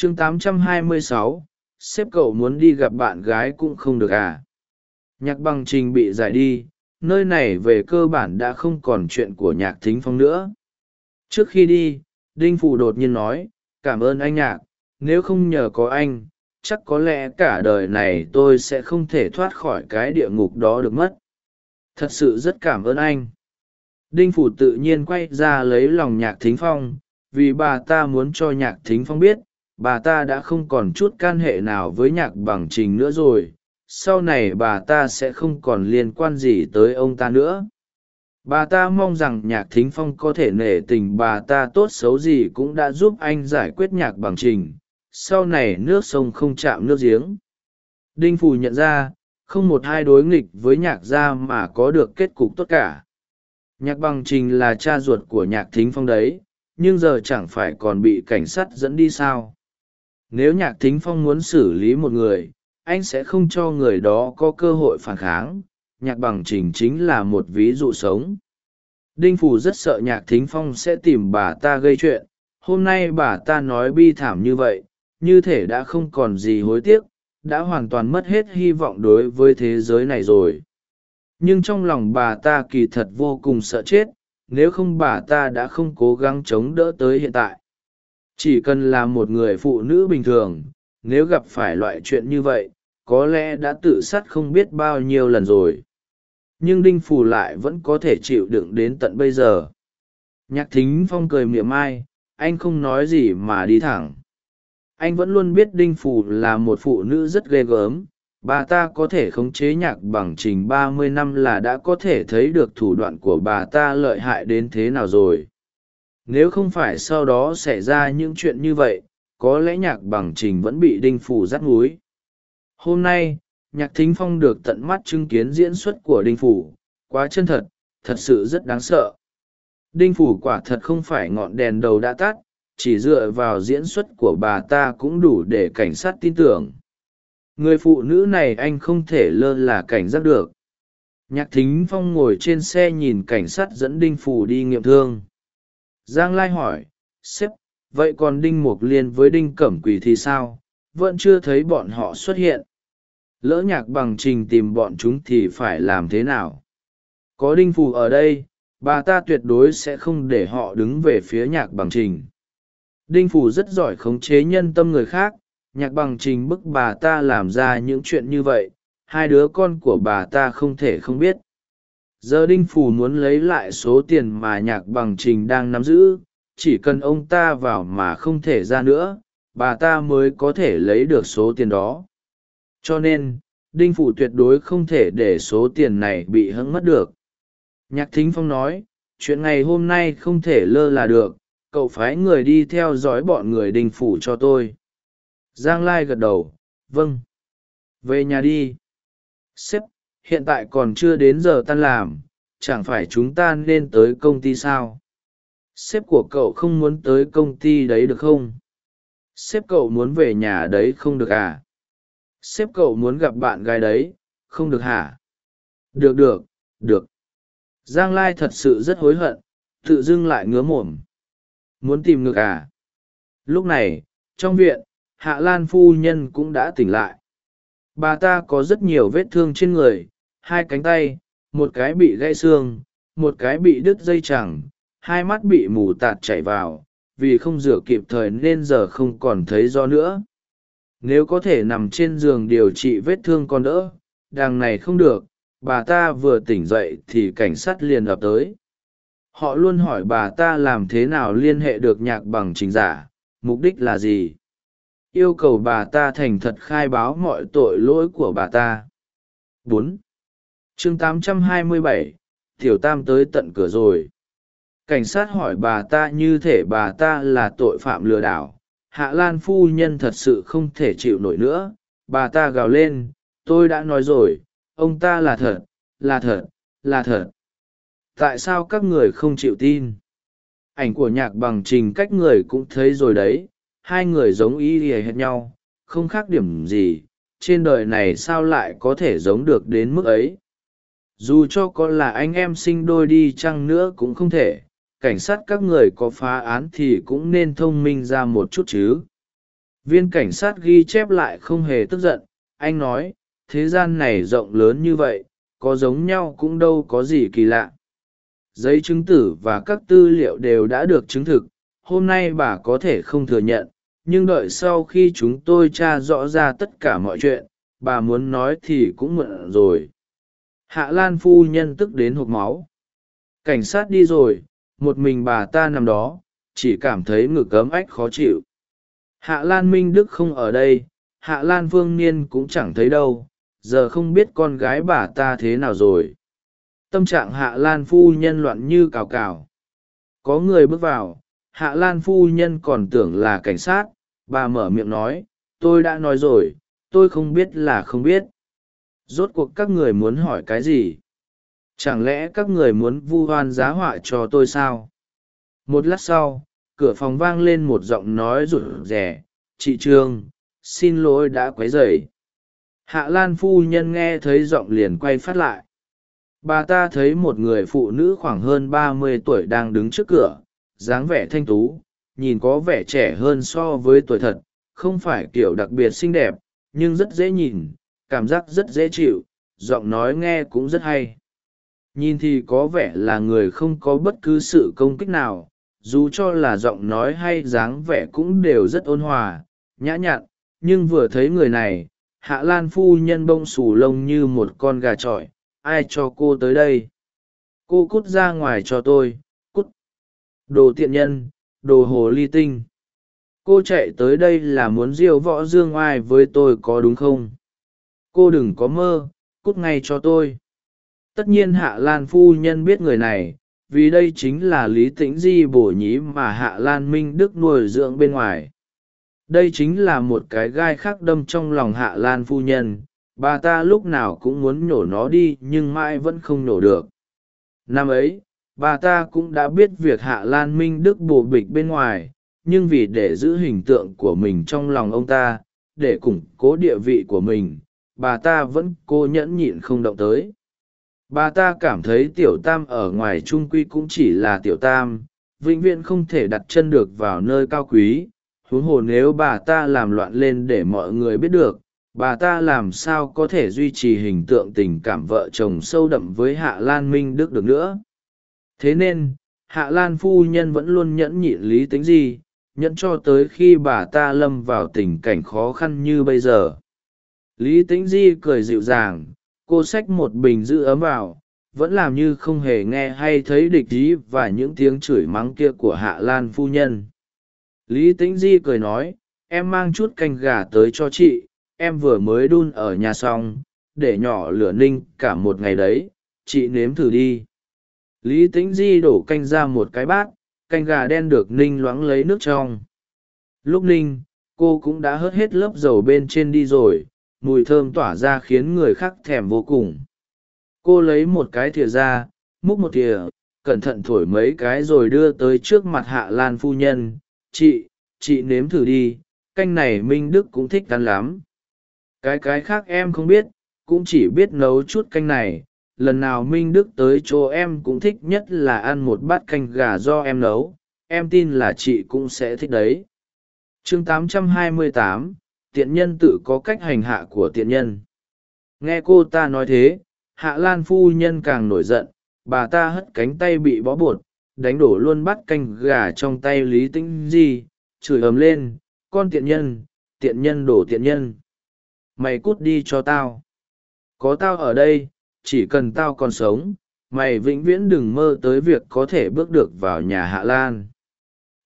chương 826, xếp cậu muốn đi gặp bạn gái cũng không được à? Nhạc bằng trình bị giải đi nơi này về cơ bản đã không còn chuyện của nhạc thính phong nữa. Trước khi đi đinh phủ đột nhiên nói cảm ơn anh nhạc nếu không nhờ có anh chắc có lẽ cả đời này tôi sẽ không thể thoát khỏi cái địa ngục đó được mất. Thật sự rất cảm ơn anh. Đinh phủ tự nhiên quay ra lấy lòng nhạc thính phong vì bà ta muốn cho nhạc thính phong biết bà ta đã không còn chút can hệ nào với nhạc bằng trình nữa rồi, sau này bà ta sẽ không còn liên quan gì tới ông ta nữa. Bà ta mong rằng nhạc thính phong có thể nể tình bà ta tốt xấu gì cũng đã giúp anh giải quyết nhạc bằng trình, sau này nước sông không chạm nước giếng. Đinh phù nhận ra, không một hai đối nghịch với nhạc gia mà có được kết cục tốt cả. Nhạc bằng trình là cha ruột của nhạc thính phong đấy, nhưng giờ chẳng phải còn bị cảnh sát dẫn đi sao? Nếu nhạc thính phong muốn xử lý một người, anh sẽ không cho người đó có cơ hội phản kháng. Nhạc bằng trình chính là một ví dụ sống. Đinh phủ rất sợ nhạc thính phong sẽ tìm bà ta gây chuyện. Hôm nay bà ta nói bi thảm như vậy, như thể đã không còn gì hối tiếc, đã hoàn toàn mất hết hy vọng đối với thế giới này rồi. Nhưng trong lòng bà ta kỳ thật vô cùng sợ chết, nếu không bà ta đã không cố gắng chống đỡ tới hiện tại chỉ cần là một người phụ nữ bình thường, nếu gặp phải loại chuyện như vậy, có lẽ đã tự sát không biết bao nhiêu lần rồi. Nhưng đinh phù lại vẫn có thể chịu đựng đến tận bây giờ. Nhạc thính phong cười miệng ai anh không nói gì mà đi thẳng. Anh vẫn luôn biết đinh phù là một phụ nữ rất ghê gớm. Bà ta có thể khống chế nhạc bằng trình ba mươi năm là đã có thể thấy được thủ đoạn của bà ta lợi hại đến thế nào rồi nếu không phải sau đó xảy ra những chuyện như vậy, có lẽ nhạc bằng trình vẫn bị đinh phủ dắt núi. Hôm nay, nhạc thính phong được tận mắt chứng kiến diễn xuất của đinh phủ quá chân thật thật sự rất đáng sợ. Đinh phủ quả thật không phải ngọn đèn đầu đã tắt, chỉ dựa vào diễn xuất của bà ta cũng đủ để cảnh sát tin tưởng. Người phụ nữ này anh không thể lơ là cảnh giác được. Nhạc thính phong ngồi trên xe nhìn cảnh sát dẫn đinh phủ đi nghiệm thương giang lai hỏi, sếp, vậy còn đinh mục liên với đinh cẩm quỳ thì sao? Vẫn chưa thấy bọn họ xuất hiện. Lỡ nhạc bằng trình tìm bọn chúng thì phải làm thế nào? Có đinh phù ở đây, bà ta tuyệt đối sẽ không để họ đứng về phía nhạc bằng trình. Đinh phù rất giỏi khống chế nhân tâm người khác. Nhạc bằng trình bức bà ta làm ra những chuyện như vậy, hai đứa con của bà ta không thể không biết giờ đinh phù muốn lấy lại số tiền mà nhạc bằng trình đang nắm giữ, chỉ cần ông ta vào mà không thể ra nữa, bà ta mới có thể lấy được số tiền đó. Cho nên, đinh phủ tuyệt đối không thể để số tiền này bị hẫng mất được. Nhạc thính phong nói, chuyện ngày hôm nay không thể lơ là được, cậu phái người đi theo dõi bọn người đinh phủ cho tôi. Giang lai gật đầu vâng. Về nhà đi. Sếp hiện tại còn chưa đến giờ tan làm, chẳng phải chúng ta nên tới công ty sao? Sếp của cậu không muốn tới công ty đấy được không? Sếp cậu muốn về nhà đấy không được à? Sếp cậu muốn gặp bạn gái đấy, không được hả? Được được được. Giang lai thật sự rất hối hận, tự dưng lại ngứa mồm. Muốn tìm ngược à? Lúc này, trong viện, hạ lan phu nhân cũng đã tỉnh lại bà ta có rất nhiều vết thương trên người, hai cánh tay, một cái bị gãy xương, một cái bị đứt dây chẳng, hai mắt bị mù tạt chảy vào, vì không rửa kịp thời nên giờ không còn thấy do nữa. Nếu có thể nằm trên giường điều trị vết thương còn đỡ, đằng này không được, bà ta vừa tỉnh dậy thì cảnh sát liền ập tới. Họ luôn hỏi bà ta làm thế nào liên hệ được nhạc bằng trình giả, mục đích là gì? Yêu cầu bà ta thành thật khai báo mọi tội lỗi của bà ta. Bốn. Chương 827, tiểu tam tới tận cửa rồi. Cảnh sát hỏi bà ta như thể bà ta là tội phạm lừa đảo. Hạ lan phu nhân thật sự không thể chịu nổi nữa. Bà ta gào lên tôi đã nói rồi ông ta là thật là thật là thật. Tại sao các người không chịu tin? Ảnh của nhạc bằng trình cách người cũng thấy rồi đấy hai người giống y ỉa hết nhau, không khác điểm gì, trên đời này sao lại có thể giống được đến mức ấy? Dù cho có là anh em sinh đôi đi chăng nữa cũng không thể, cảnh sát các người có phá án thì cũng nên thông minh ra một chút chứ. Viên cảnh sát ghi chép lại không hề tức giận, anh nói, thế gian này rộng lớn như vậy, có giống nhau cũng đâu có gì kỳ lạ. Giấy chứng tử và các tư liệu đều đã được chứng thực hôm nay bà có thể không thừa nhận, nhưng đợi sau khi chúng tôi t r a rõ ra tất cả mọi chuyện, bà muốn nói thì cũng muộn rồi. Hạ lan phu nhân tức đến hộp máu. Cảnh sát đi rồi, một mình bà ta nằm đó, chỉ cảm thấy ngực ấm ách khó chịu. Hạ lan minh đức không ở đây, hạ lan Vương niên cũng chẳng thấy đâu, giờ không biết con gái bà ta thế nào rồi. Tâm trạng hạ lan phu nhân loạn như cào cào. Có người bước vào hạ lan phu nhân còn tưởng là cảnh sát, bà mở miệng nói, tôi đã nói rồi, tôi không biết là không biết. Rốt cuộc các người muốn hỏi cái gì? Chẳng lẽ các người muốn vu oan giá họa cho tôi sao? Một lát sau, cửa phòng vang lên một giọng nói rụt rè, chị trương, xin lỗi đã q u ấ y dày hạ lan phu nhân nghe thấy giọng liền quay phát lại. Bà ta thấy một người phụ nữ khoảng hơn ba mươi tuổi đang đứng trước cửa dáng vẻ thanh tú, nhìn có vẻ trẻ hơn so với tuổi thật, không phải kiểu đặc biệt xinh đẹp, nhưng rất dễ nhìn, cảm giác rất dễ chịu, giọng nói nghe cũng rất hay. Nhìn thì có vẻ là người không có bất cứ sự công kích nào, dù cho là giọng nói hay dáng vẻ cũng đều rất ôn hòa, nhã nhặn, nhưng vừa thấy người này, hạ lan phu nhân bông xù lông như một con gà trọi, ai cho cô tới đây? Cô cút ra ngoài cho tôi đồ tiện nhân, đồ hồ ly tinh. Cô chạy tới đây là muốn diêu võ dương oai với tôi có đúng không? Cô đừng có mơ, cút ngay cho tôi. Tất nhiên hạ lan phu nhân biết người này, vì đây chính là lý tĩnh di bổ nhí mà hạ lan minh đức nuôi dưỡng bên ngoài. Đây chính là một cái gai khác đâm trong lòng hạ lan phu nhân. Bà ta lúc nào cũng muốn nhổ nó đi nhưng mãi vẫn không nhổ được. Năm ấy bà ta cũng đã biết việc hạ lan minh đức bồ bịch bên ngoài, nhưng vì để giữ hình tượng của mình trong lòng ông ta, để củng cố địa vị của mình, bà ta vẫn cố nhẫn nhịn không động tới. Bà ta cảm thấy tiểu tam ở ngoài trung quy cũng chỉ là tiểu tam, vĩnh viễn không thể đặt chân được vào nơi cao quý. Huống hồ nếu bà ta làm loạn lên để mọi người biết được, bà ta làm sao có thể duy trì hình tượng tình cảm vợ chồng sâu đậm với hạ lan minh đức được nữa? Thế nên, hạ lan phu nhân vẫn luôn nhẫn nhịn lý tính gì, nhẫn cho tới khi bà ta lâm vào tình cảnh khó khăn như bây giờ. Lý tính di cười dịu dàng, cô xách một bình giữ ấm vào, vẫn làm như không hề nghe hay thấy địch ý và những tiếng chửi mắng kia của hạ lan phu nhân. Lý tính di cười nói, em mang chút canh gà tới cho chị, em vừa mới đun ở nhà xong, để nhỏ lửa ninh cả một ngày đấy, chị nếm thử đi lý tĩnh di đổ canh ra một cái bát, canh gà đen được ninh loãng lấy nước trong. Lúc ninh, cô cũng đã hớt hết lớp dầu bên trên đi rồi, mùi thơm tỏa ra khiến người khác thèm vô cùng. Cô lấy một cái thìa ra, múc một thìa, cẩn thận thổi mấy cái rồi đưa tới trước mặt hạ lan phu nhân. Chị chị nếm thử đi, canh này minh đức cũng thích ăn lắm. Cái cái khác em không biết, cũng chỉ biết nấu chút canh này lần nào minh đức tới chỗ em cũng thích nhất là ăn một bát canh gà do em nấu. Em tin là chị cũng sẽ thích đấy. Chương 828, tiện nhân tự có cách hành hạ của tiện nhân. Nghe cô ta nói thế hạ lan phu nhân càng nổi giận. Bà ta hất cánh tay bị bó bột đánh đổ luôn bát canh gà trong tay lý tĩnh di. Chửi ầm lên con tiện nhân tiện nhân đổ tiện nhân. Mày cút đi cho tao. Có tao ở đây chỉ cần tao còn sống, mày vĩnh viễn đừng mơ tới việc có thể bước được vào nhà hạ lan.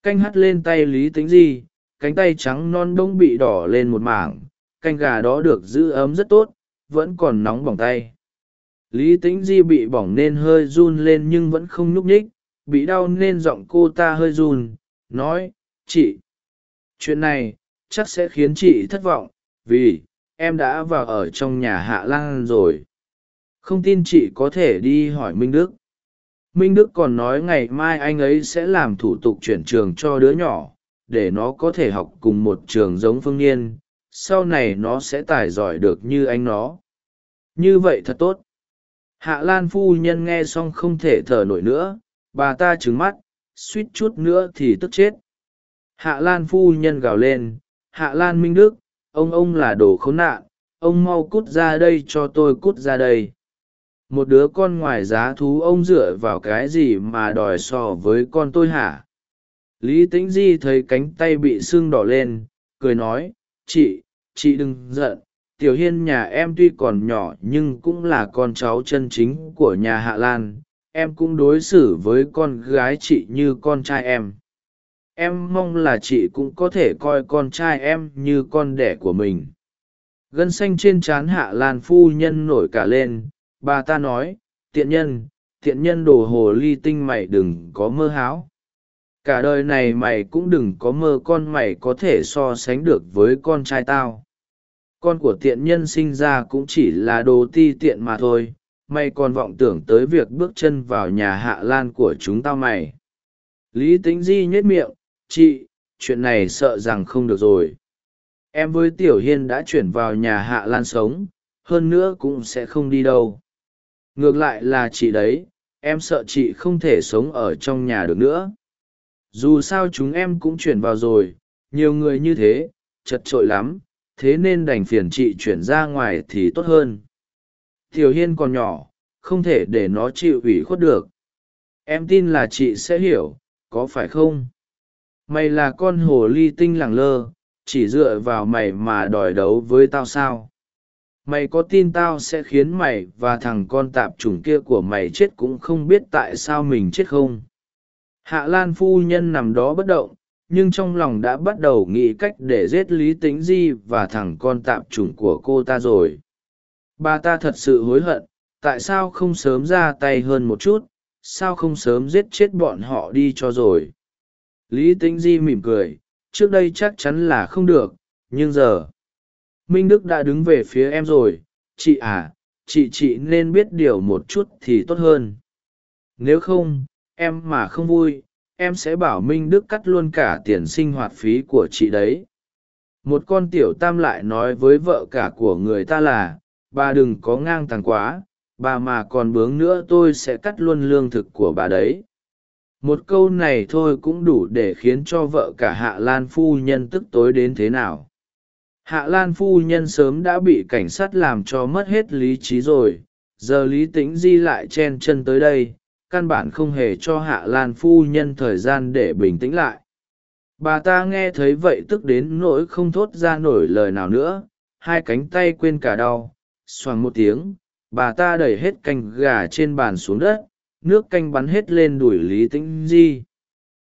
Canh hắt lên tay lý tính di, cánh tay trắng non bông bị đỏ lên một mảng, canh gà đó được giữ ấm rất tốt, vẫn còn nóng bỏng tay. Lý tính di bị bỏng nên hơi run lên nhưng vẫn không nhúc nhích, bị đau nên giọng cô ta hơi run, nói, chị, chuyện này chắc sẽ khiến chị thất vọng, vì em đã vào ở trong nhà hạ lan rồi không tin chị có thể đi hỏi minh đức. Minh đức còn nói ngày mai anh ấy sẽ làm thủ tục chuyển trường cho đứa nhỏ, để nó có thể học cùng một trường giống phương niên. Sau này nó sẽ tài giỏi được như anh nó. Như vậy thật tốt. Hạ lan phu nhân nghe xong không thể thở nổi nữa. Bà ta trứng mắt, suýt chút nữa thì tức chết. Hạ lan phu nhân gào lên. Hạ lan minh đức, ông ông là đồ khốn nạn. Ông mau cút ra đây cho tôi cút ra đây một đứa con ngoài giá thú ông dựa vào cái gì mà đòi so với con tôi hả? Lý tĩnh di thấy cánh tay bị sưng đỏ lên, cười nói, chị chị đừng giận, tiểu hiên nhà em tuy còn nhỏ nhưng cũng là con cháu chân chính của nhà hạ lan, em cũng đối xử với con gái chị như con trai em. Em mong là chị cũng có thể coi con trai em như con đẻ của mình. Gân xanh trên trán hạ lan phu nhân nổi cả lên bà ta nói, tiện nhân tiện nhân đồ hồ ly tinh mày đừng có mơ háo. Cả đời này mày cũng đừng có mơ con mày có thể so sánh được với con trai tao. Con của tiện nhân sinh ra cũng chỉ là đồ ti tiện mà thôi, mày còn vọng tưởng tới việc bước chân vào nhà hạ lan của chúng tao mày. Lý tính di nhếch miệng, chị, chuyện này sợ rằng không được rồi. Em với tiểu hiên đã chuyển vào nhà hạ lan sống, hơn nữa cũng sẽ không đi đâu ngược lại là chị đấy, em sợ chị không thể sống ở trong nhà được nữa. Dù sao chúng em cũng chuyển vào rồi, nhiều người như thế, chật trội lắm, thế nên đành phiền chị chuyển ra ngoài thì tốt hơn. Thiều hiên còn nhỏ, không thể để nó chịu ủy khuất được. Em tin là chị sẽ hiểu, có phải không? Mày là con hồ ly tinh lẳng lơ, chỉ dựa vào mày mà đòi đấu với tao sao? Mày có tin tao sẽ khiến mày và thằng con tạp chủng kia của mày chết cũng không biết tại sao mình chết không? Hạ lan phu nhân nằm đó bất động, nhưng trong lòng đã bắt đầu nghĩ cách để giết lý tính di và thằng con tạp chủng của cô ta rồi. Bà ta thật sự hối hận, tại sao không sớm ra tay hơn một chút? Sao không sớm giết chết bọn họ đi cho rồi? Lý tính di mỉm cười, trước đây chắc chắn là không được, nhưng giờ minh đức đã đứng về phía em rồi. Chị à chị chị nên biết điều một chút thì tốt hơn. Nếu không, em mà không vui, em sẽ bảo minh đức cắt luôn cả tiền sinh hoạt phí của chị đấy. Một con tiểu tam lại nói với vợ cả của người ta là, bà đừng có ngang tàng quá, bà mà còn bướng nữa tôi sẽ cắt luôn lương thực của bà đấy. Một câu này thôi cũng đủ để khiến cho vợ cả hạ lan phu nhân tức tối đến thế nào hạ lan phu nhân sớm đã bị cảnh sát làm cho mất hết lý trí rồi. Giờ lý tĩnh di lại chen chân tới đây, căn bản không hề cho hạ lan phu nhân thời gian để bình tĩnh lại. Bà ta nghe thấy vậy tức đến nỗi không thốt ra nổi lời nào nữa, hai cánh tay quên cả đau, xoàng một tiếng, bà ta đẩy hết canh gà trên bàn xuống đất, nước canh bắn hết lên đuổi lý tĩnh di.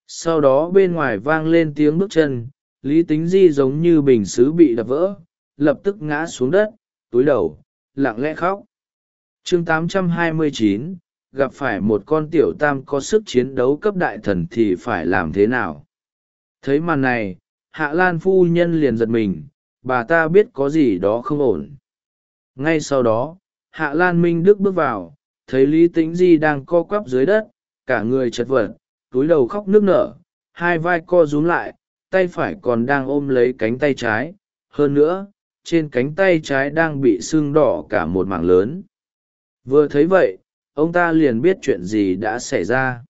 Sau đó bên ngoài vang lên tiếng bước chân lý tính di giống như bình xứ bị đập vỡ lập tức ngã xuống đất túi đầu lặng lẽ khóc. Chương 829, gặp phải một con tiểu tam có sức chiến đấu cấp đại thần thì phải làm thế nào? Thấy màn này hạ lan phu nhân liền giật mình bà ta biết có gì đó không ổn. Ngay sau đó hạ lan minh đức bước vào thấy lý tĩnh di đang co quắp dưới đất cả người chật vật túi đầu khóc nước nở hai vai co rúm lại tay phải còn đang ôm lấy cánh tay trái, hơn nữa, trên cánh tay trái đang bị sưng đỏ cả một mảng lớn. Vừa thấy vậy, ông ta liền biết chuyện gì đã xảy ra.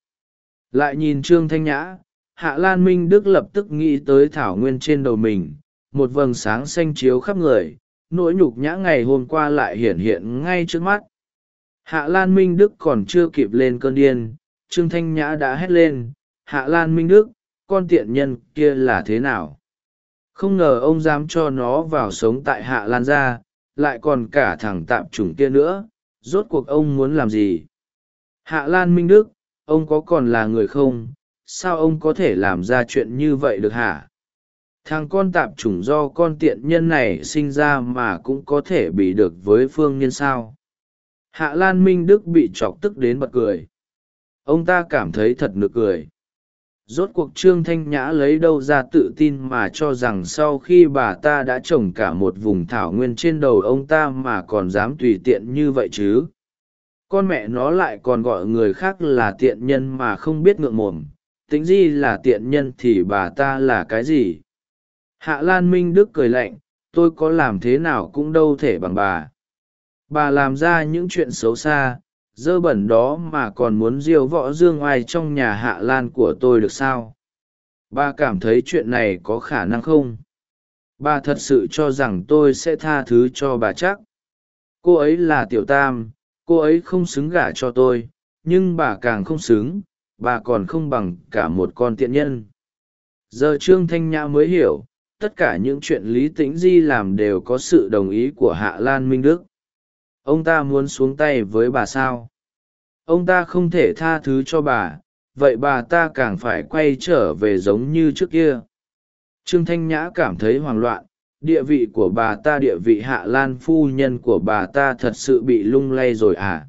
Lại nhìn trương thanh nhã, hạ lan minh đức lập tức nghĩ tới thảo nguyên trên đầu mình, một vầng sáng xanh chiếu khắp người, nỗi nhục nhã ngày hôm qua lại hiển hiện ngay trước mắt. Hạ lan minh đức còn chưa kịp lên cơn điên, trương thanh nhã đã hét lên, hạ lan minh đức con tiện nhân kia là thế nào? Không ngờ ông dám cho nó vào sống tại hạ lan gia, lại còn cả thằng tạm chủng kia nữa, rốt cuộc ông muốn làm gì? Hạ lan minh đức, ông có còn là người không? Sao ông có thể làm ra chuyện như vậy được hả? Thằng con tạp chủng do con tiện nhân này sinh ra mà cũng có thể bị được với phương nhân sao? Hạ lan minh đức bị chọc tức đến bật cười. Ông ta cảm thấy thật nực cười rốt cuộc trương thanh nhã lấy đâu ra tự tin mà cho rằng sau khi bà ta đã trồng cả một vùng thảo nguyên trên đầu ông ta mà còn dám tùy tiện như vậy chứ? Con mẹ nó lại còn gọi người khác là tiện nhân mà không biết ngượng mồm tính gì là tiện nhân thì bà ta là cái gì? Hạ lan minh đức cười lạnh, tôi có làm thế nào cũng đâu thể bằng bà. Bà làm ra những chuyện xấu xa dơ bẩn đó mà còn muốn diêu võ dương oai trong nhà hạ lan của tôi được sao? Bà cảm thấy chuyện này có khả năng không? Bà thật sự cho rằng tôi sẽ tha thứ cho bà chắc. Cô ấy là tiểu tam, cô ấy không xứng gả cho tôi, nhưng bà càng không xứng, bà còn không bằng cả một con tiện nhân. Giờ trương thanh nhã mới hiểu, tất cả những chuyện lý tĩnh di làm đều có sự đồng ý của hạ lan minh đức ông ta muốn xuống tay với bà sao? Ông ta không thể tha thứ cho bà, vậy bà ta càng phải quay trở về giống như trước kia. Trương thanh nhã cảm thấy hoảng loạn, địa vị của bà ta, địa vị hạ lan phu nhân của bà ta thật sự bị lung lay rồi à?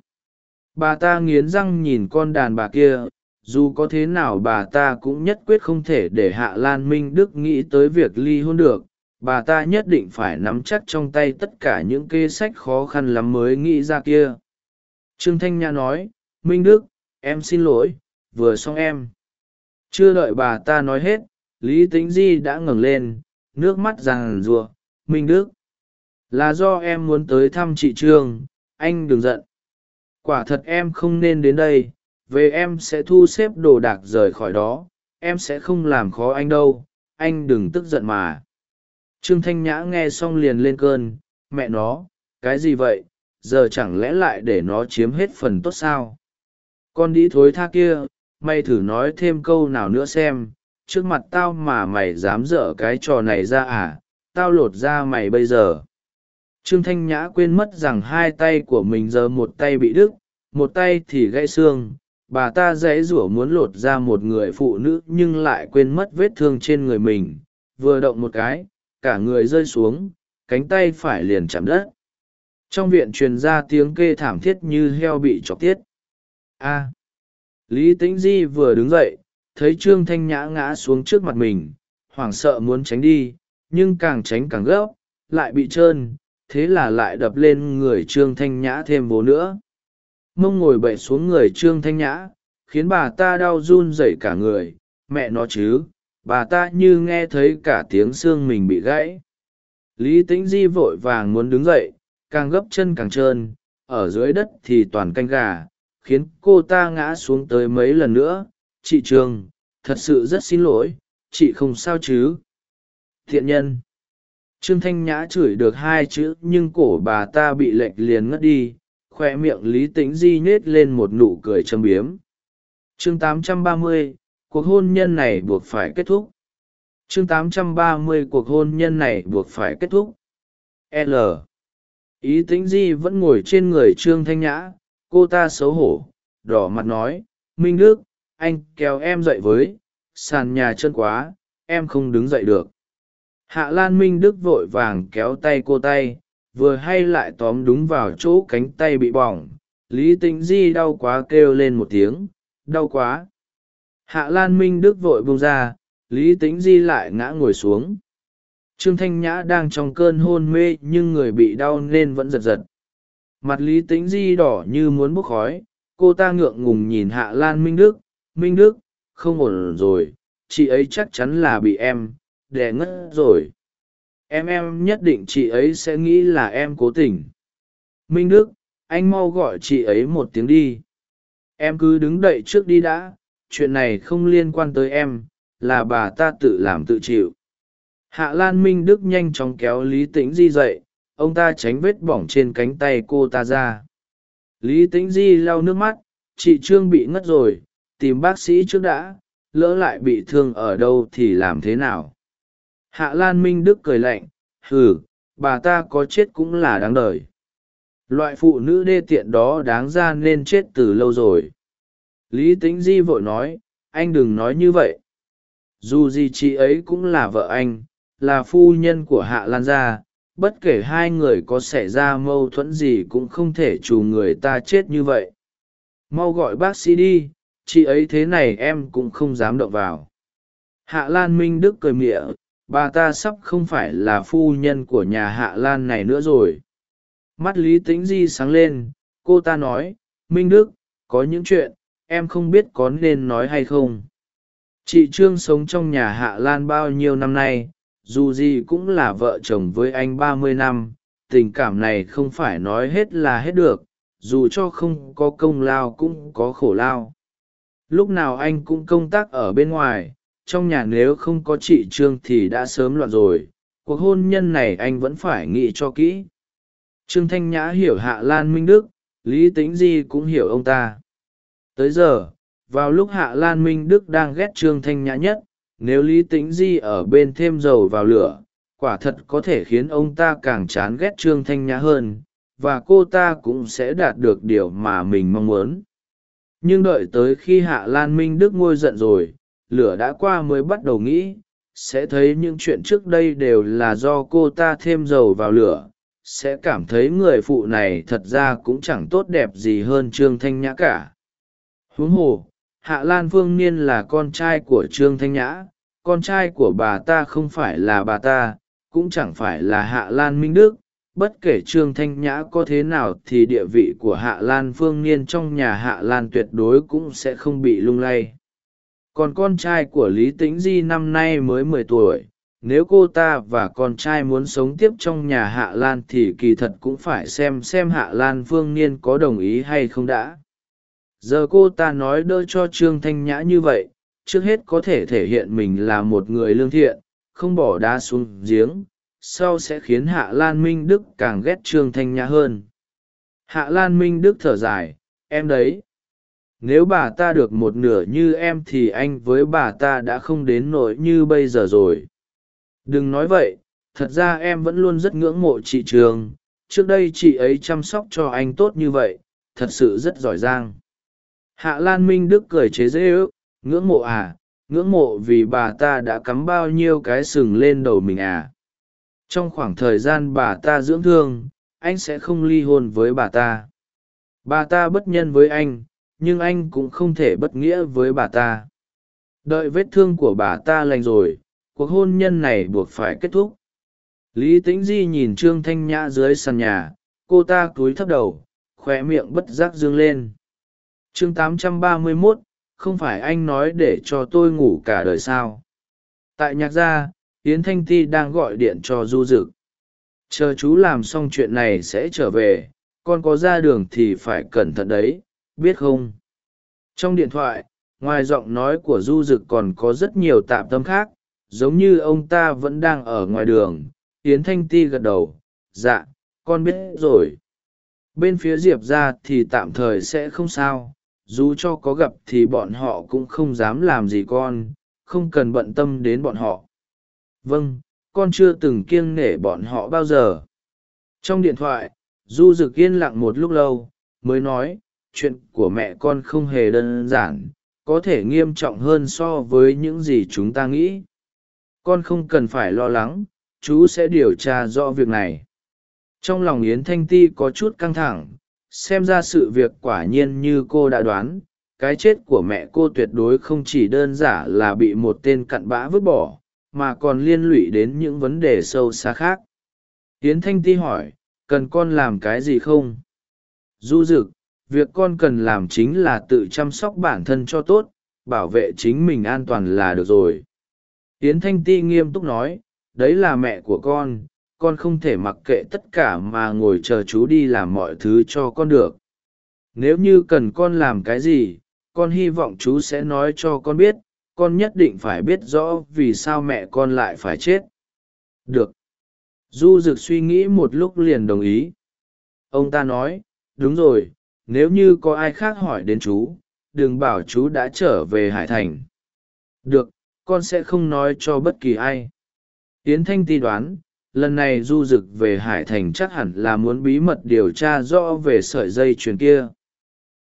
Bà ta nghiến răng nhìn con đàn bà kia, dù có thế nào bà ta cũng nhất quyết không thể để hạ lan minh đức nghĩ tới việc ly hôn được bà ta nhất định phải nắm chắc trong tay tất cả những kê sách khó khăn lắm mới nghĩ ra kia. Trương thanh nhã nói, minh đức, em xin lỗi, vừa xong em. Chưa đợi bà ta nói hết, lý tính di đã ngẩng lên, nước mắt ràn rùa minh đức. Là do em muốn tới thăm chị trương, anh đừng giận. Quả thật em không nên đến đây, về em sẽ thu xếp đồ đạc rời khỏi đó, em sẽ không làm khó anh đâu, anh đừng tức giận mà trương thanh nhã nghe xong liền lên cơn, mẹ nó, cái gì vậy, giờ chẳng lẽ lại để nó chiếm hết phần tốt sao? Con đĩ thối tha kia, mày thử nói thêm câu nào nữa xem, trước mặt tao mà mày dám dở cái trò này ra à tao lột ra mày bây giờ. Trương thanh nhã quên mất rằng hai tay của mình giờ một tay bị đứt, một tay thì gãy xương, bà ta dãy rủa muốn lột ra một người phụ nữ nhưng lại quên mất vết thương trên người mình, vừa động một cái cả người rơi xuống, cánh tay phải liền chạm đất. Trong viện truyền ra tiếng kê thảm thiết như heo bị chọc tiết. A. Lý tĩnh di vừa đứng dậy, thấy trương thanh nhã ngã xuống trước mặt mình, hoảng sợ muốn tránh đi, nhưng càng tránh càng gấp, lại bị trơn, thế là lại đập lên người trương thanh nhã thêm vố nữa. Mông ngồi bậy xuống người trương thanh nhã, khiến bà ta đau run rẩy cả người, mẹ nó chứ bà ta như nghe thấy cả tiếng xương mình bị gãy. Lý tĩnh di vội vàng muốn đứng dậy càng gấp chân càng trơn ở dưới đất thì toàn canh gà khiến cô ta ngã xuống tới mấy lần nữa. Chị trường thật sự rất xin lỗi chị không sao chứ? Thiện nhân. Trương thanh nhã chửi được hai chữ nhưng cổ bà ta bị lệch liền ngất đi khoe miệng lý tĩnh di nhết lên một nụ cười châm biếm. Chương 830, cuộc hôn nhân này buộc phải kết thúc. Chương 830 cuộc hôn nhân này buộc phải kết thúc. L. Ý tĩnh di vẫn ngồi trên người trương thanh nhã, cô ta xấu hổ, đỏ mặt nói, minh đức, anh kéo em dậy với, sàn nhà chân quá, em không đứng dậy được. Hạ lan minh đức vội vàng kéo tay cô tay, vừa hay lại tóm đúng vào chỗ cánh tay bị bỏng. Lý tĩnh di đau quá kêu lên một tiếng, đau quá hạ lan minh đức vội bông ra, lý tĩnh di lại ngã ngồi xuống. Trương thanh nhã đang trong cơn hôn mê nhưng người bị đau nên vẫn giật giật. Mặt lý tĩnh di đỏ như muốn bốc khói, cô ta ngượng ngùng nhìn hạ lan minh đức minh đức, không ổn rồi, chị ấy chắc chắn là bị em, đè ngất rồi. Em em nhất định chị ấy sẽ nghĩ là em cố tình. Minh đức, anh mau gọi chị ấy một tiếng đi. Em cứ đứng đậy trước đi đã chuyện này không liên quan tới em, là bà ta tự làm tự chịu. Hạ lan minh đức nhanh chóng kéo lý tĩnh di dậy, ông ta tránh vết bỏng trên cánh tay cô ta ra. Lý tĩnh di lau nước mắt, chị trương bị ngất rồi, tìm bác sĩ trước đã, lỡ lại bị thương ở đâu thì làm thế nào? Hạ lan minh đức cười lạnh, hừ, bà ta có chết cũng là đáng đời. Loại phụ nữ đê tiện đó đáng ra nên chết từ lâu rồi lý Tĩnh di vội nói, anh đừng nói như vậy. Dù gì chị ấy cũng là vợ anh, là phu nhân của hạ lan gia, bất kể hai người có xảy ra mâu thuẫn gì cũng không thể trù người ta chết như vậy. Mau gọi bác sĩ đi, chị ấy thế này em cũng không dám động vào. Hạ lan minh đức cười mịa bà ta sắp không phải là phu nhân của nhà hạ lan này nữa rồi. Mắt lý tĩnh di sáng lên, cô ta nói, minh đức, có những chuyện em không biết có nên nói hay không. Chị trương sống trong nhà hạ lan bao nhiêu năm nay, dù gì cũng là vợ chồng với anh ba mươi năm, tình cảm này không phải nói hết là hết được, dù cho không có công lao cũng có khổ lao. Lúc nào anh cũng công tác ở bên ngoài, trong nhà nếu không có chị trương thì đã sớm loạn rồi, cuộc hôn nhân này anh vẫn phải nghĩ cho kỹ. Trương thanh nhã hiểu hạ lan minh đức, lý tính di cũng hiểu ông ta tới giờ, vào lúc hạ lan minh đức đang ghét trương thanh nhã nhất, nếu lý Tĩnh di ở bên thêm dầu vào lửa, quả thật có thể khiến ông ta càng chán ghét trương thanh nhã hơn, và cô ta cũng sẽ đạt được điều mà mình mong muốn. Nhưng đợi tới khi hạ lan minh đức ngôi giận rồi, lửa đã qua mới bắt đầu nghĩ, sẽ thấy những chuyện trước đây đều là do cô ta thêm dầu vào lửa, sẽ cảm thấy người phụ này thật ra cũng chẳng tốt đẹp gì hơn trương thanh nhã cả huống hồ, hạ lan phương niên là con trai của trương thanh nhã, con trai của bà ta không phải là bà ta, cũng chẳng phải là hạ lan minh đức. Bất kể trương thanh nhã có thế nào thì địa vị của hạ lan phương niên trong nhà hạ lan tuyệt đối cũng sẽ không bị lung lay. Còn con trai của lý tĩnh di năm nay mới mười tuổi. Nếu cô ta và con trai muốn sống tiếp trong nhà hạ lan thì kỳ thật cũng phải xem xem hạ lan phương niên có đồng ý hay không đã giờ cô ta nói đỡ cho trương thanh nhã như vậy, trước hết có thể thể hiện mình là một người lương thiện, không bỏ đá xuống giếng, sau sẽ khiến hạ lan minh đức càng ghét trương thanh nhã hơn. Hạ lan minh đức thở dài, em đấy, nếu bà ta được một nửa như em thì anh với bà ta đã không đến nỗi như bây giờ rồi. Đừng nói vậy, thật ra em vẫn luôn rất ngưỡng mộ chị trường, trước đây chị ấy chăm sóc cho anh tốt như vậy, thật sự rất giỏi giang hạ lan minh đức cười chế dễ ước, ngưỡng mộ à ngưỡng mộ vì bà ta đã cắm bao nhiêu cái sừng lên đầu mình à. Trong khoảng thời gian bà ta dưỡng thương, anh sẽ không ly hôn với bà ta. Bà ta bất nhân với anh, nhưng anh cũng không thể bất nghĩa với bà ta. Đợi vết thương của bà ta lành rồi, cuộc hôn nhân này buộc phải kết thúc. Lý tĩnh di nhìn trương thanh nhã dưới sàn nhà, cô ta cúi thấp đầu khoe miệng bất giác dương lên chương 831, không phải anh nói để cho tôi ngủ cả đời sao? Tại nhạc gia yến thanh ti đang gọi điện cho du dực. Chờ chú làm xong chuyện này sẽ trở về con có ra đường thì phải cẩn thận đấy biết không? Trong điện thoại ngoài giọng nói của du dực còn có rất nhiều tạm tâm khác giống như ông ta vẫn đang ở ngoài đường. Yến thanh ti gật đầu dạ con biết rồi. Bên phía diệp ra thì tạm thời sẽ không sao dù cho có gặp thì bọn họ cũng không dám làm gì con, không cần bận tâm đến bọn họ. Vâng con chưa từng kiêng nể bọn họ bao giờ. Trong điện thoại, du rực yên lặng một lúc lâu, mới nói, chuyện của mẹ con không hề đơn giản, có thể nghiêm trọng hơn so với những gì chúng ta nghĩ. Con không cần phải lo lắng, chú sẽ điều tra rõ việc này. Trong lòng yến thanh ti có chút căng thẳng xem ra sự việc quả nhiên như cô đã đoán, cái chết của mẹ cô tuyệt đối không chỉ đơn giản là bị một tên cặn bã vứt bỏ, mà còn liên lụy đến những vấn đề sâu xa khác. Yến thanh ti hỏi, cần con làm cái gì không? Du rực việc con cần làm chính là tự chăm sóc bản thân cho tốt, bảo vệ chính mình an toàn là được rồi. Yến thanh ti nghiêm túc nói, đấy là mẹ của con con không thể mặc kệ tất cả mà ngồi chờ chú đi làm mọi thứ cho con được. Nếu như cần con làm cái gì, con hy vọng chú sẽ nói cho con biết, con nhất định phải biết rõ vì sao mẹ con lại phải chết. Được. Du rực suy nghĩ một lúc liền đồng ý. Ông ta nói, đúng rồi, nếu như có ai khác hỏi đến chú, đừng bảo chú đã trở về hải thành. Được, con sẽ không nói cho bất kỳ ai. Tiến thanh ti đoán lần này du rực về hải thành chắc hẳn là muốn bí mật điều tra rõ về sợi dây chuyền kia.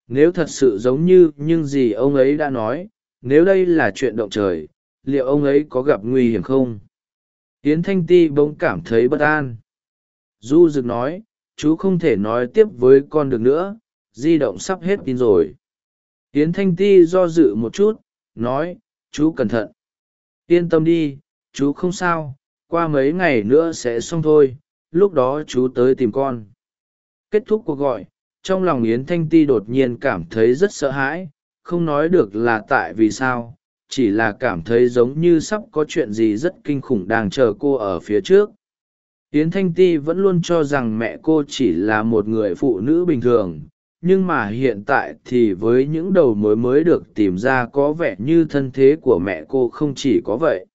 Nếu thật sự giống như, nhưng gì ông ấy đã nói, nếu đây là chuyện động trời, liệu ông ấy có gặp nguy hiểm không? Tiến thanh ti bỗng cảm thấy bất an. Du rực nói, chú không thể nói tiếp với con được nữa, di động sắp hết tin rồi. Tiến thanh ti do dự một chút, nói, chú cẩn thận. Yên tâm đi, chú không sao qua mấy ngày nữa sẽ xong thôi, lúc đó chú tới tìm con. Kết thúc cuộc gọi, trong lòng yến thanh ti đột nhiên cảm thấy rất sợ hãi, không nói được là tại vì sao, chỉ là cảm thấy giống như sắp có chuyện gì rất kinh khủng đang chờ cô ở phía trước. Yến thanh ti vẫn luôn cho rằng mẹ cô chỉ là một người phụ nữ bình thường, nhưng mà hiện tại thì với những đầu mối mới được tìm ra có vẻ như thân thế của mẹ cô không chỉ có vậy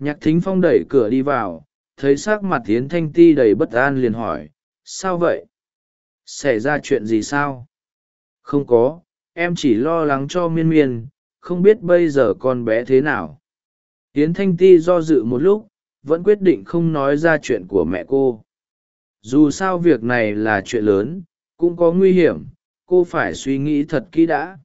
nhạc thính phong đẩy cửa đi vào, thấy s ắ c mặt yến thanh ti đầy bất an liền hỏi, sao vậy? Xảy ra chuyện gì sao? Không có, em chỉ lo lắng cho miên miên, không biết bây giờ con bé thế nào. Yến thanh ti do dự một lúc, vẫn quyết định không nói ra chuyện của mẹ cô. Dù sao việc này là chuyện lớn, cũng có nguy hiểm, cô phải suy nghĩ thật kỹ đã.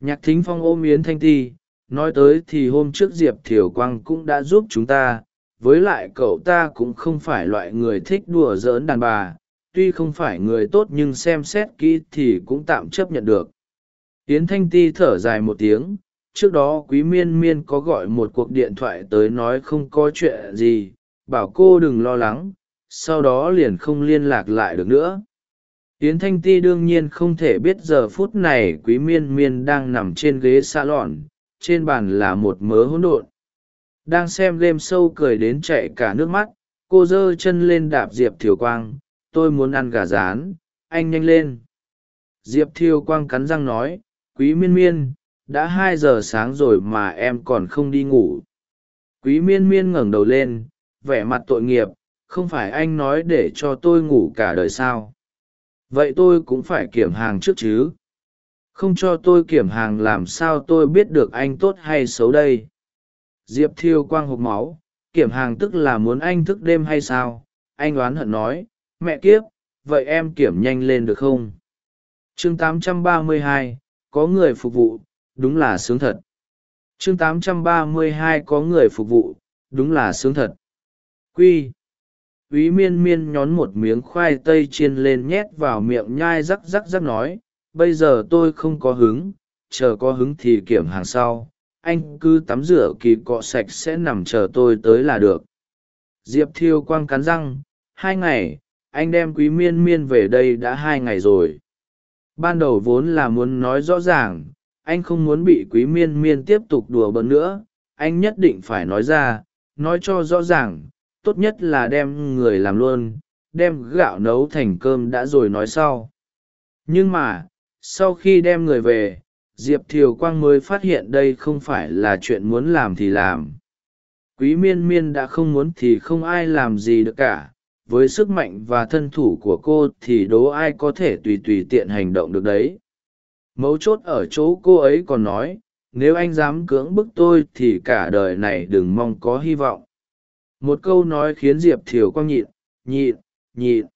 Nhạc thính phong ôm yến thanh ti nói tới thì hôm trước diệp thiều quang cũng đã giúp chúng ta, với lại cậu ta cũng không phải loại người thích đùa giỡn đàn bà, tuy không phải người tốt nhưng xem xét kỹ thì cũng tạm chấp nhận được. Yến thanh ti thở dài một tiếng, trước đó quý miên miên có gọi một cuộc điện thoại tới nói không có chuyện gì, bảo cô đừng lo lắng, sau đó liền không liên lạc lại được nữa. Yến thanh ti đương nhiên không thể biết giờ phút này quý miên miên đang nằm trên ghế xa lọn trên bàn là một mớ hỗn độn. Đang xem game sâu cười đến chạy cả nước mắt, cô giơ chân lên đạp diệp thiều quang, tôi muốn ăn gà rán, anh nhanh lên. Diệp thiều quang cắn răng nói, quý miên miên, đã hai giờ sáng rồi mà em còn không đi ngủ. Quý miên miên ngẩng đầu lên, vẻ mặt tội nghiệp, không phải anh nói để cho tôi ngủ cả đời sao? Vậy tôi cũng phải kiểm hàng trước chứ không cho tôi kiểm hàng làm sao tôi biết được anh tốt hay xấu đây? Diệp thiêu quang hộp máu kiểm hàng tức là muốn anh thức đêm hay sao? Anh oán hận nói mẹ kiếp vậy em kiểm nhanh lên được không? Chương 832, có người phục vụ đúng là sướng thật. Chương 832 có người phục vụ đúng là sướng thật. Quy. Úy miên miên nhón một miếng khoai tây chiên lên nhét vào miệng nhai rắc rắc rắc nói bây giờ tôi không có hứng, chờ có hứng thì kiểm hàng sau, anh cứ tắm rửa kỳ cọ sạch sẽ nằm chờ tôi tới là được. Diệp thiêu quang cắn răng, hai ngày, anh đem quý miên miên về đây đã hai ngày rồi. Ban đầu vốn là muốn nói rõ ràng, anh không muốn bị quý miên miên tiếp tục đùa bỡn nữa, anh nhất định phải nói ra, nói cho rõ ràng, tốt nhất là đem người làm luôn, đem gạo nấu thành cơm đã rồi nói sau. Nhưng mà sau khi đem người về, diệp thiều quang mới phát hiện đây không phải là chuyện muốn làm thì làm. Quý miên miên đã không muốn thì không ai làm gì được cả. Với sức mạnh và thân thủ của cô thì đố ai có thể tùy tùy tiện hành động được đấy. Mấu chốt ở chỗ cô ấy còn nói, nếu anh dám cưỡng bức tôi thì cả đời này đừng mong có hy vọng. Một câu nói khiến diệp thiều quang nhịn nhịn nhịn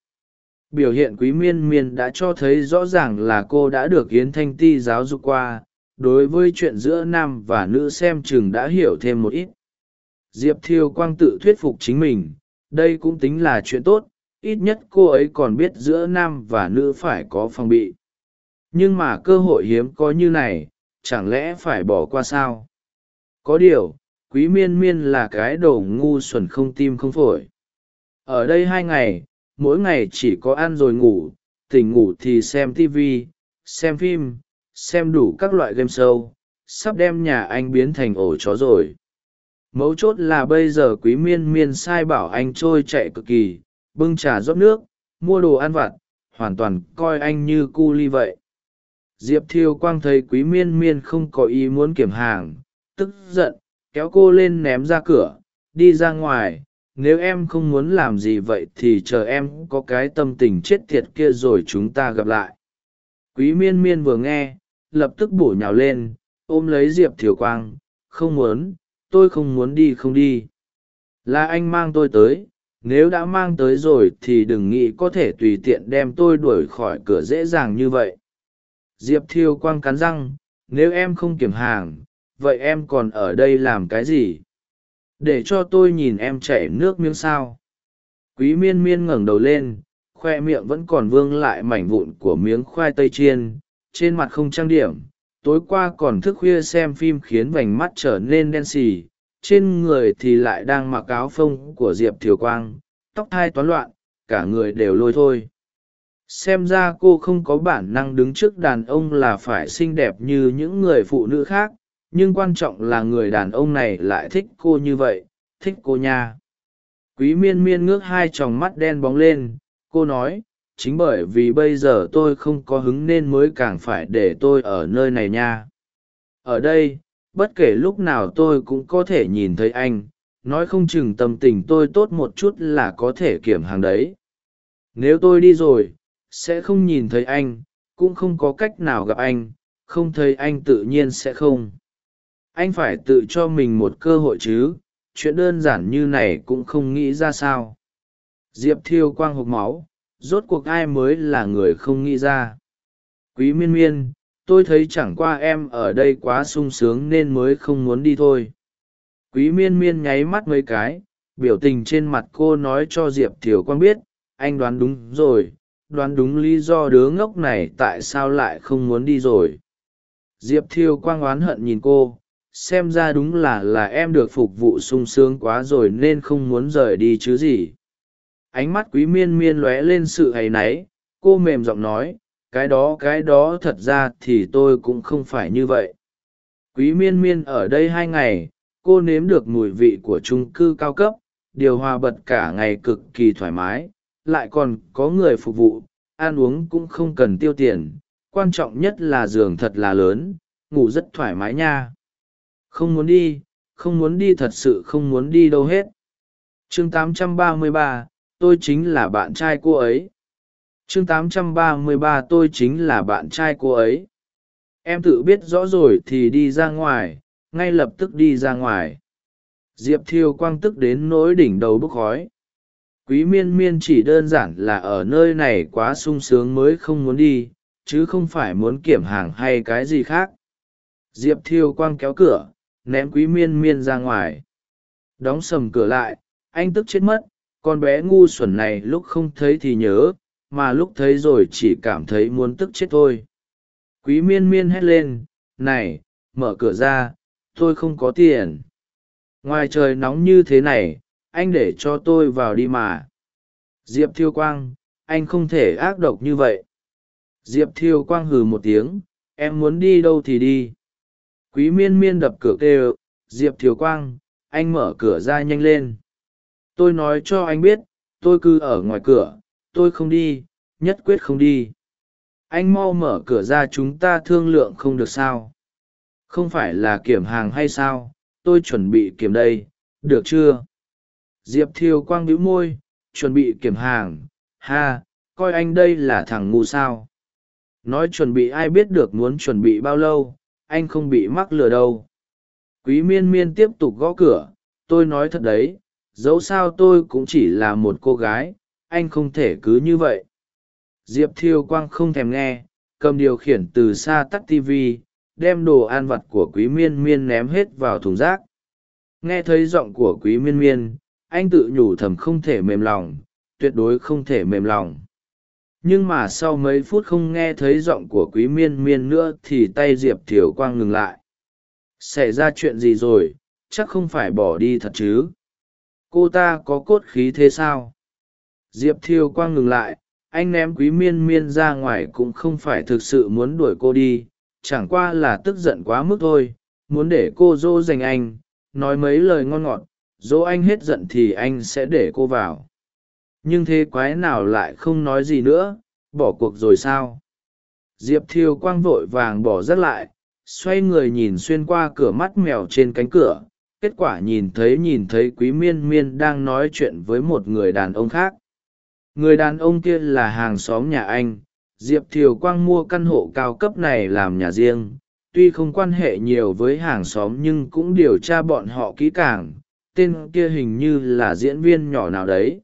biểu hiện quý miên miên đã cho thấy rõ ràng là cô đã được yến thanh ti giáo dục qua. Đối với chuyện giữa nam và nữ xem chừng đã hiểu thêm một ít. Diệp thiêu quang tự thuyết phục chính mình, đây cũng tính là chuyện tốt, ít nhất cô ấy còn biết giữa nam và nữ phải có phòng bị. Nhưng mà cơ hội hiếm có như này, chẳng lẽ phải bỏ qua sao? Có điều, quý miên miên là cái đồ ngu xuẩn không tim không phổi. Ở đây hai ngày mỗi ngày chỉ có ăn rồi ngủ, tỉnh ngủ thì xem tv xem phim, xem đủ các loại game show, sắp đem nhà anh biến thành ổ chó rồi. Mấu chốt là bây giờ quý miên miên sai bảo anh trôi chạy cực kỳ, bưng trà rót nước, mua đồ ăn vặt, hoàn toàn coi anh như cu ly vậy. Diệp thiêu quang thấy quý miên miên không có ý muốn kiểm hàng, tức giận, kéo cô lên ném ra cửa, đi ra ngoài nếu em không muốn làm gì vậy thì chờ em có cái tâm tình chết tiệt kia rồi chúng ta gặp lại. Quý miên miên vừa nghe, lập tức bổ nhào lên, ôm lấy diệp thiều quang, không muốn, tôi không muốn đi không đi. Là anh mang tôi tới, nếu đã mang tới rồi thì đừng nghĩ có thể tùy tiện đem tôi đuổi khỏi cửa dễ dàng như vậy. Diệp thiêu quang cắn răng, nếu em không kiểm hàng, vậy em còn ở đây làm cái gì? Để cho tôi nhìn em chảy nước miếng sao. Quý miên miên ngẩng đầu lên, khoe miệng vẫn còn vương lại mảnh vụn của miếng khoai tây chiên, trên mặt không trang điểm, tối qua còn thức khuya xem phim khiến vành mắt trở nên đen xì, trên người thì lại đang mặc áo phông của diệp thiều quang, tóc thai toán loạn, cả người đều lôi thôi. Xem ra cô không có bản năng đứng trước đàn ông là phải xinh đẹp như những người phụ nữ khác nhưng quan trọng là người đàn ông này lại thích cô như vậy, thích cô nha. Quý miên miên ngước hai tròng mắt đen bóng lên, cô nói, chính bởi vì bây giờ tôi không có hứng nên mới càng phải để tôi ở nơi này nha. Ở đây, bất kể lúc nào tôi cũng có thể nhìn thấy anh, nói không chừng tâm tình tôi tốt một chút là có thể kiểm hàng đấy. Nếu tôi đi rồi, sẽ không nhìn thấy anh, cũng không có cách nào gặp anh, không thấy anh tự nhiên sẽ không anh phải tự cho mình một cơ hội chứ, chuyện đơn giản như này cũng không nghĩ ra sao. Diệp thiêu quang hộp máu, rốt cuộc ai mới là người không nghĩ ra? Quý miên miên, tôi thấy chẳng qua em ở đây quá sung sướng nên mới không muốn đi thôi. Quý miên miên nháy mắt mấy cái, biểu tình trên mặt cô nói cho diệp thiều quang biết, anh đoán đúng rồi, đoán đúng lý do đứa ngốc này tại sao lại không muốn đi rồi. Diệp thiêu quang oán hận nhìn cô xem ra đúng là là em được phục vụ sung sướng quá rồi nên không muốn rời đi chứ gì. Ánh mắt quý miên miên lóe lên sự hay náy, cô mềm giọng nói, cái đó cái đó thật ra thì tôi cũng không phải như vậy. Quý miên miên ở đây hai ngày, cô nếm được mùi vị của trung cư cao cấp, điều hòa bật cả ngày cực kỳ thoải mái, lại còn có người phục vụ, ăn uống cũng không cần tiêu tiền, quan trọng nhất là giường thật là lớn, ngủ rất thoải mái nha không muốn đi không muốn đi thật sự không muốn đi đâu hết. Chương 833, tôi chính là bạn trai cô ấy. Chương 833 tôi chính là bạn trai cô ấy. Em tự biết rõ rồi thì đi ra ngoài ngay lập tức đi ra ngoài. Diệp thiêu quang tức đến nỗi đỉnh đầu bốc khói. Quý miên miên chỉ đơn giản là ở nơi này quá sung sướng mới không muốn đi chứ không phải muốn kiểm hàng hay cái gì khác. Diệp thiêu quang kéo cửa ném quý miên miên ra ngoài. Đóng sầm cửa lại, anh tức chết mất, con bé ngu xuẩn này lúc không thấy thì nhớ, mà lúc thấy rồi chỉ cảm thấy muốn tức chết thôi. Quý miên miên hét lên, này, mở cửa ra, tôi không có tiền. Ngoài trời nóng như thế này, anh để cho tôi vào đi mà. Diệp thiêu quang, anh không thể ác độc như vậy. Diệp thiêu quang hừ một tiếng, em muốn đi đâu thì đi quý miên miên đập cửa kêu, diệp thiều quang, anh mở cửa ra nhanh lên. Tôi nói cho anh biết, tôi cứ ở ngoài cửa, tôi không đi, nhất quyết không đi. Anh mau mở cửa ra chúng ta thương lượng không được sao? Không phải là kiểm hàng hay sao? Tôi chuẩn bị kiểm đây, được chưa? Diệp thiều quang bĩu môi, chuẩn bị kiểm hàng, ha, coi anh đây là thằng ngu sao? Nói chuẩn bị ai biết được muốn chuẩn bị bao lâu? Anh không bị mắc lừa đâu. Quý miên miên tiếp tục gõ cửa, tôi nói thật đấy, dẫu sao tôi cũng chỉ là một cô gái, anh không thể cứ như vậy. Diệp thiêu quang không thèm nghe, cầm điều khiển từ xa tắt tv đem đồ ăn vặt của quý miên miên ném hết vào thùng rác. Nghe thấy giọng của quý miên miên, anh tự nhủ thầm không thể mềm lòng, tuyệt đối không thể mềm lòng nhưng mà sau mấy phút không nghe thấy giọng của quý miên miên nữa thì tay diệp thiều quang ngừng lại. Xảy ra chuyện gì rồi? Chắc không phải bỏ đi thật chứ? Cô ta có cốt khí thế sao? Diệp thiều quang ngừng lại, anh ném quý miên miên ra ngoài cũng không phải thực sự muốn đuổi cô đi, chẳng qua là tức giận quá mức thôi, muốn để cô dỗ dành anh. Nói mấy lời ngon ngọt, dỗ anh hết giận thì anh sẽ để cô vào nhưng thế quái nào lại không nói gì nữa, bỏ cuộc rồi sao? Diệp thiêu quang vội vàng bỏ rớt lại, xoay người nhìn xuyên qua cửa mắt mèo trên cánh cửa, kết quả nhìn thấy nhìn thấy quý miên miên đang nói chuyện với một người đàn ông khác. Người đàn ông kia là hàng xóm nhà anh, diệp thiều quang mua căn hộ cao cấp này làm nhà riêng, tuy không quan hệ nhiều với hàng xóm nhưng cũng điều tra bọn họ kỹ càng, tên kia hình như là diễn viên nhỏ nào đấy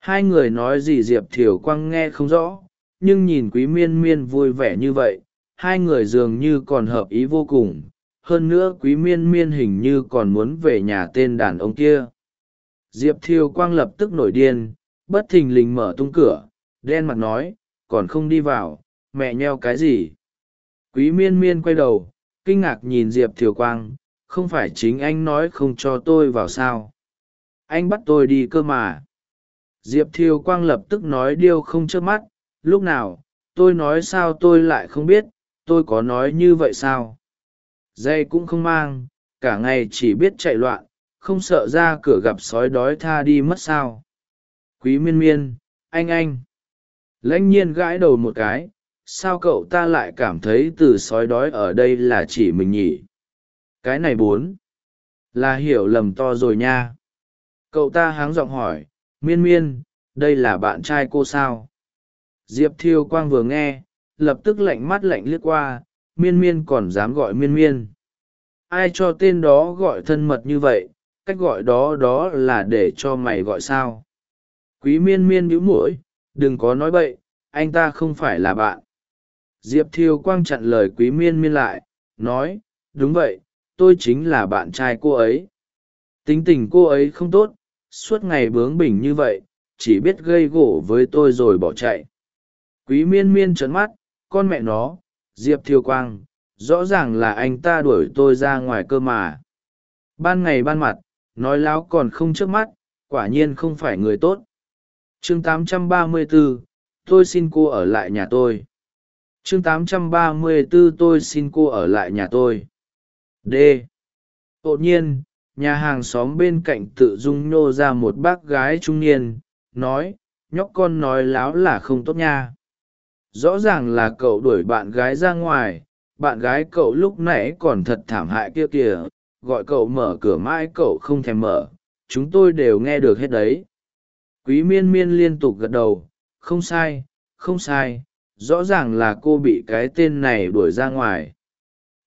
hai người nói gì diệp thiều quang nghe không rõ, nhưng nhìn quý miên miên vui vẻ như vậy, hai người dường như còn hợp ý vô cùng. Hơn nữa quý miên miên hình như còn muốn về nhà tên đàn ông kia. Diệp thiều quang lập tức nổi điên, bất thình lình mở tung cửa, đen mặt nói, còn không đi vào, mẹ nheo cái gì? Quý miên miên quay đầu, kinh ngạc nhìn diệp thiều quang, không phải chính anh nói không cho tôi vào sao? Anh bắt tôi đi cơ mà diệp thiều quang lập tức nói điêu không chớp mắt, lúc nào, tôi nói sao tôi lại không biết, tôi có nói như vậy sao? Dây cũng không mang, cả ngày chỉ biết chạy loạn, không sợ ra cửa gặp sói đói tha đi mất sao? Quý miên miên, anh anh. Lãnh nhiên gãi đầu một cái, sao cậu ta lại cảm thấy từ sói đói ở đây là chỉ mình nhỉ? Cái này bốn. Là hiểu lầm to rồi nha. Cậu ta háng giọng hỏi miên miên, đây là bạn trai cô sao? Diệp thiêu quang vừa nghe, lập tức lạnh mắt lạnh liếc qua, miên miên còn dám gọi miên miên. Ai cho tên đó gọi thân mật như vậy, cách gọi đó đó là để cho mày gọi sao? Quý miên miên bĩu mũi đừng có nói bậy, anh ta không phải là bạn. Diệp thiêu quang chặn lời quý miên miên lại, nói, đúng vậy, tôi chính là bạn trai cô ấy. Tính tình cô ấy không tốt suốt ngày bướng bỉnh như vậy chỉ biết gây gỗ với tôi rồi bỏ chạy. Quý miên miên trấn mắt con mẹ nó diệp thiêu quang rõ ràng là anh ta đuổi tôi ra ngoài cơ mà. Ban ngày ban mặt nói láo còn không trước mắt quả nhiên không phải người tốt. Chương 834, tôi xin cô ở lại nhà tôi. Chương 834 tôi xin cô ở lại nhà tôi. D. Đột nhiên nhà hàng xóm bên cạnh tự dung nhô ra một bác gái trung niên, nói, nhóc con nói láo là không tốt nha. Rõ ràng là cậu đuổi bạn gái ra ngoài, bạn gái cậu lúc nãy còn thật thảm hại kia kìa, gọi cậu mở cửa mãi cậu không thèm mở, chúng tôi đều nghe được hết đấy. Quý miên miên liên tục gật đầu, không sai không sai, rõ ràng là cô bị cái tên này đuổi ra ngoài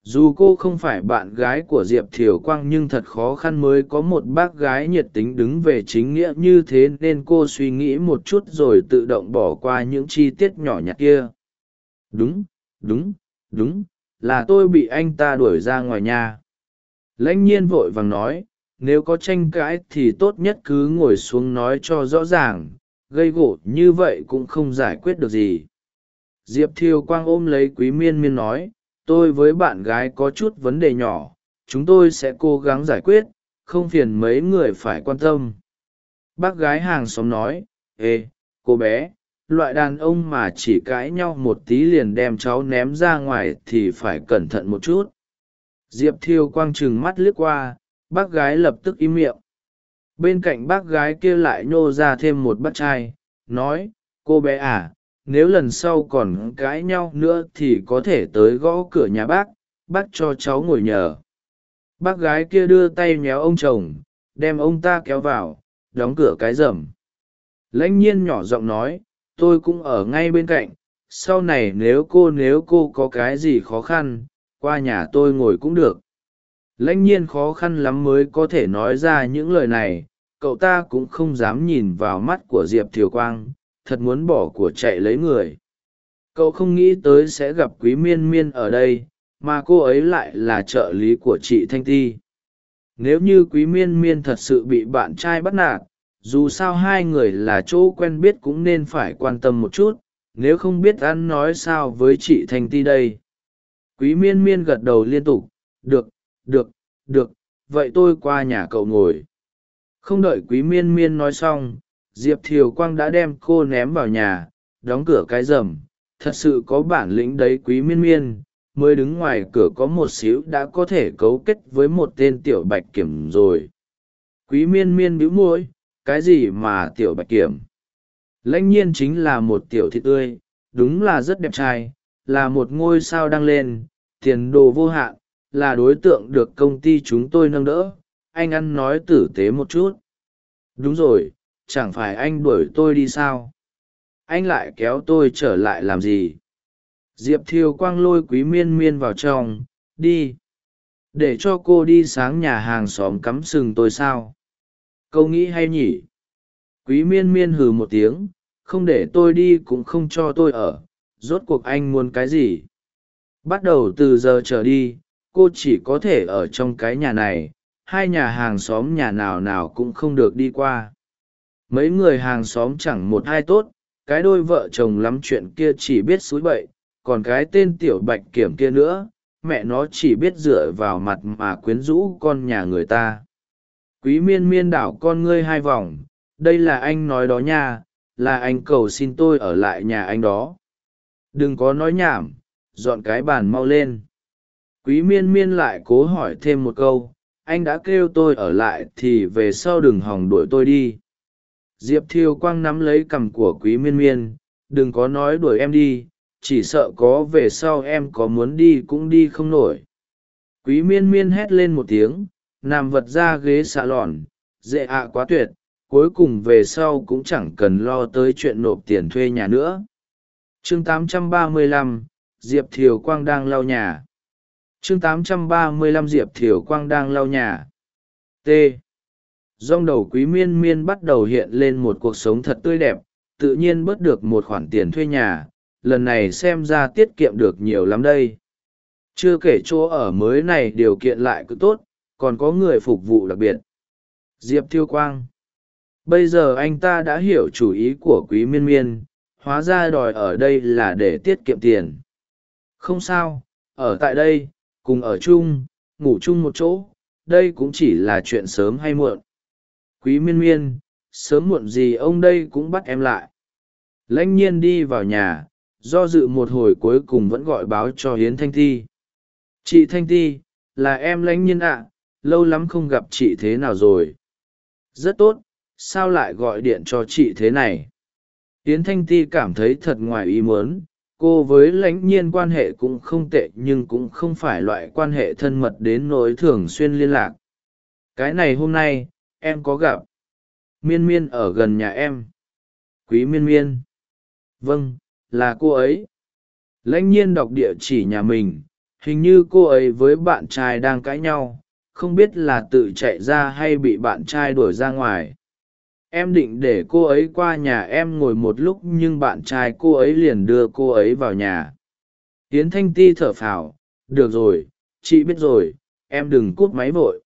dù cô không phải bạn gái của diệp thiều quang nhưng thật khó khăn mới có một bác gái nhiệt tính đứng về chính nghĩa như thế nên cô suy nghĩ một chút rồi tự động bỏ qua những chi tiết nhỏ nhặt kia. Đúng đúng đúng, là tôi bị anh ta đuổi ra ngoài nhà. Lãnh nhiên vội vàng nói, nếu có tranh cãi thì tốt nhất cứ ngồi xuống nói cho rõ ràng, gây gỗ như vậy cũng không giải quyết được gì. Diệp thiều quang ôm lấy quý miên miên nói tôi với bạn gái có chút vấn đề nhỏ, chúng tôi sẽ cố gắng giải quyết, không phiền mấy người phải quan tâm. Bác gái hàng xóm nói, ê, cô bé, loại đàn ông mà chỉ cãi nhau một tí liền đem cháu ném ra ngoài thì phải cẩn thận một chút. Diệp thiêu quang trừng mắt liếc qua, bác gái lập tức im miệng. Bên cạnh bác gái kia lại nhô ra thêm một bát trai nói, cô bé à nếu lần sau còn cãi nhau nữa thì có thể tới gõ cửa nhà bác bác cho cháu ngồi nhờ. Bác gái kia đưa tay nhéo ông chồng, đem ông ta kéo vào, đóng cửa cái rầm. Lãnh nhiên nhỏ giọng nói, tôi cũng ở ngay bên cạnh, sau này nếu cô nếu cô có cái gì khó khăn, qua nhà tôi ngồi cũng được. Lãnh nhiên khó khăn lắm mới có thể nói ra những lời này, cậu ta cũng không dám nhìn vào mắt của diệp thiều quang thật muốn bỏ của chạy lấy người. Cậu không nghĩ tới sẽ gặp quý miên miên ở đây, mà cô ấy lại là trợ lý của chị thanh ti. Nếu như quý miên miên thật sự bị bạn trai bắt nạt, dù sao hai người là chỗ quen biết cũng nên phải quan tâm một chút, nếu không biết ăn nói sao với chị thanh ti đây. Quý miên miên gật đầu liên tục, được được được, vậy tôi qua nhà cậu ngồi. Không đợi quý miên miên nói xong diệp thiều quang đã đem cô ném vào nhà, đóng cửa cái rầm. Thật sự có bản lĩnh đấy quý miên miên. Mới đứng ngoài cửa có một xíu đã có thể cấu kết với một tên tiểu bạch kiểm rồi. Quý miên miên bĩu môi, cái gì mà tiểu bạch kiểm? Lãnh nhiên chính là một tiểu thị tươi, đúng là rất đẹp trai, là một ngôi sao đang lên, tiền đồ vô hạn, là đối tượng được công ty chúng tôi nâng đỡ. Anh ăn nói tử tế một chút. Đúng rồi chẳng phải anh đuổi tôi đi sao? Anh lại kéo tôi trở lại làm gì? Diệp thiêu quang lôi quý miên miên vào trong. Đi. Để cho cô đi sáng nhà hàng xóm cắm sừng tôi sao? Câu nghĩ hay nhỉ? Quý miên miên hừ một tiếng. Không để tôi đi cũng không cho tôi ở. Rốt cuộc anh muốn cái gì? Bắt đầu từ giờ trở đi, cô chỉ có thể ở trong cái nhà này. Hai nhà hàng xóm nhà nào nào cũng không được đi qua mấy người hàng xóm chẳng một ai tốt, cái đôi vợ chồng lắm chuyện kia chỉ biết xúi bậy, còn cái tên tiểu bạch kiểm kia nữa, mẹ nó chỉ biết dựa vào mặt mà quyến rũ con nhà người ta. Quý miên miên đảo con ngươi hai vòng, đây là anh nói đó nha, là anh cầu xin tôi ở lại nhà anh đó. Đừng có nói nhảm, dọn cái bàn mau lên. Quý miên miên lại cố hỏi thêm một câu, anh đã kêu tôi ở lại thì về sau đừng hòng đuổi tôi đi diệp thiêu quang nắm lấy cằm của quý miên miên đừng có nói đuổi em đi chỉ sợ có về sau em có muốn đi cũng đi không nổi. Quý miên miên hét lên một tiếng nằm vật ra ghế xạ lòn dễ ạ à quá tuyệt cuối cùng về sau cũng chẳng cần lo tới chuyện nộp tiền thuê nhà nữa. Chương 835, diệp thiều quang đang lau nhà. Chương 835 diệp thiều quang đang lau nhà. T dong đầu quý miên miên bắt đầu hiện lên một cuộc sống thật tươi đẹp, tự nhiên bớt được một khoản tiền thuê nhà, lần này xem ra tiết kiệm được nhiều lắm đây. Chưa kể chỗ ở mới này điều kiện lại cứ tốt, còn có người phục vụ đặc biệt. Diệp thiêu quang. Bây giờ anh ta đã hiểu chủ ý của quý miên miên, hóa ra đòi ở đây là để tiết kiệm tiền. Không sao, ở tại đây, cùng ở chung, ngủ chung một chỗ, đây cũng chỉ là chuyện sớm hay muộn quý miên miên, sớm muộn gì ông đây cũng bắt em lại. Lãnh nhiên đi vào nhà, do dự một hồi cuối cùng vẫn gọi báo cho hiến thanh thi chị thanh ti, là em lãnh nhiên ạ, lâu lắm không gặp chị thế nào rồi. Rất tốt, sao lại gọi điện cho chị thế này? Hiến thanh ti cảm thấy thật ngoài ý muốn, cô với lãnh nhiên quan hệ cũng không tệ nhưng cũng không phải loại quan hệ thân mật đến nỗi thường xuyên liên lạc. Cái này hôm nay em có gặp. Miên miên ở gần nhà em. Quý miên miên. Vâng là cô ấy. Lãnh nhiên đọc địa chỉ nhà mình. Hình như cô ấy với bạn trai đang cãi nhau. Không biết là tự chạy ra hay bị bạn trai đuổi ra ngoài. Em định để cô ấy qua nhà em ngồi một lúc nhưng bạn trai cô ấy liền đưa cô ấy vào nhà. Tiến thanh ti thở phào. Được rồi, chị biết rồi. Em đừng cút máy vội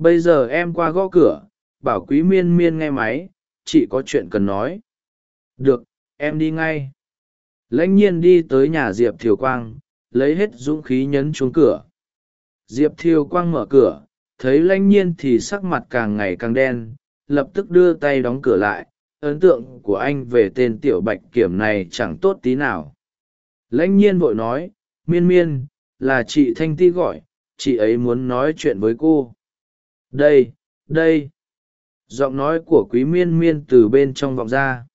bây giờ em qua gõ cửa, bảo quý miên miên nghe máy, chị có chuyện cần nói. Được, em đi ngay. Lãnh nhiên đi tới nhà diệp thiều quang, lấy hết dũng khí nhấn chuông cửa. Diệp thiều quang mở cửa, thấy lãnh nhiên thì sắc mặt càng ngày càng đen, lập tức đưa tay đóng cửa lại. Ấn tượng của anh về tên tiểu bạch kiểm này chẳng tốt tí nào. Lãnh nhiên vội nói, miên miên, là chị thanh ti gọi, chị ấy muốn nói chuyện với cô đây đây. Giọng nói của quý miên miên từ bên trong vọng ra.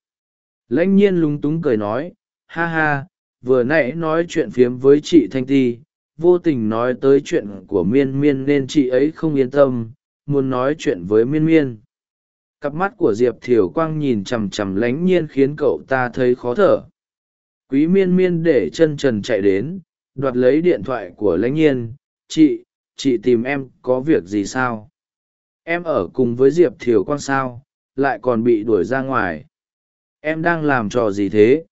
Lãnh nhiên lúng túng cười nói, ha ha, vừa nãy nói chuyện phiếm với chị thanh ti, vô tình nói tới chuyện của miên miên nên chị ấy không yên tâm, muốn nói chuyện với miên miên. Cặp mắt của diệp thiều quang nhìn chằm chằm lánh nhiên khiến cậu ta thấy khó thở. Quý miên miên để chân trần chạy đến, đoạt lấy điện thoại của lánh nhiên, chị chị tìm em có việc gì sao? Em ở cùng với diệp thiều quang sao, lại còn bị đuổi ra ngoài. Em đang làm trò gì thế?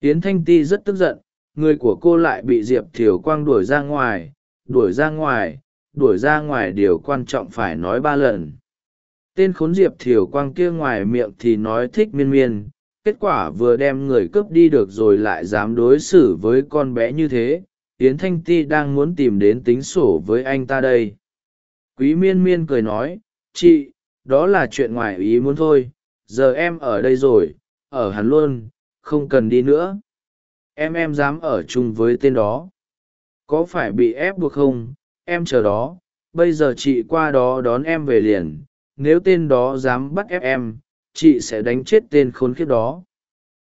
Yến thanh ti rất tức giận, người của cô lại bị diệp thiều quang đuổi ra ngoài, đuổi ra ngoài, đuổi ra ngoài điều quan trọng phải nói ba lần. Tên khốn diệp thiều quang kia ngoài miệng thì nói thích miên miên, kết quả vừa đem người cướp đi được rồi lại dám đối xử với con bé như thế. Yến thanh ti đang muốn tìm đến tính sổ với anh ta đây quý miên miên cười nói, chị, đó là chuyện ngoài ý muốn thôi, giờ em ở đây rồi, ở hẳn luôn, không cần đi nữa. Em em dám ở chung với tên đó. Có phải bị ép buộc không? Em chờ đó. Bây giờ chị qua đó đón em về liền. Nếu tên đó dám bắt ép em, chị sẽ đánh chết tên khốn kiếp đó.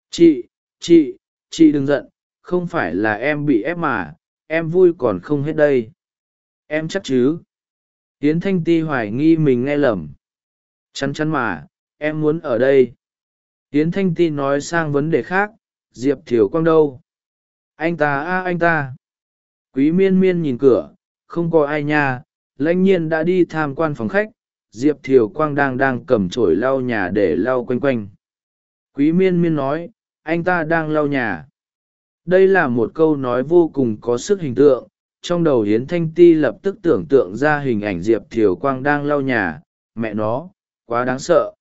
Chị chị chị đừng giận. Không phải là em bị ép mà. Em vui còn không hết đây. Em chắc chứ? Yến thanh ti hoài nghi mình nghe lầm. Chắn chắn mà, em muốn ở đây. Yến thanh ti nói sang vấn đề khác, diệp thiều quang đâu? Anh ta a anh ta. Quý miên miên nhìn cửa, không có ai nha, lãnh nhiên đã đi tham quan phòng khách, diệp thiều quang đang đang cầm chổi lau nhà để lau quanh quanh. Quý miên miên nói, anh ta đang lau nhà. Đây là một câu nói vô cùng có sức hình tượng trong đầu hiến thanh ti lập tức tưởng tượng ra hình ảnh diệp thiều quang đang lau nhà. Mẹ nó quá đáng sợ.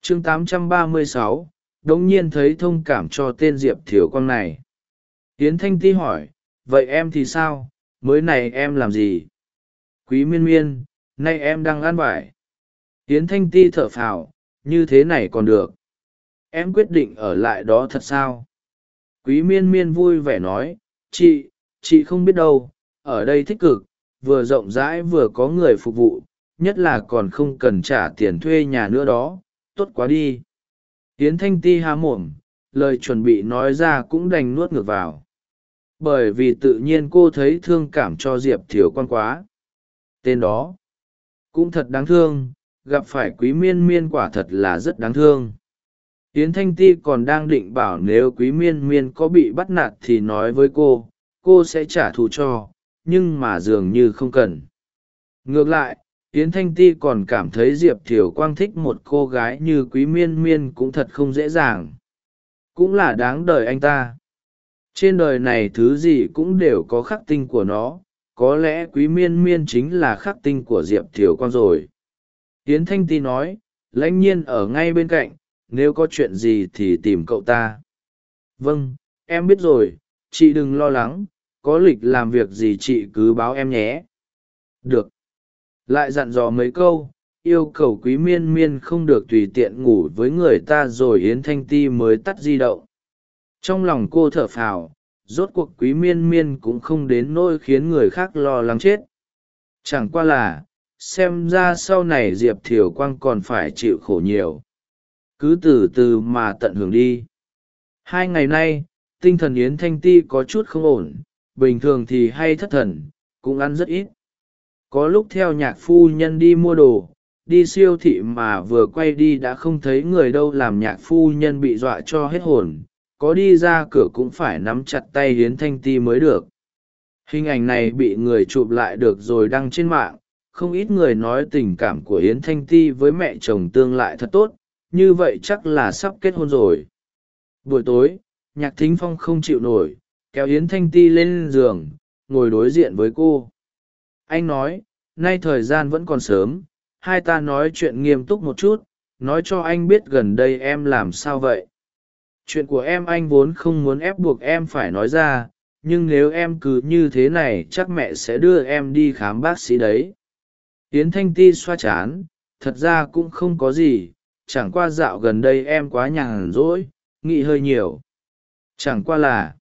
Chương 836, đống nhiên thấy thông cảm cho tên diệp thiều quang này. Hiến thanh ti hỏi vậy em thì sao? Mới này em làm gì? Quý miên miên nay em đang ăn vải. Hiến thanh ti thở phào như thế này còn được. Em quyết định ở lại đó thật sao? Quý miên miên vui vẻ nói chị chị không biết đâu ở đây thích cực, vừa rộng rãi vừa có người phục vụ, nhất là còn không cần trả tiền thuê nhà nữa đó, tốt quá đi. Tiến thanh ti há mồm, lời chuẩn bị nói ra cũng đành nuốt ngược vào. Bởi vì tự nhiên cô thấy thương cảm cho diệp thiều quan quá. Tên đó, cũng thật đáng thương, gặp phải quý miên miên quả thật là rất đáng thương. Yến thanh ti còn đang định bảo nếu quý miên miên có bị bắt nạt thì nói với cô cô sẽ trả thù cho nhưng mà dường như không cần. Ngược lại, yến thanh ti còn cảm thấy diệp thiều quang thích một cô gái như quý miên miên cũng thật không dễ dàng. Cũng là đáng đời anh ta. Trên đời này thứ gì cũng đều có khắc tinh của nó. Có lẽ quý miên miên chính là khắc tinh của diệp thiều quang rồi. Yến thanh ti nói, lãnh nhiên ở ngay bên cạnh, nếu có chuyện gì thì tìm cậu ta. Vâng em biết rồi, chị đừng lo lắng có lịch làm việc gì chị cứ báo em nhé. Được. Lại dặn dò mấy câu, yêu cầu quý miên miên không được tùy tiện ngủ với người ta rồi yến thanh ti mới tắt di động. Trong lòng cô thở phào, rốt cuộc quý miên miên cũng không đến nỗi khiến người khác lo lắng chết. Chẳng qua là, xem ra sau này diệp thiều quang còn phải chịu khổ nhiều. Cứ từ từ mà tận hưởng đi. Hai ngày nay, tinh thần yến thanh ti có chút không ổn bình thường thì hay thất thần, cũng ăn rất ít. Có lúc theo nhạc phu nhân đi mua đồ, đi siêu thị mà vừa quay đi đã không thấy người đâu làm nhạc phu nhân bị dọa cho hết hồn, có đi ra cửa cũng phải nắm chặt tay hiến thanh ti mới được. Hình ảnh này bị người chụp lại được rồi đăng trên mạng, không ít người nói tình cảm của yến thanh ti với mẹ chồng tương lại thật tốt, như vậy chắc là sắp kết hôn rồi. Buổi tối, nhạc thính phong không chịu nổi kéo yến thanh ti lên giường, ngồi đối diện với cô. Anh nói, nay thời gian vẫn còn sớm, hai ta nói chuyện nghiêm túc một chút, nói cho anh biết gần đây em làm sao vậy. Chuyện của em anh vốn không muốn ép buộc em phải nói ra, nhưng nếu em cứ như thế này chắc mẹ sẽ đưa em đi khám bác sĩ đấy. Yến thanh ti xoa chán, thật ra cũng không có gì, chẳng qua dạo gần đây em quá nhàn rỗi, nghĩ hơi nhiều. Chẳng qua là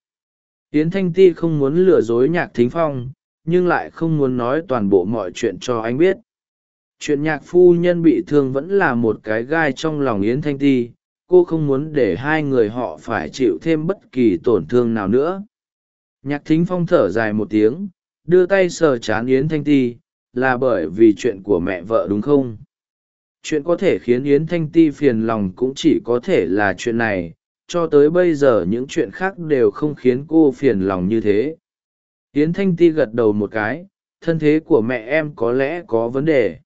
yến thanh ti không muốn lừa dối nhạc thính phong, nhưng lại không muốn nói toàn bộ mọi chuyện cho anh biết. Chuyện nhạc phu nhân bị thương vẫn là một cái gai trong lòng yến thanh ti, cô không muốn để hai người họ phải chịu thêm bất kỳ tổn thương nào nữa. Nhạc thính phong thở dài một tiếng, đưa tay sờ chán yến thanh ti, là bởi vì chuyện của mẹ vợ đúng không? Chuyện có thể khiến yến thanh ti phiền lòng cũng chỉ có thể là chuyện này cho tới bây giờ những chuyện khác đều không khiến cô phiền lòng như thế. Yến thanh ti gật đầu một cái, thân thế của mẹ em có lẽ có vấn đề.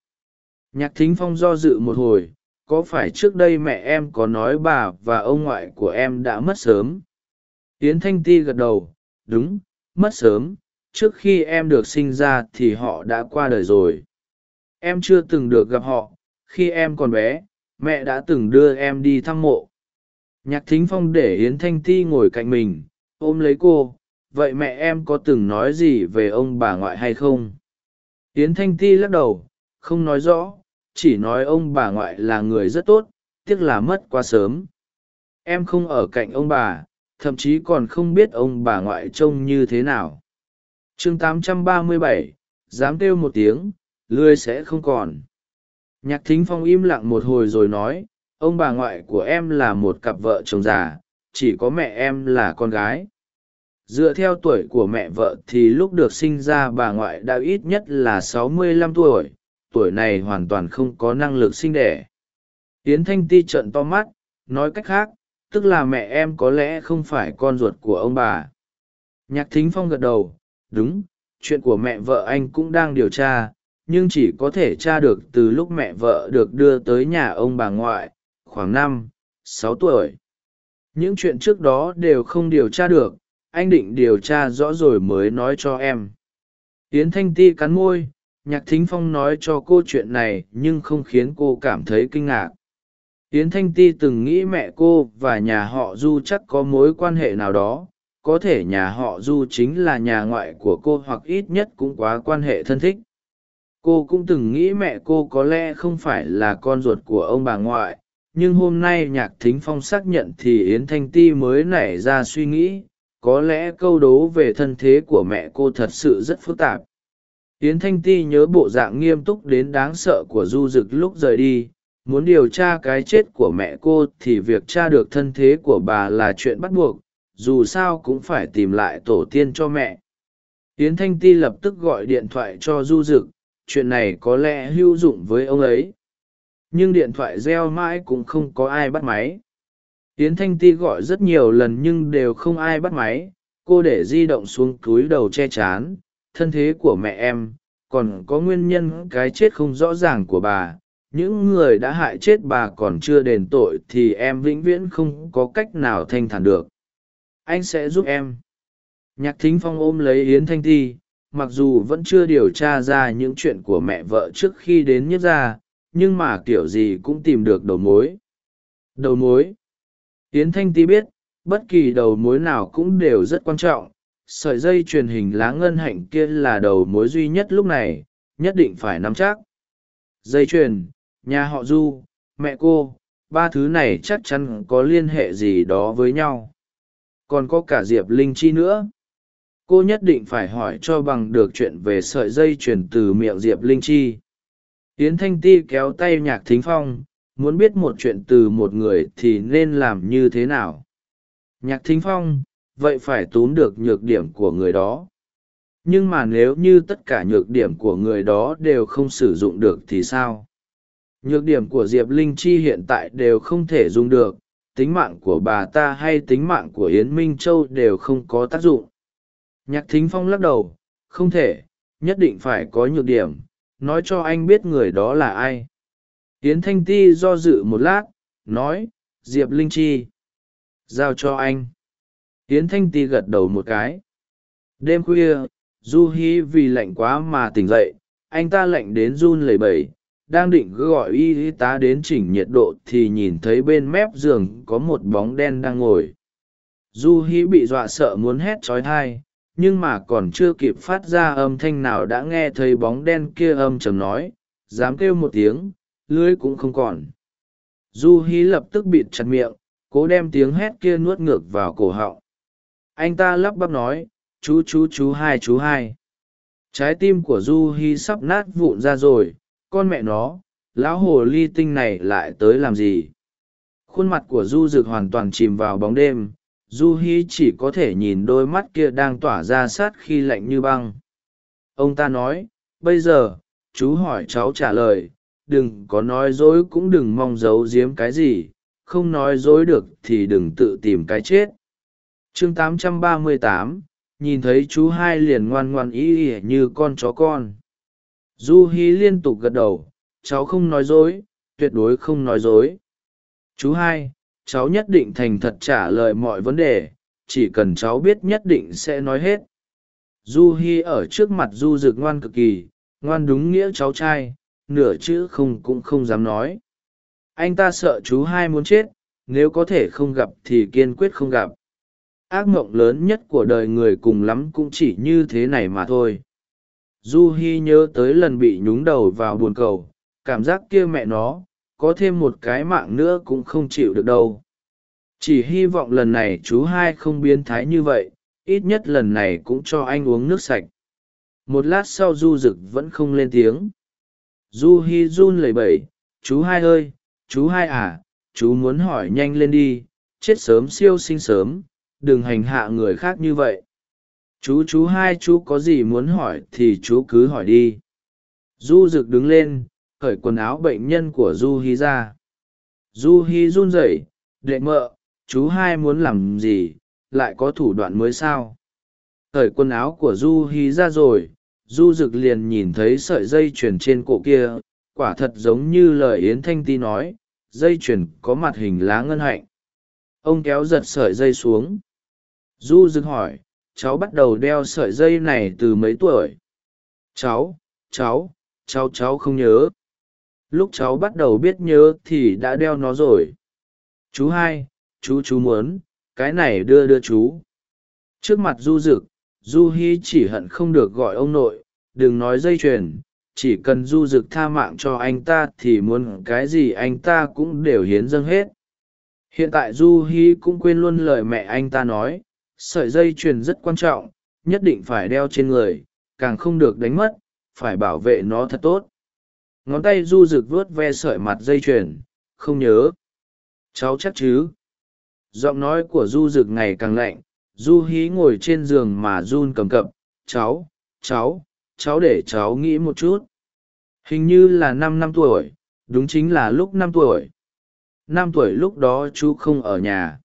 Nhạc thính phong do dự một hồi, có phải trước đây mẹ em có nói bà và ông ngoại của em đã mất sớm? Yến thanh ti gật đầu, đúng, mất sớm, trước khi em được sinh ra thì họ đã qua đời rồi. Em chưa từng được gặp họ, khi em còn bé, mẹ đã từng đưa em đi thăm mộ nhạc thính phong để yến thanh ti ngồi cạnh mình ôm lấy cô vậy mẹ em có từng nói gì về ông bà ngoại hay không? Yến thanh ti lắc đầu không nói rõ chỉ nói ông bà ngoại là người rất tốt tiếc là mất quá sớm. Em không ở cạnh ông bà thậm chí còn không biết ông bà ngoại trông như thế nào. Chương 837, dám kêu một tiếng lươi sẽ không còn. Nhạc thính phong im lặng một hồi rồi nói ông bà ngoại của em là một cặp vợ chồng già, chỉ có mẹ em là con gái. Dựa theo tuổi của mẹ vợ thì lúc được sinh ra bà ngoại đã ít nhất là sáu mươi lăm tuổi tuổi này hoàn toàn không có năng lực sinh đẻ. Yến thanh ti trận to mắt, nói cách khác, tức là mẹ em có lẽ không phải con ruột của ông bà. Nhạc thính phong gật đầu, đúng, chuyện của mẹ vợ anh cũng đang điều tra, nhưng chỉ có thể tra được từ lúc mẹ vợ được đưa tới nhà ông bà ngoại khoảng năm, sáu tuổi. Những chuyện trước đó đều không điều tra được, anh định điều tra rõ rồi mới nói cho em. Yến thanh ti cắn môi, nhạc thính phong nói cho cô chuyện này nhưng không khiến cô cảm thấy kinh ngạc. Yến thanh ti từng nghĩ mẹ cô và nhà họ du chắc có mối quan hệ nào đó, có thể nhà họ du chính là nhà ngoại của cô hoặc ít nhất cũng quá quan hệ thân thích. Cô cũng từng nghĩ mẹ cô có lẽ không phải là con ruột của ông bà ngoại nhưng hôm nay nhạc thính phong xác nhận thì yến thanh ti mới nảy ra suy nghĩ, có lẽ câu đố về thân thế của mẹ cô thật sự rất phức tạp. Yến thanh ti nhớ bộ dạng nghiêm túc đến đáng sợ của du rực lúc rời đi, muốn điều tra cái chết của mẹ cô thì việc tra được thân thế của bà là chuyện bắt buộc, dù sao cũng phải tìm lại tổ tiên cho mẹ. Yến thanh ti lập tức gọi điện thoại cho du rực chuyện này có lẽ hữu dụng với ông ấy nhưng điện thoại reo mãi cũng không có ai bắt máy. Yến thanh ti gọi rất nhiều lần nhưng đều không ai bắt máy. Cô để di động xuống cúi đầu che chán. Thân thế của mẹ em, còn có nguyên nhân cái chết không rõ ràng của bà. Những người đã hại chết bà còn chưa đền tội thì em vĩnh viễn không có cách nào thanh thản được. Anh sẽ giúp em. Nhạc thính phong ôm lấy yến thanh ti, mặc dù vẫn chưa điều tra ra những chuyện của mẹ vợ trước khi đến nhất gia nhưng mà kiểu gì cũng tìm được đầu mối. Đầu mối? Yến thanh ti biết, bất kỳ đầu mối nào cũng đều rất quan trọng, sợi dây truyền hình lá ngân hạnh kia là đầu mối duy nhất lúc này, nhất định phải nắm chắc. Dây chuyền, nhà họ du, mẹ cô, ba thứ này chắc chắn có liên hệ gì đó với nhau. Còn có cả diệp linh chi nữa. Cô nhất định phải hỏi cho bằng được chuyện về sợi dây chuyền từ miệng diệp linh chi yến thanh ti kéo tay nhạc thính phong, muốn biết một chuyện từ một người thì nên làm như thế nào? Nhạc thính phong, vậy phải túm được nhược điểm của người đó. Nhưng mà nếu như tất cả nhược điểm của người đó đều không sử dụng được thì sao? Nhược điểm của diệp linh chi hiện tại đều không thể dùng được, tính mạng của bà ta hay tính mạng của yến minh châu đều không có tác dụng. Nhạc thính phong lắc đầu, không thể, nhất định phải có nhược điểm nói cho anh biết người đó là ai. Yến thanh ti do dự một lát, nói, diệp linh chi. Giao cho anh. Yến thanh ti gật đầu một cái. Đêm khuya, du hi vì lạnh quá mà tỉnh dậy, anh ta lạnh đến run lẩy bẩy, đang định gọi y tá đến chỉnh nhiệt độ thì nhìn thấy bên mép giường có một bóng đen đang ngồi. Du hi bị dọa sợ muốn hét trói thai nhưng mà còn chưa kịp phát ra âm thanh nào đã nghe thấy bóng đen kia âm chầm nói, dám kêu một tiếng, lưới cũng không còn. Du hí lập tức bịt chặt miệng, cố đem tiếng hét kia nuốt ngược vào cổ họng. Anh ta lắp bắp nói, chú chú chú hai chú hai. Trái tim của du hi sắp nát vụn ra rồi, con mẹ nó, lão hồ ly tinh này lại tới làm gì? Khuôn mặt của du rực hoàn toàn chìm vào bóng đêm du hi chỉ có thể nhìn đôi mắt kia đang tỏa ra sát khi lạnh như băng. Ông ta nói bây giờ chú hỏi cháu trả lời đừng có nói dối cũng đừng mong giấu giếm cái gì không nói dối được thì đừng tự tìm cái chết. Chương 838, nhìn thấy chú hai liền ngoan ngoan ý ỉa như con chó con. Du hi liên tục gật đầu cháu không nói dối tuyệt đối không nói dối. Chú hai cháu nhất định thành thật trả lời mọi vấn đề, chỉ cần cháu biết nhất định sẽ nói hết. Du hi ở trước mặt du rực ngoan cực kỳ, ngoan đúng nghĩa cháu trai, nửa chữ không cũng không dám nói. Anh ta sợ chú hai muốn chết, nếu có thể không gặp thì kiên quyết không gặp. Ác mộng lớn nhất của đời người cùng lắm cũng chỉ như thế này mà thôi. Du hi nhớ tới lần bị nhúng đầu vào buồn cầu, cảm giác kia mẹ nó có thêm một cái mạng nữa cũng không chịu được đâu. Chỉ hy vọng lần này chú hai không biến thái như vậy, ít nhất lần này cũng cho anh uống nước sạch. Một lát sau du rực vẫn không lên tiếng. Du hi run lẩy bẩy, chú hai ơi, chú hai à chú muốn hỏi nhanh lên đi, chết sớm siêu sinh sớm, đừng hành hạ người khác như vậy. Chú chú hai, chú có gì muốn hỏi thì chú cứ hỏi đi. Du rực đứng lên khởi quần áo bệnh nhân của du hi ra. Du hi run rẩy, đệ mợ, chú hai muốn làm gì? Lại có thủ đoạn mới sao? Khởi quần áo của du hi ra rồi du rực liền nhìn thấy sợi dây chuyền trên cổ kia. Quả thật giống như lời yến thanh ti nói, dây chuyền có mặt hình lá ngân hạnh. Ông kéo giật sợi dây xuống. Du rực hỏi, cháu bắt đầu đeo sợi dây này từ mấy tuổi? Cháu cháu cháu cháu không nhớ lúc cháu bắt đầu biết nhớ thì đã đeo nó rồi. Chú hai, chú chú muốn, cái này đưa đưa chú. Trước mặt du rực du hi chỉ hận không được gọi ông nội, đừng nói dây chuyền, chỉ cần du rực tha mạng cho anh ta thì muốn cái gì anh ta cũng đều hiến dâng hết. Hiện tại du hi cũng quên luôn lời mẹ anh ta nói, sợi dây chuyền rất quan trọng, nhất định phải đeo trên người, càng không được đánh mất, phải bảo vệ nó thật tốt ngón tay du rực vuốt ve sợi mặt dây chuyền. Không nhớ. Cháu chắc chứ? Giọng nói của du rực ngày càng lạnh. Du hí ngồi trên giường mà run cầm cập. Cháu cháu cháu để cháu nghĩ một chút. Hình như là năm năm tuổi. Đúng chính là lúc năm tuổi. Năm tuổi lúc đó chú không ở nhà.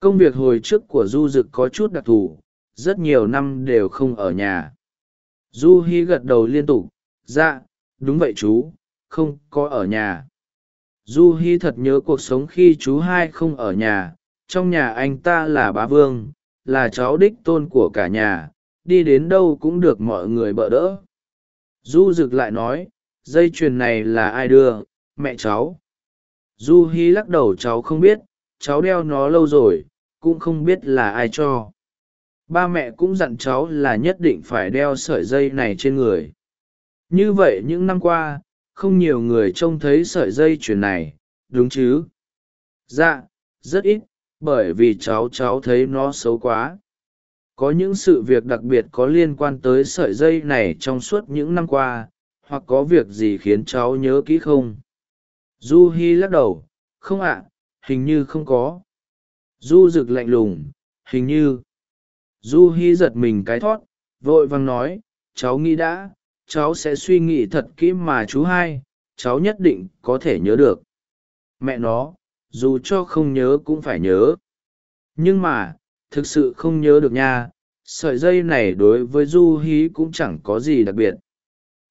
Công việc hồi trước của du d ự c có chút đặc thù. Rất nhiều năm đều không ở nhà. Du hi gật đầu liên tục. Dạ đúng vậy chú, không có ở nhà. Du hi thật nhớ cuộc sống khi chú hai không ở nhà. Trong nhà anh ta là bá vương, là cháu đích tôn của cả nhà. Đi đến đâu cũng được mọi người bỡ đỡ. Du rực lại nói, dây chuyền này là ai đưa? Mẹ cháu. Du hi lắc đầu, cháu không biết. Cháu đeo nó lâu rồi, cũng không biết là ai cho. Ba mẹ cũng dặn cháu là nhất định phải đeo sợi dây này trên người như vậy những năm qua, không nhiều người trông thấy sợi dây chuyền này, đúng chứ? Dạ rất ít, bởi vì cháu cháu thấy nó xấu quá. Có những sự việc đặc biệt có liên quan tới sợi dây này trong suốt những năm qua, hoặc có việc gì khiến cháu nhớ kỹ không? Du hi lắc đầu, không ạ, hình như không có. Du rực lạnh lùng, hình như. Du hi giật mình cái thót, vội vàng nói, cháu nghĩ đã cháu sẽ suy nghĩ thật kỹ mà chú hai, cháu nhất định có thể nhớ được. Mẹ nó, dù cho không nhớ cũng phải nhớ. Nhưng mà, thực sự không nhớ được nha, sợi dây này đối với du hí cũng chẳng có gì đặc biệt.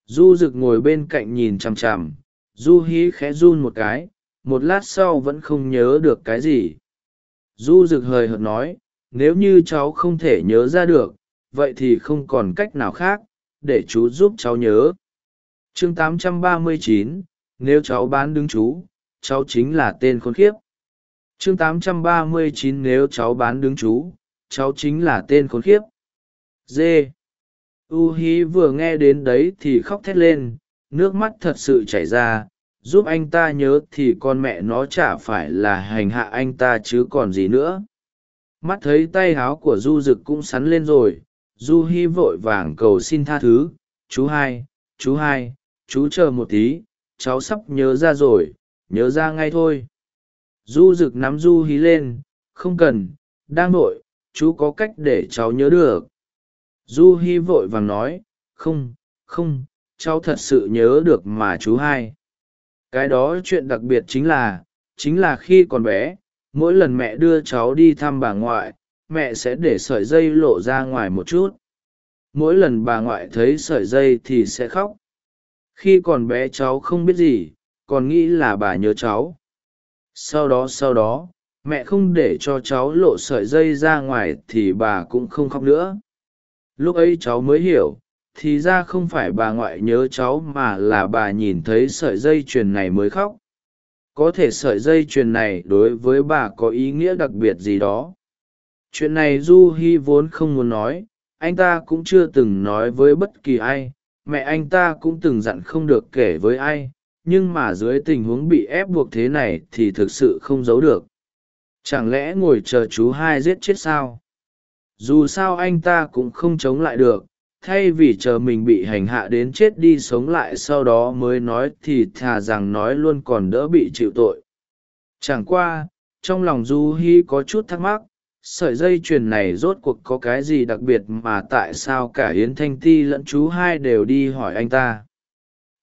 Du rực ngồi bên cạnh nhìn chằm chằm, du hí khẽ run một cái, một lát sau vẫn không nhớ được cái gì. Du rực hời hợt nói, nếu như cháu không thể nhớ ra được, vậy thì không còn cách nào khác để chú giúp cháu nhớ. Chương 839, nếu cháu bán đứng chú cháu chính là tên khốn khiếp. Chương 839 nếu cháu bán đứng chú cháu chính là tên khốn khiếp. D. U hí vừa nghe đến đấy thì khóc thét lên nước mắt thật sự chảy ra giúp anh ta nhớ thì con mẹ nó chả phải là hành hạ anh ta chứ còn gì nữa. Mắt thấy tay háo của du rực cũng sắn lên rồi du hi vội vàng cầu xin tha thứ chú hai chú hai chú chờ một tí cháu sắp nhớ ra rồi nhớ ra ngay thôi. Du rực nắm du hí lên không cần đang vội, chú có cách để cháu nhớ được. Du hi vội vàng nói không không cháu thật sự nhớ được mà chú hai. Cái đó chuyện đặc biệt chính là chính là khi còn bé mỗi lần mẹ đưa cháu đi thăm bà ngoại mẹ sẽ để sợi dây lộ ra ngoài một chút. Mỗi lần bà ngoại thấy sợi dây thì sẽ khóc. Khi còn bé cháu không biết gì, còn nghĩ là bà nhớ cháu. Sau đó sau đó, mẹ không để cho cháu lộ sợi dây ra ngoài thì bà cũng không khóc nữa. Lúc ấy cháu mới hiểu, thì ra không phải bà ngoại nhớ cháu mà là bà nhìn thấy sợi dây chuyền này mới khóc. Có thể sợi dây chuyền này đối với bà có ý nghĩa đặc biệt gì đó chuyện này du hi vốn không muốn nói, anh ta cũng chưa từng nói với bất kỳ ai, mẹ anh ta cũng từng dặn không được kể với ai, nhưng mà dưới tình huống bị ép buộc thế này thì thực sự không giấu được. Chẳng lẽ ngồi chờ chú hai giết chết sao? Dù sao anh ta cũng không chống lại được, thay vì chờ mình bị hành hạ đến chết đi sống lại sau đó mới nói thì thà rằng nói luôn còn đỡ bị chịu tội. Chẳng qua, trong lòng du hi có chút thắc mắc sợi dây chuyền này rốt cuộc có cái gì đặc biệt mà tại sao cả yến thanh ti lẫn chú hai đều đi hỏi anh ta?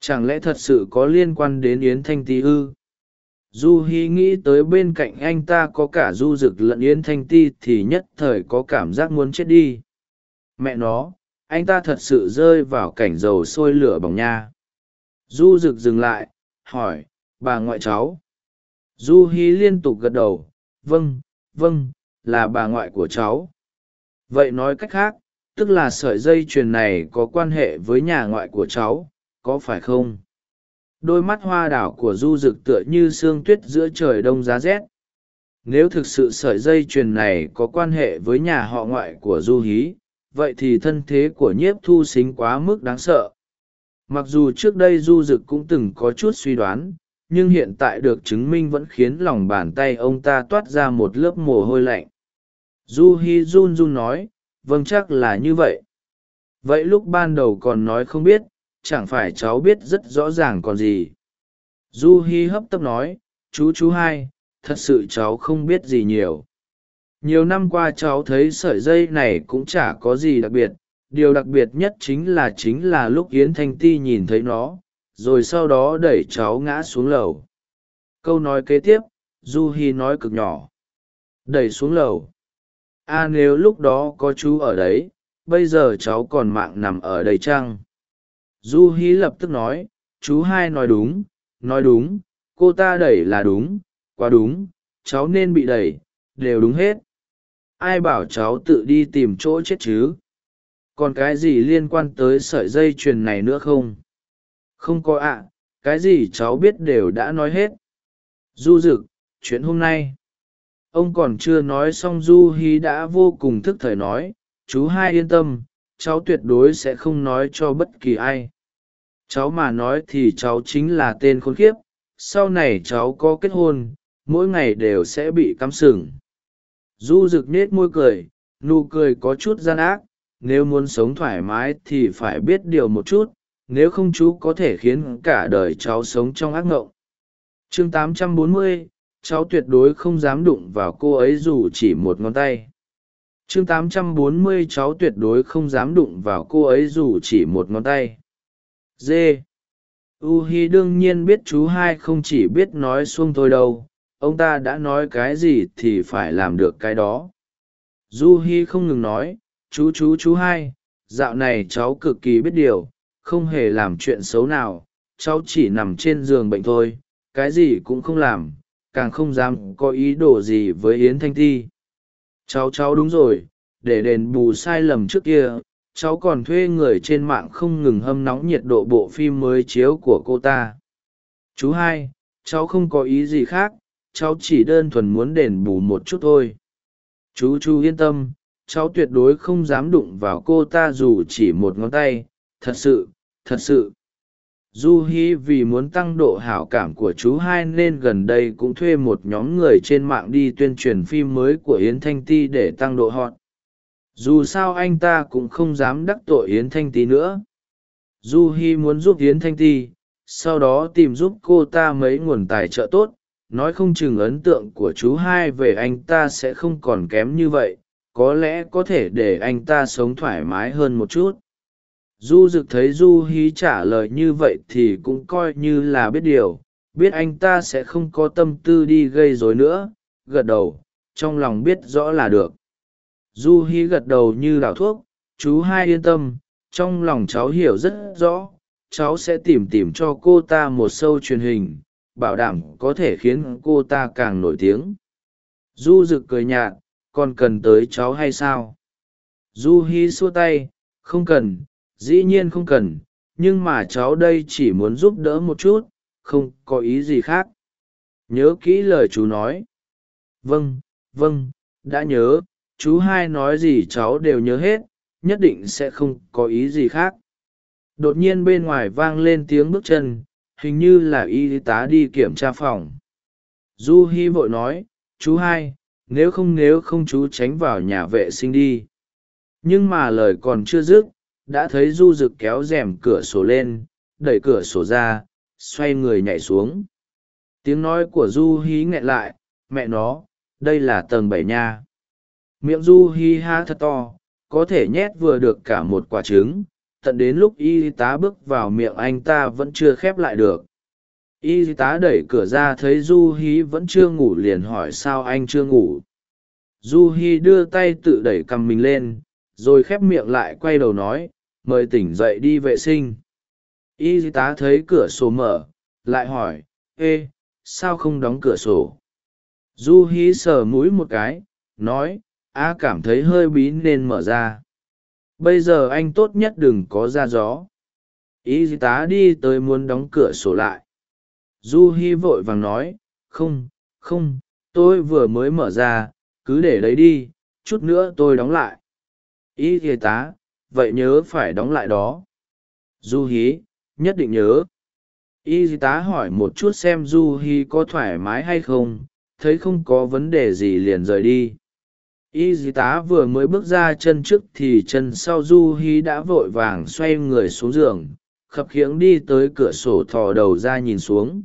Chẳng lẽ thật sự có liên quan đến yến thanh ti ư? Du hi nghĩ tới bên cạnh anh ta có cả du rực lẫn yến thanh ti thì nhất thời có cảm giác muốn chết đi. Mẹ nó, anh ta thật sự rơi vào cảnh dầu sôi lửa bỏng nha. Du rực dừng lại, hỏi, bà ngoại cháu? Du hi liên tục gật đầu vâng vâng là bà ngoại của cháu. Vậy nói cách khác, tức là sợi dây chuyền này có quan hệ với nhà ngoại của cháu, có phải không? Đôi mắt hoa đảo của du rực tựa như sương tuyết giữa trời đông giá rét. Nếu thực sự sợi dây chuyền này có quan hệ với nhà họ ngoại của du hí, vậy thì thân thế của nhiếp thu xính quá mức đáng sợ. Mặc dù trước đây du dực cũng từng có chút suy đoán, nhưng hiện tại được chứng minh vẫn khiến lòng bàn tay ông ta toát ra một lớp mồ hôi lạnh du hi run run nói vâng chắc là như vậy. Vậy lúc ban đầu còn nói không biết, chẳng phải cháu biết rất rõ ràng còn gì. Du hi hấp tấp nói, chú chú hai, thật sự cháu không biết gì nhiều. Nhiều năm qua cháu thấy sợi dây này cũng chả có gì đặc biệt, điều đặc biệt nhất chính là chính là lúc yến thanh ti nhìn thấy nó, rồi sau đó đẩy cháu ngã xuống lầu. Câu nói kế tiếp du hi nói cực nhỏ. Đẩy xuống lầu a à, nếu lúc đó có chú ở đấy bây giờ cháu còn mạng nằm ở đây chăng? Du Hí lập tức nói chú hai nói đúng nói đúng cô ta đẩy là đúng quá đúng cháu nên bị đẩy đều đúng hết. Ai bảo cháu tự đi tìm chỗ chết chứ? Còn cái gì liên quan tới sợi dây chuyền này nữa không? Không có ạ cái gì cháu biết đều đã nói hết. Du rực chuyện hôm nay ông còn chưa nói xong du hi đã vô cùng thức thời nói chú hai yên tâm cháu tuyệt đối sẽ không nói cho bất kỳ ai cháu mà nói thì cháu chính là tên khốn kiếp. sau này cháu có kết hôn mỗi ngày đều sẽ bị cắm sừng du rực nết môi cười nụ cười có chút gian ác nếu muốn sống thoải mái thì phải biết điều một chút nếu không chú có thể khiến cả đời cháu sống trong ác ngộng chương 840, cháu tuyệt đối không dám đụng vào cô ấy dù chỉ một ngón tay. Chương 840 cháu tuyệt đối không dám đụng vào cô ấy dù chỉ một ngón tay. D. U hi đương nhiên biết chú hai không chỉ biết nói xuông thôi đâu. Ông ta đã nói cái gì thì phải làm được cái đó. Du hi không ngừng nói, chú chú chú hai, dạo này cháu cực kỳ biết điều, không hề làm chuyện xấu nào. Cháu chỉ nằm trên giường bệnh thôi, cái gì cũng không làm càng không dám có ý đồ gì với yến thanh ti. Cháu cháu đúng rồi, để đền bù sai lầm trước kia, cháu còn thuê người trên mạng không ngừng hâm nóng nhiệt độ bộ phim mới chiếu của cô ta. Chú hai, cháu không có ý gì khác, cháu chỉ đơn thuần muốn đền bù một chút thôi. Chú chú yên tâm, cháu tuyệt đối không dám đụng vào cô ta dù chỉ một ngón tay. Thật sự thật sự du hi vì muốn tăng độ hảo cảm của chú hai nên gần đây cũng thuê một nhóm người trên mạng đi tuyên truyền phim mới của yến thanh ti để tăng độ hot. Dù sao anh ta cũng không dám đắc tội yến thanh ti nữa. Du hi muốn giúp yến thanh ti, sau đó tìm giúp cô ta mấy nguồn tài trợ tốt. Nói không chừng ấn tượng của chú hai về anh ta sẽ không còn kém như vậy, có lẽ có thể để anh ta sống thoải mái hơn một chút du dực thấy du hí trả lời như vậy thì cũng coi như là biết điều. Biết anh ta sẽ không có tâm tư đi gây rối nữa. Gật đầu, trong lòng biết rõ là được. Du hí gật đầu như đảo thuốc. Chú hai yên tâm, trong lòng cháu hiểu rất rõ. Cháu sẽ tìm tìm cho cô ta một sâu truyền hình, bảo đảm có thể khiến cô ta càng nổi tiếng. Du rực cười nhạt, còn cần tới cháu hay sao? Du hi xua tay, không cần dĩ nhiên không cần, nhưng mà cháu đây chỉ muốn giúp đỡ một chút, không có ý gì khác. Nhớ kỹ lời chú nói. Vâng vâng đã nhớ, chú hai nói gì cháu đều nhớ hết, nhất định sẽ không có ý gì khác. Đột nhiên bên ngoài vang lên tiếng bước chân, hình như là y tá đi kiểm tra phòng. Du hi vội nói, chú hai, nếu không nếu không chú tránh vào nhà vệ sinh đi. Nhưng mà lời còn chưa dứt đã thấy du rực kéo rèm cửa sổ lên, đẩy cửa sổ ra, xoay người nhảy xuống. Tiếng nói của du hí nghẹn lại, mẹ nó, đây là tầng bảy nha. Miệng du hi ha thật to, có thể nhét vừa được cả một quả trứng, tận đến lúc y tá bước vào miệng anh ta vẫn chưa khép lại được. Y tá đẩy cửa ra thấy du hi vẫn chưa ngủ liền hỏi sao anh chưa ngủ. Du hi đưa tay tự đẩy cằm mình lên, rồi khép miệng lại quay đầu nói mời tỉnh dậy đi vệ sinh. Y tá thấy cửa sổ mở, lại hỏi, ê, sao không đóng cửa sổ? Du hí sờ mũi một cái, nói, a cảm thấy hơi bí nên mở ra. Bây giờ anh tốt nhất đừng có ra gió. Y tá đi tới muốn đóng cửa sổ lại. Du hi vội vàng nói, không không, tôi vừa mới mở ra, cứ để đấy đi, chút nữa tôi đóng lại. Y tá vậy nhớ phải đóng lại đó. Du hí, nhất định nhớ. Y tá hỏi một chút xem du hí có thoải mái hay không, thấy không có vấn đề gì liền rời đi. Y tá vừa mới bước ra chân trước thì chân sau du hí đã vội vàng xoay người xuống giường, khập khiễng đi tới cửa sổ thò đầu ra nhìn xuống.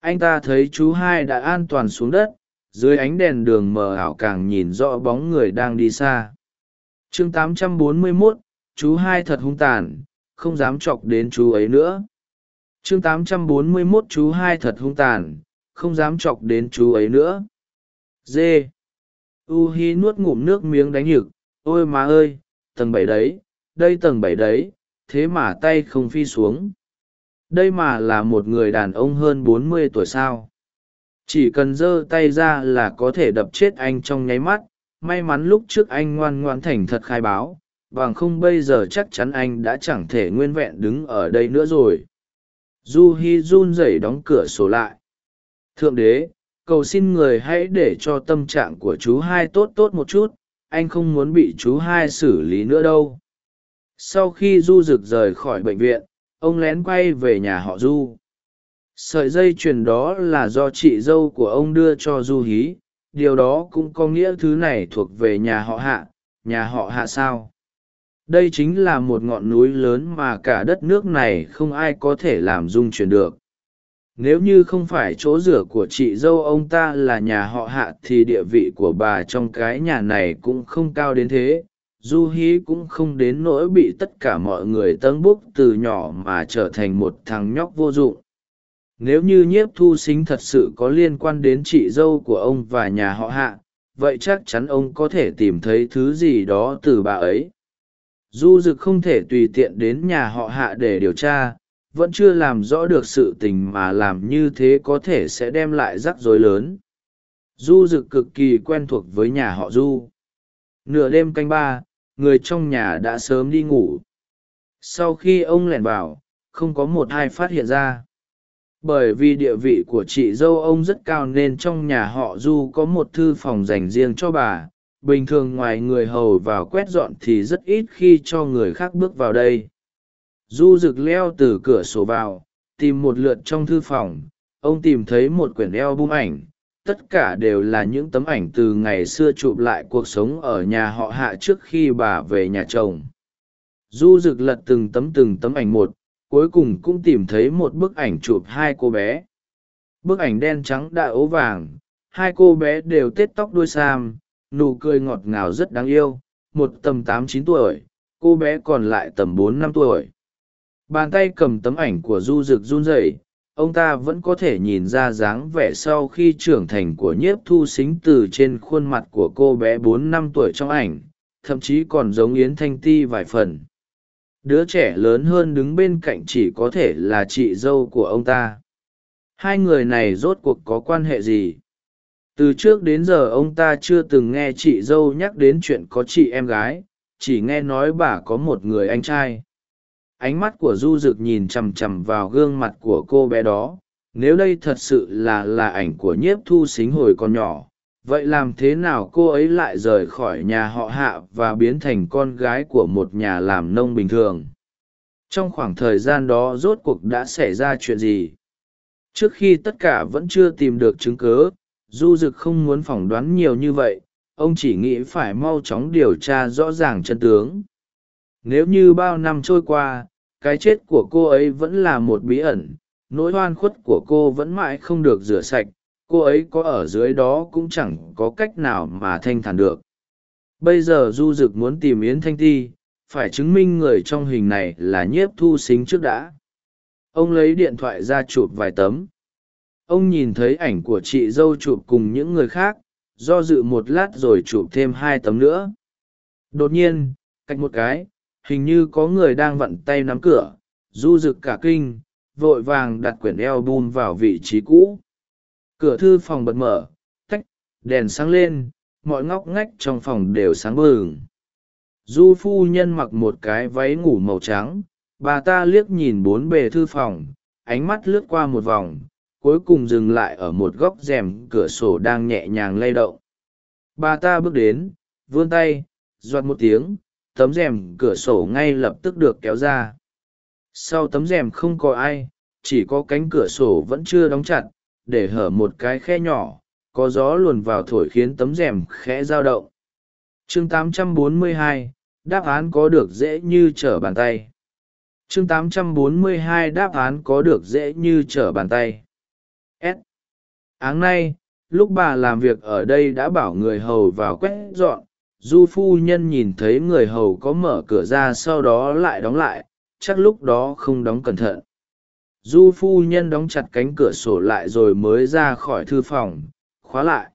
Anh ta thấy chú hai đã an toàn xuống đất, dưới ánh đèn đường mờ ảo càng nhìn rõ bóng người đang đi xa chương 841, chú hai thật hung tàn không dám chọc đến chú ấy nữa. Chương 841 chú hai thật hung tàn không dám chọc đến chú ấy nữa. Dê u hi nuốt ngụm nước miếng đánh nhực ôi má ơi tầng bảy đấy đây tầng bảy đấy thế mà tay không phi xuống. Đây mà là một người đàn ông hơn bốn mươi tuổi sao? Chỉ cần giơ tay ra là có thể đập chết anh trong nháy mắt may mắn lúc trước anh ngoan ngoan thành thật khai báo, bằng không bây giờ chắc chắn anh đã chẳng thể nguyên vẹn đứng ở đây nữa rồi. Du hi run rẩy đóng cửa sổ lại. Thượng đế, cầu xin người hãy để cho tâm trạng của chú hai tốt tốt một chút, anh không muốn bị chú hai xử lý nữa đâu. Sau khi du rực rời khỏi bệnh viện, ông lén quay về nhà họ du sợi dây chuyền đó là do chị dâu của ông đưa cho du hí điều đó cũng có nghĩa thứ này thuộc về nhà họ hạ, nhà họ hạ sao? Đây chính là một ngọn núi lớn mà cả đất nước này không ai có thể làm dung chuyển được. Nếu như không phải chỗ rửa của chị dâu ông ta là nhà họ hạ thì địa vị của bà trong cái nhà này cũng không cao đến thế. Du hí cũng không đến nỗi bị tất cả mọi người tâng búc từ nhỏ mà trở thành một thằng nhóc vô dụng nếu như nhiếp thu xính thật sự có liên quan đến chị dâu của ông và nhà họ hạ, vậy chắc chắn ông có thể tìm thấy thứ gì đó từ bà ấy. Du dực không thể tùy tiện đến nhà họ hạ để điều tra, vẫn chưa làm rõ được sự tình mà làm như thế có thể sẽ đem lại rắc rối lớn. Du dực cực kỳ quen thuộc với nhà họ du. Nửa đêm canh ba, người trong nhà đã sớm đi ngủ. Sau khi ông lẻn vào, không có một ai phát hiện ra bởi vì địa vị của chị dâu ông rất cao nên trong nhà họ du có một thư phòng dành riêng cho bà. Bình thường ngoài người hầu vào quét dọn thì rất ít khi cho người khác bước vào đây. Du rực leo từ cửa sổ vào, tìm một lượt trong thư phòng. Ông tìm thấy một quyển eo bung ảnh. Tất cả đều là những tấm ảnh từ ngày xưa chụp lại cuộc sống ở nhà họ hạ trước khi bà về nhà chồng. Du rực lật từng tấm từng tấm ảnh một cuối cùng cũng tìm thấy một bức ảnh chụp hai cô bé. Bức ảnh đen trắng đã ố vàng, hai cô bé đều tết tóc đuôi sam, nụ cười ngọt ngào rất đáng yêu, một tầm tám chín tuổi, cô bé còn lại tầm bốn năm tuổi. Bàn tay cầm tấm ảnh của du rực run rẩy, ông ta vẫn có thể nhìn ra dáng vẻ sau khi trưởng thành của nhiếp thu xính từ trên khuôn mặt của cô bé bốn năm tuổi trong ảnh, thậm chí còn giống yến thanh ti vài phần đứa trẻ lớn hơn đứng bên cạnh chỉ có thể là chị dâu của ông ta. Hai người này rốt cuộc có quan hệ gì? Từ trước đến giờ ông ta chưa từng nghe chị dâu nhắc đến chuyện có chị em gái, chỉ nghe nói bà có một người anh trai. Ánh mắt của du rực nhìn chằm chằm vào gương mặt của cô bé đó, nếu đây thật sự là là ảnh của nhiếp thu xính hồi còn nhỏ vậy làm thế nào cô ấy lại rời khỏi nhà họ hạ và biến thành con gái của một nhà làm nông bình thường? Trong khoảng thời gian đó rốt cuộc đã xảy ra chuyện gì? Trước khi tất cả vẫn chưa tìm được chứng cớ du dực không muốn phỏng đoán nhiều như vậy, ông chỉ nghĩ phải mau chóng điều tra rõ ràng chân tướng. Nếu như bao năm trôi qua, cái chết của cô ấy vẫn là một bí ẩn, nỗi oan khuất của cô vẫn mãi không được rửa sạch cô ấy có ở dưới đó cũng chẳng có cách nào mà thanh thản được. Bây giờ du Dực muốn tìm yến thanh ti, phải chứng minh người trong hình này là nhiếp thu xính trước đã. Ông lấy điện thoại ra chụp vài tấm. Ông nhìn thấy ảnh của chị dâu chụp cùng những người khác, do dự một lát rồi chụp thêm hai tấm nữa. Đột nhiên, cách một cái, hình như có người đang vặn tay nắm cửa. Du rực cả kinh, vội vàng đặt quyển eo bum vào vị trí cũ cửa thư phòng bật mở, tách, đèn sáng lên, mọi ngóc ngách trong phòng đều sáng bừng. Du phu nhân mặc một cái váy ngủ màu trắng, bà ta liếc nhìn bốn bề thư phòng, ánh mắt lướt qua một vòng, cuối cùng dừng lại ở một góc rèm cửa sổ đang nhẹ nhàng lay động. Bà ta bước đến, vươn tay doạt một tiếng, tấm rèm cửa sổ ngay lập tức được kéo ra. Sau tấm rèm không có ai, chỉ có cánh cửa sổ vẫn chưa đóng chặt để hở một cái khe nhỏ có gió luồn vào thổi khiến tấm rèm khẽ dao động. Chương 842, đáp án có được dễ như trở bàn tay. Chương 842 đáp án có được dễ như trở bàn tay. S. Áng nay lúc bà làm việc ở đây đã bảo người hầu vào quét dọn du phu nhân nhìn thấy người hầu có mở cửa ra sau đó lại đóng lại chắc lúc đó không đóng cẩn thận du phu nhân đóng chặt cánh cửa sổ lại rồi mới ra khỏi thư phòng, khóa lại.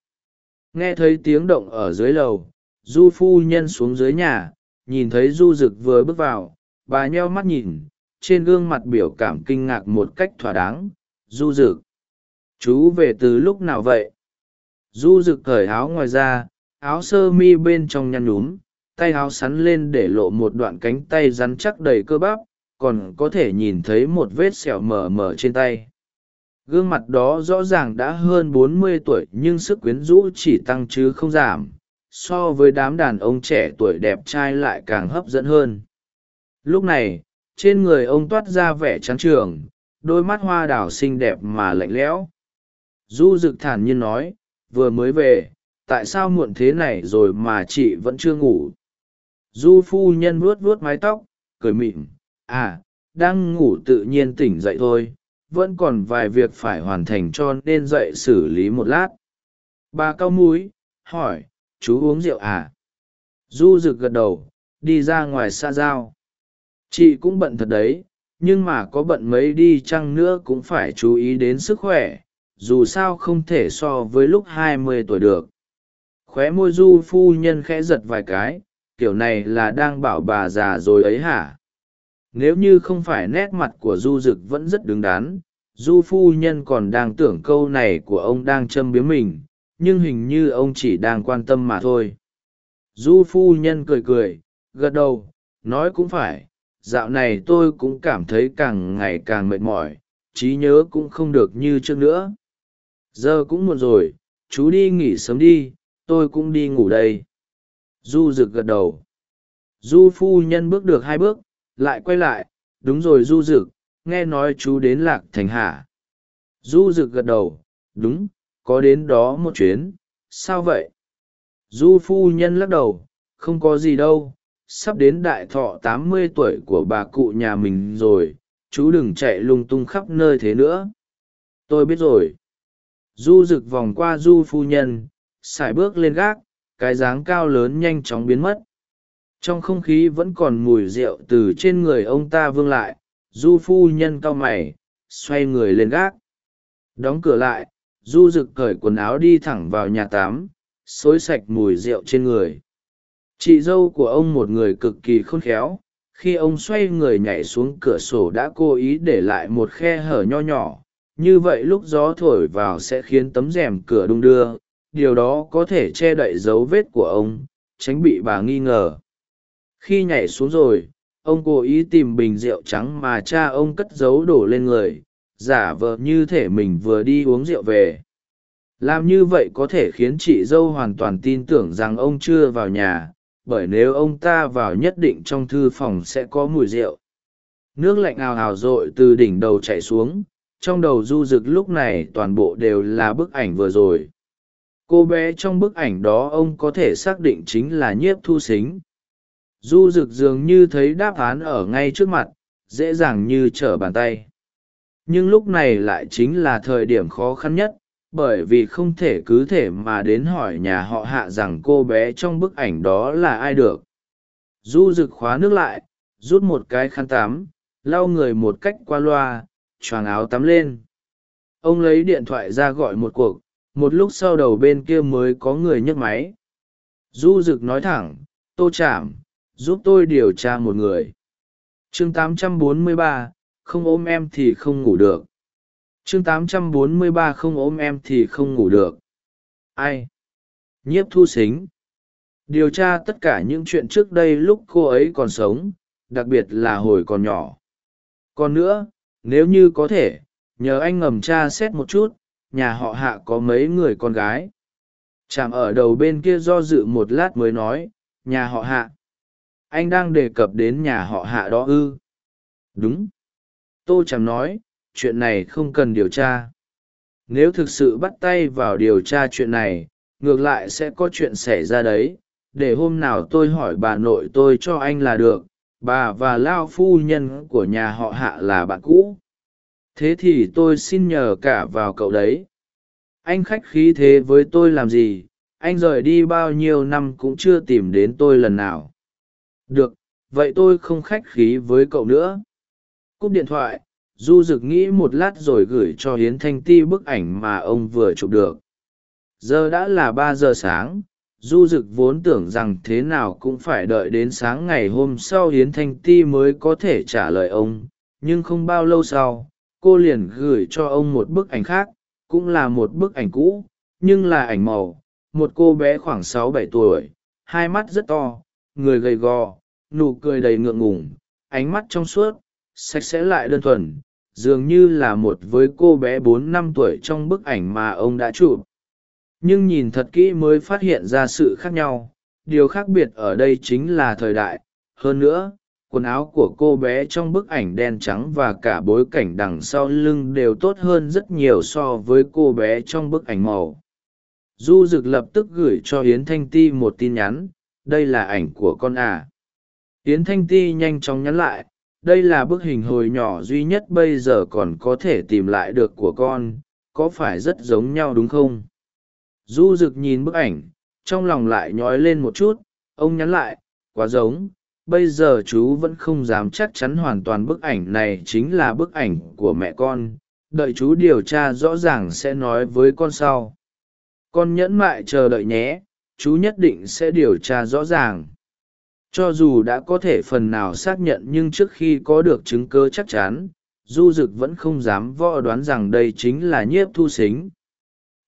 Nghe thấy tiếng động ở dưới lầu, du phu nhân xuống dưới nhà, nhìn thấy du rực vừa bước vào, bà nheo mắt nhìn, trên gương mặt biểu cảm kinh ngạc một cách thỏa đáng, du rực. Chú về từ lúc nào vậy? Du rực cởi áo ngoài ra, áo sơ mi bên trong nhăn nhúm, tay áo sắn lên để lộ một đoạn cánh tay rắn chắc đầy cơ bắp còn có thể nhìn thấy một vết sẹo mờ mờ trên tay. Gương mặt đó rõ ràng đã hơn bốn mươi tuổi nhưng sức quyến rũ chỉ tăng chứ không giảm, so với đám đàn ông trẻ tuổi đẹp trai lại càng hấp dẫn hơn. Lúc này, trên người ông toát ra vẻ trắng trường, đôi mắt hoa đào xinh đẹp mà lạnh lẽo. Du rực thản nhiên nói, vừa mới về, tại sao muộn thế này rồi mà chị vẫn chưa ngủ? Du phu nhân vuốt vuốt mái tóc, cười mịn à đang ngủ tự nhiên tỉnh dậy thôi, vẫn còn vài việc phải hoàn thành cho nên dậy xử lý một lát. Bà cau múi hỏi, chú uống rượu à? Du rực gật đầu, đi ra ngoài xa giao. Chị cũng bận thật đấy, nhưng mà có bận mấy đi chăng nữa cũng phải chú ý đến sức khỏe, dù sao không thể so với lúc hai mươi tuổi được. Khóe môi du phu nhân khẽ giật vài cái, kiểu này là đang bảo bà già rồi ấy hả? Nếu như không phải nét mặt của du d ự c vẫn rất đứng đắn, du phu nhân còn đang tưởng câu này của ông đang châm biếm mình, nhưng hình như ông chỉ đang quan tâm mà thôi. Du phu nhân cười cười, gật đầu, nói cũng phải, dạo này tôi cũng cảm thấy càng ngày càng mệt mỏi, trí nhớ cũng không được như trước nữa. Giờ cũng muộn rồi, chú đi nghỉ sớm đi, tôi cũng đi ngủ đây. Du rực gật đầu. Du phu nhân bước được hai bước lại quay lại, đúng rồi du rực nghe nói chú đến lạc thành hả? Du rực gật đầu, đúng, có đến đó một chuyến, sao vậy? Du phu nhân lắc đầu, không có gì đâu, sắp đến đại thọ tám mươi tuổi của bà cụ nhà mình rồi, chú đừng chạy lung tung khắp nơi thế nữa. Tôi biết rồi. Du rực vòng qua du phu nhân, sải bước lên gác, cái dáng cao lớn nhanh chóng biến mất trong không khí vẫn còn mùi rượu từ trên người ông ta vương lại, du phu nhân cau mày, xoay người lên gác. Đóng cửa lại, du rực cởi quần áo đi thẳng vào nhà tắm, xối sạch mùi rượu trên người. Chị dâu của ông một người cực kỳ khôn khéo, khi ông xoay người nhảy xuống cửa sổ đã cố ý để lại một khe hở nho nhỏ, như vậy lúc gió thổi vào sẽ khiến tấm rèm cửa đung đưa, điều đó có thể che đậy dấu vết của ông, tránh bị bà nghi ngờ khi nhảy xuống rồi, ông cố ý tìm bình rượu trắng mà cha ông cất giấu đổ lên người, giả vờ như thể mình vừa đi uống rượu về. Làm như vậy có thể khiến chị dâu hoàn toàn tin tưởng rằng ông chưa vào nhà, bởi nếu ông ta vào nhất định trong thư phòng sẽ có mùi rượu. Nước lạnh ào ào r ộ i từ đỉnh đầu chạy xuống, trong đầu du rực lúc này toàn bộ đều là bức ảnh vừa rồi. Cô bé trong bức ảnh đó ông có thể xác định chính là nhiếp thu xính du rực dường như thấy đáp án ở ngay trước mặt, dễ dàng như trở bàn tay. Nhưng lúc này lại chính là thời điểm khó khăn nhất, bởi vì không thể cứ thể mà đến hỏi nhà họ hạ rằng cô bé trong bức ảnh đó là ai được. Du rực khóa nước lại, rút một cái khăn tắm, lau người một cách qua loa, choàng áo tắm lên. Ông lấy điện thoại ra gọi một cuộc, một lúc sau đầu bên kia mới có người nhấc máy. Du rực nói thẳng, tô chạm giúp tôi điều tra một người. Chương 843, không ôm em thì không ngủ được. Chương 843 không ôm em thì không ngủ được. Ai? Nhiếp thu xính điều tra tất cả những chuyện trước đây lúc cô ấy còn sống đặc biệt là hồi còn nhỏ. Còn nữa nếu như có thể nhờ anh ngầm tra xét một chút nhà họ hạ có mấy người con gái? Chạm ở đầu bên kia do dự một lát mới nói nhà họ hạ anh đang đề cập đến nhà họ hạ đó ư? Đúng. Tô chẳng nói, chuyện này không cần điều tra. Nếu thực sự bắt tay vào điều tra chuyện này, ngược lại sẽ có chuyện xảy ra đấy. Để hôm nào tôi hỏi bà nội tôi cho anh là được, bà và lao phu nhân của nhà họ hạ là bạn cũ. Thế thì tôi xin nhờ cả vào cậu đấy. Anh khách khí thế với tôi làm gì? Anh rời đi bao nhiêu năm cũng chưa tìm đến tôi lần nào được, vậy tôi không khách khí với cậu nữa. Cúp điện thoại, du rực nghĩ một lát rồi gửi cho hiến thanh ti bức ảnh mà ông vừa chụp được. Giờ đã là ba giờ sáng, du rực vốn tưởng rằng thế nào cũng phải đợi đến sáng ngày hôm sau hiến thanh ti mới có thể trả lời ông, nhưng không bao lâu sau, cô liền gửi cho ông một bức ảnh khác, cũng là một bức ảnh cũ, nhưng là ảnh màu. Một cô bé khoảng sáu bảy tuổi, hai mắt rất to, người gầy gò nụ cười đầy ngượng ngùng, ánh mắt trong suốt, sạch sẽ lại đơn thuần, dường như là một với cô bé bốn năm tuổi trong bức ảnh mà ông đã chụp. Nhưng nhìn thật kỹ mới phát hiện ra sự khác nhau, điều khác biệt ở đây chính là thời đại. Hơn nữa, quần áo của cô bé trong bức ảnh đen trắng và cả bối cảnh đằng sau lưng đều tốt hơn rất nhiều so với cô bé trong bức ảnh màu. Du rực lập tức gửi cho yến thanh ti một tin nhắn, đây là ảnh của con à yến thanh ti nhanh chóng nhắn lại, đây là bức hình hồi nhỏ duy nhất bây giờ còn có thể tìm lại được của con, có phải rất giống nhau đúng không? Du rực nhìn bức ảnh, trong lòng lại nhói lên một chút, ông nhắn lại, quá giống, bây giờ chú vẫn không dám chắc chắn hoàn toàn bức ảnh này chính là bức ảnh của mẹ con, đợi chú điều tra rõ ràng sẽ nói với con sau. Con nhẫn mại chờ đợi nhé, chú nhất định sẽ điều tra rõ ràng cho dù đã có thể phần nào xác nhận nhưng trước khi có được chứng cơ chắc chắn, du Dực vẫn không dám võ đoán rằng đây chính là nhiếp thu xính.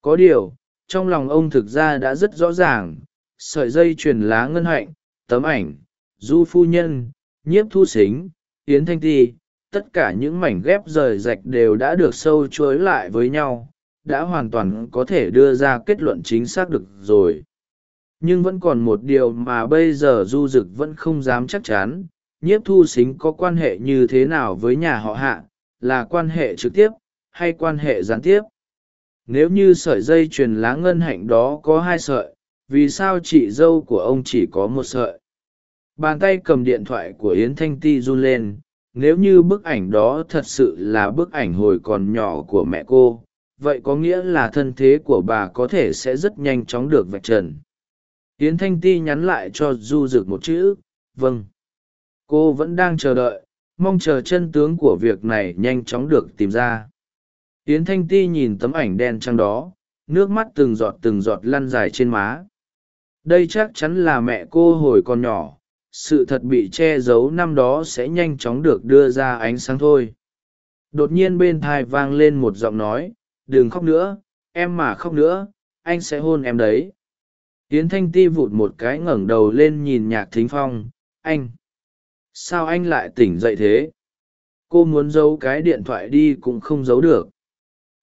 Có điều, trong lòng ông thực ra đã rất rõ ràng, sợi dây truyền lá ngân hạnh, tấm ảnh, du phu nhân, nhiếp thu xính, yến thanh ti, tất cả những mảnh ghép rời rạch đều đã được sâu chuối lại với nhau, đã hoàn toàn có thể đưa ra kết luận chính xác được rồi nhưng vẫn còn một điều mà bây giờ du Dực vẫn không dám chắc chắn, nhiếp thu xính có quan hệ như thế nào với nhà họ hạ, là quan hệ trực tiếp, hay quan hệ gián tiếp? Nếu như sợi dây chuyền lá ngân hạnh đó có hai sợi, vì sao chị dâu của ông chỉ có một sợi? Bàn tay cầm điện thoại của yến thanh ti run lên, nếu như bức ảnh đó thật sự là bức ảnh hồi còn nhỏ của mẹ cô, vậy có nghĩa là thân thế của bà có thể sẽ rất nhanh chóng được vạch trần yến thanh ti nhắn lại cho du rực một chữ vâng. Cô vẫn đang chờ đợi, mong chờ chân tướng của việc này nhanh chóng được tìm ra. Yến thanh ti nhìn tấm ảnh đen trăng đó, nước mắt từng giọt từng giọt lăn dài trên má. Đây chắc chắn là mẹ cô hồi còn nhỏ, sự thật bị che giấu năm đó sẽ nhanh chóng được đưa ra ánh sáng thôi. Đột nhiên bên thai vang lên một giọng nói, đừng khóc nữa, em mà khóc nữa, anh sẽ hôn em đấy. Yến thanh ti vụt một cái ngẩng đầu lên nhìn nhạc thính phong, anh, sao anh lại tỉnh dậy thế? Cô muốn giấu cái điện thoại đi cũng không giấu được.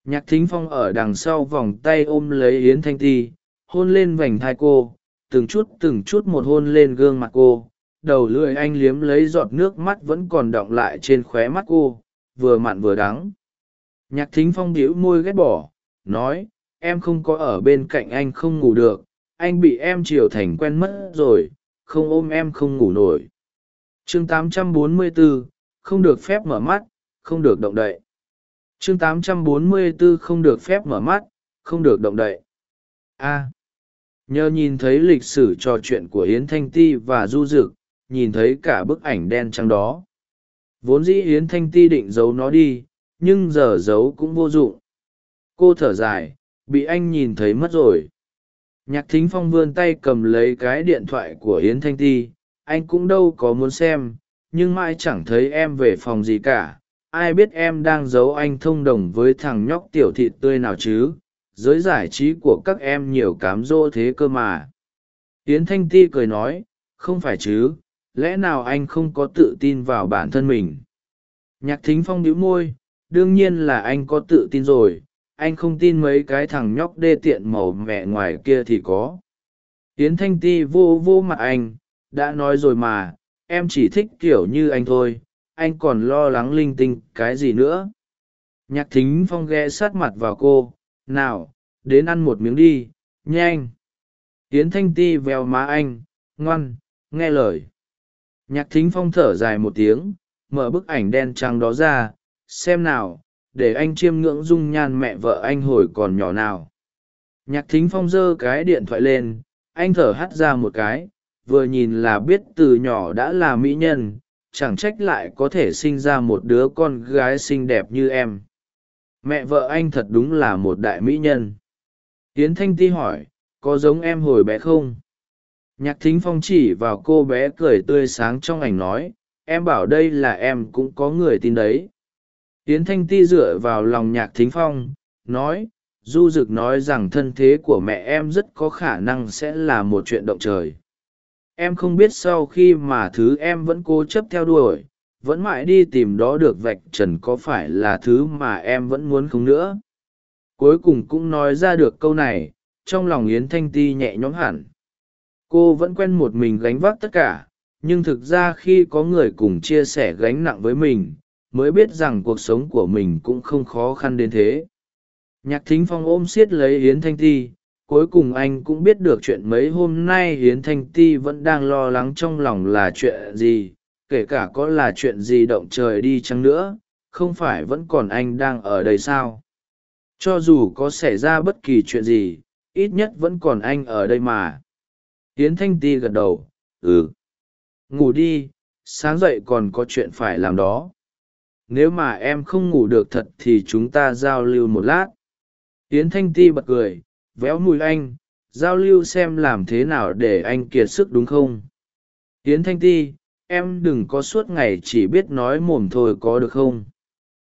Nhạc thính phong ở đằng sau vòng tay ôm lấy yến thanh ti, hôn lên vành thai cô, từng chút từng chút một hôn lên gương mặt cô. Đầu lưỡi anh liếm lấy giọt nước mắt vẫn còn đọng lại trên khóe mắt cô, vừa mặn vừa đắng. Nhạc thính phong bĩu môi ghét bỏ, nói, em không có ở bên cạnh anh không ngủ được anh bị em chiều thành quen mất rồi không ôm em không ngủ nổi. Chương 844, không được phép mở mắt không được động đậy. Chương 844 không được phép mở mắt không được động đậy. A. Nhờ nhìn thấy lịch sử trò chuyện của yến thanh ti và du dực nhìn thấy cả bức ảnh đen trắng đó. Vốn dĩ yến thanh ti định giấu nó đi nhưng giờ giấu cũng vô dụng. Cô thở dài bị anh nhìn thấy mất rồi nhạc thính phong vươn tay cầm lấy cái điện thoại của yến thanh ti, anh cũng đâu có muốn xem, nhưng mãi chẳng thấy em về phòng gì cả. Ai biết em đang giấu anh thông đồng với thằng nhóc tiểu thịt tươi nào chứ? Giới giải trí của các em nhiều cám dỗ thế cơ mà. Yến thanh ti cười nói, không phải chứ, lẽ nào anh không có tự tin vào bản thân mình? Nhạc thính phong đĩu môi, đương nhiên là anh có tự tin rồi anh không tin mấy cái thằng nhóc đê tiện màu mẹ ngoài kia thì có. Yến thanh ti vô vô mặt anh, đã nói rồi mà, em chỉ thích kiểu như anh thôi, anh còn lo lắng linh tinh cái gì nữa. Nhạc thính phong ghé sát mặt vào cô, nào, đến ăn một miếng đi, nhanh. Yến thanh ti vèo má anh, ngoan, nghe lời. Nhạc thính phong thở dài một tiếng, mở bức ảnh đen trắng đó ra, xem nào để anh chiêm ngưỡng dung nhan mẹ vợ anh hồi còn nhỏ nào. Nhạc thính phong giơ cái điện thoại lên, anh thở hắt ra một cái, vừa nhìn là biết từ nhỏ đã là mỹ nhân, chẳng trách lại có thể sinh ra một đứa con gái xinh đẹp như em. Mẹ vợ anh thật đúng là một đại mỹ nhân. Yến thanh ti hỏi, có giống em hồi bé không? Nhạc thính phong chỉ vào cô bé cười tươi sáng trong ảnh nói, em bảo đây là em cũng có người tin đấy yến thanh ti dựa vào lòng nhạc thính phong, nói, du dực nói rằng thân thế của mẹ em rất có khả năng sẽ là một chuyện động trời. Em không biết sau khi mà thứ em vẫn cố chấp theo đuổi, vẫn mãi đi tìm đó được vạch trần có phải là thứ mà em vẫn muốn không nữa. Cuối cùng cũng nói ra được câu này, trong lòng yến thanh ti nhẹ nhõm hẳn. Cô vẫn quen một mình gánh vác tất cả, nhưng thực ra khi có người cùng chia sẻ gánh nặng với mình mới biết rằng cuộc sống của mình cũng không khó khăn đến thế. Nhạc thính phong ôm siết lấy yến thanh ti, cuối cùng anh cũng biết được chuyện mấy hôm nay yến thanh ti vẫn đang lo lắng trong lòng là chuyện gì, kể cả có là chuyện gì động trời đi chăng nữa, không phải vẫn còn anh đang ở đây sao? Cho dù có xảy ra bất kỳ chuyện gì, ít nhất vẫn còn anh ở đây mà. Yến thanh ti gật đầu ừ. Ngủ đi, sáng dậy còn có chuyện phải làm đó nếu mà em không ngủ được thật thì chúng ta giao lưu một lát. Tiến thanh ti bật cười, véo mùi anh, giao lưu xem làm thế nào để anh kiệt sức đúng không? Tiến thanh ti, em đừng có suốt ngày chỉ biết nói mồm thôi có được không?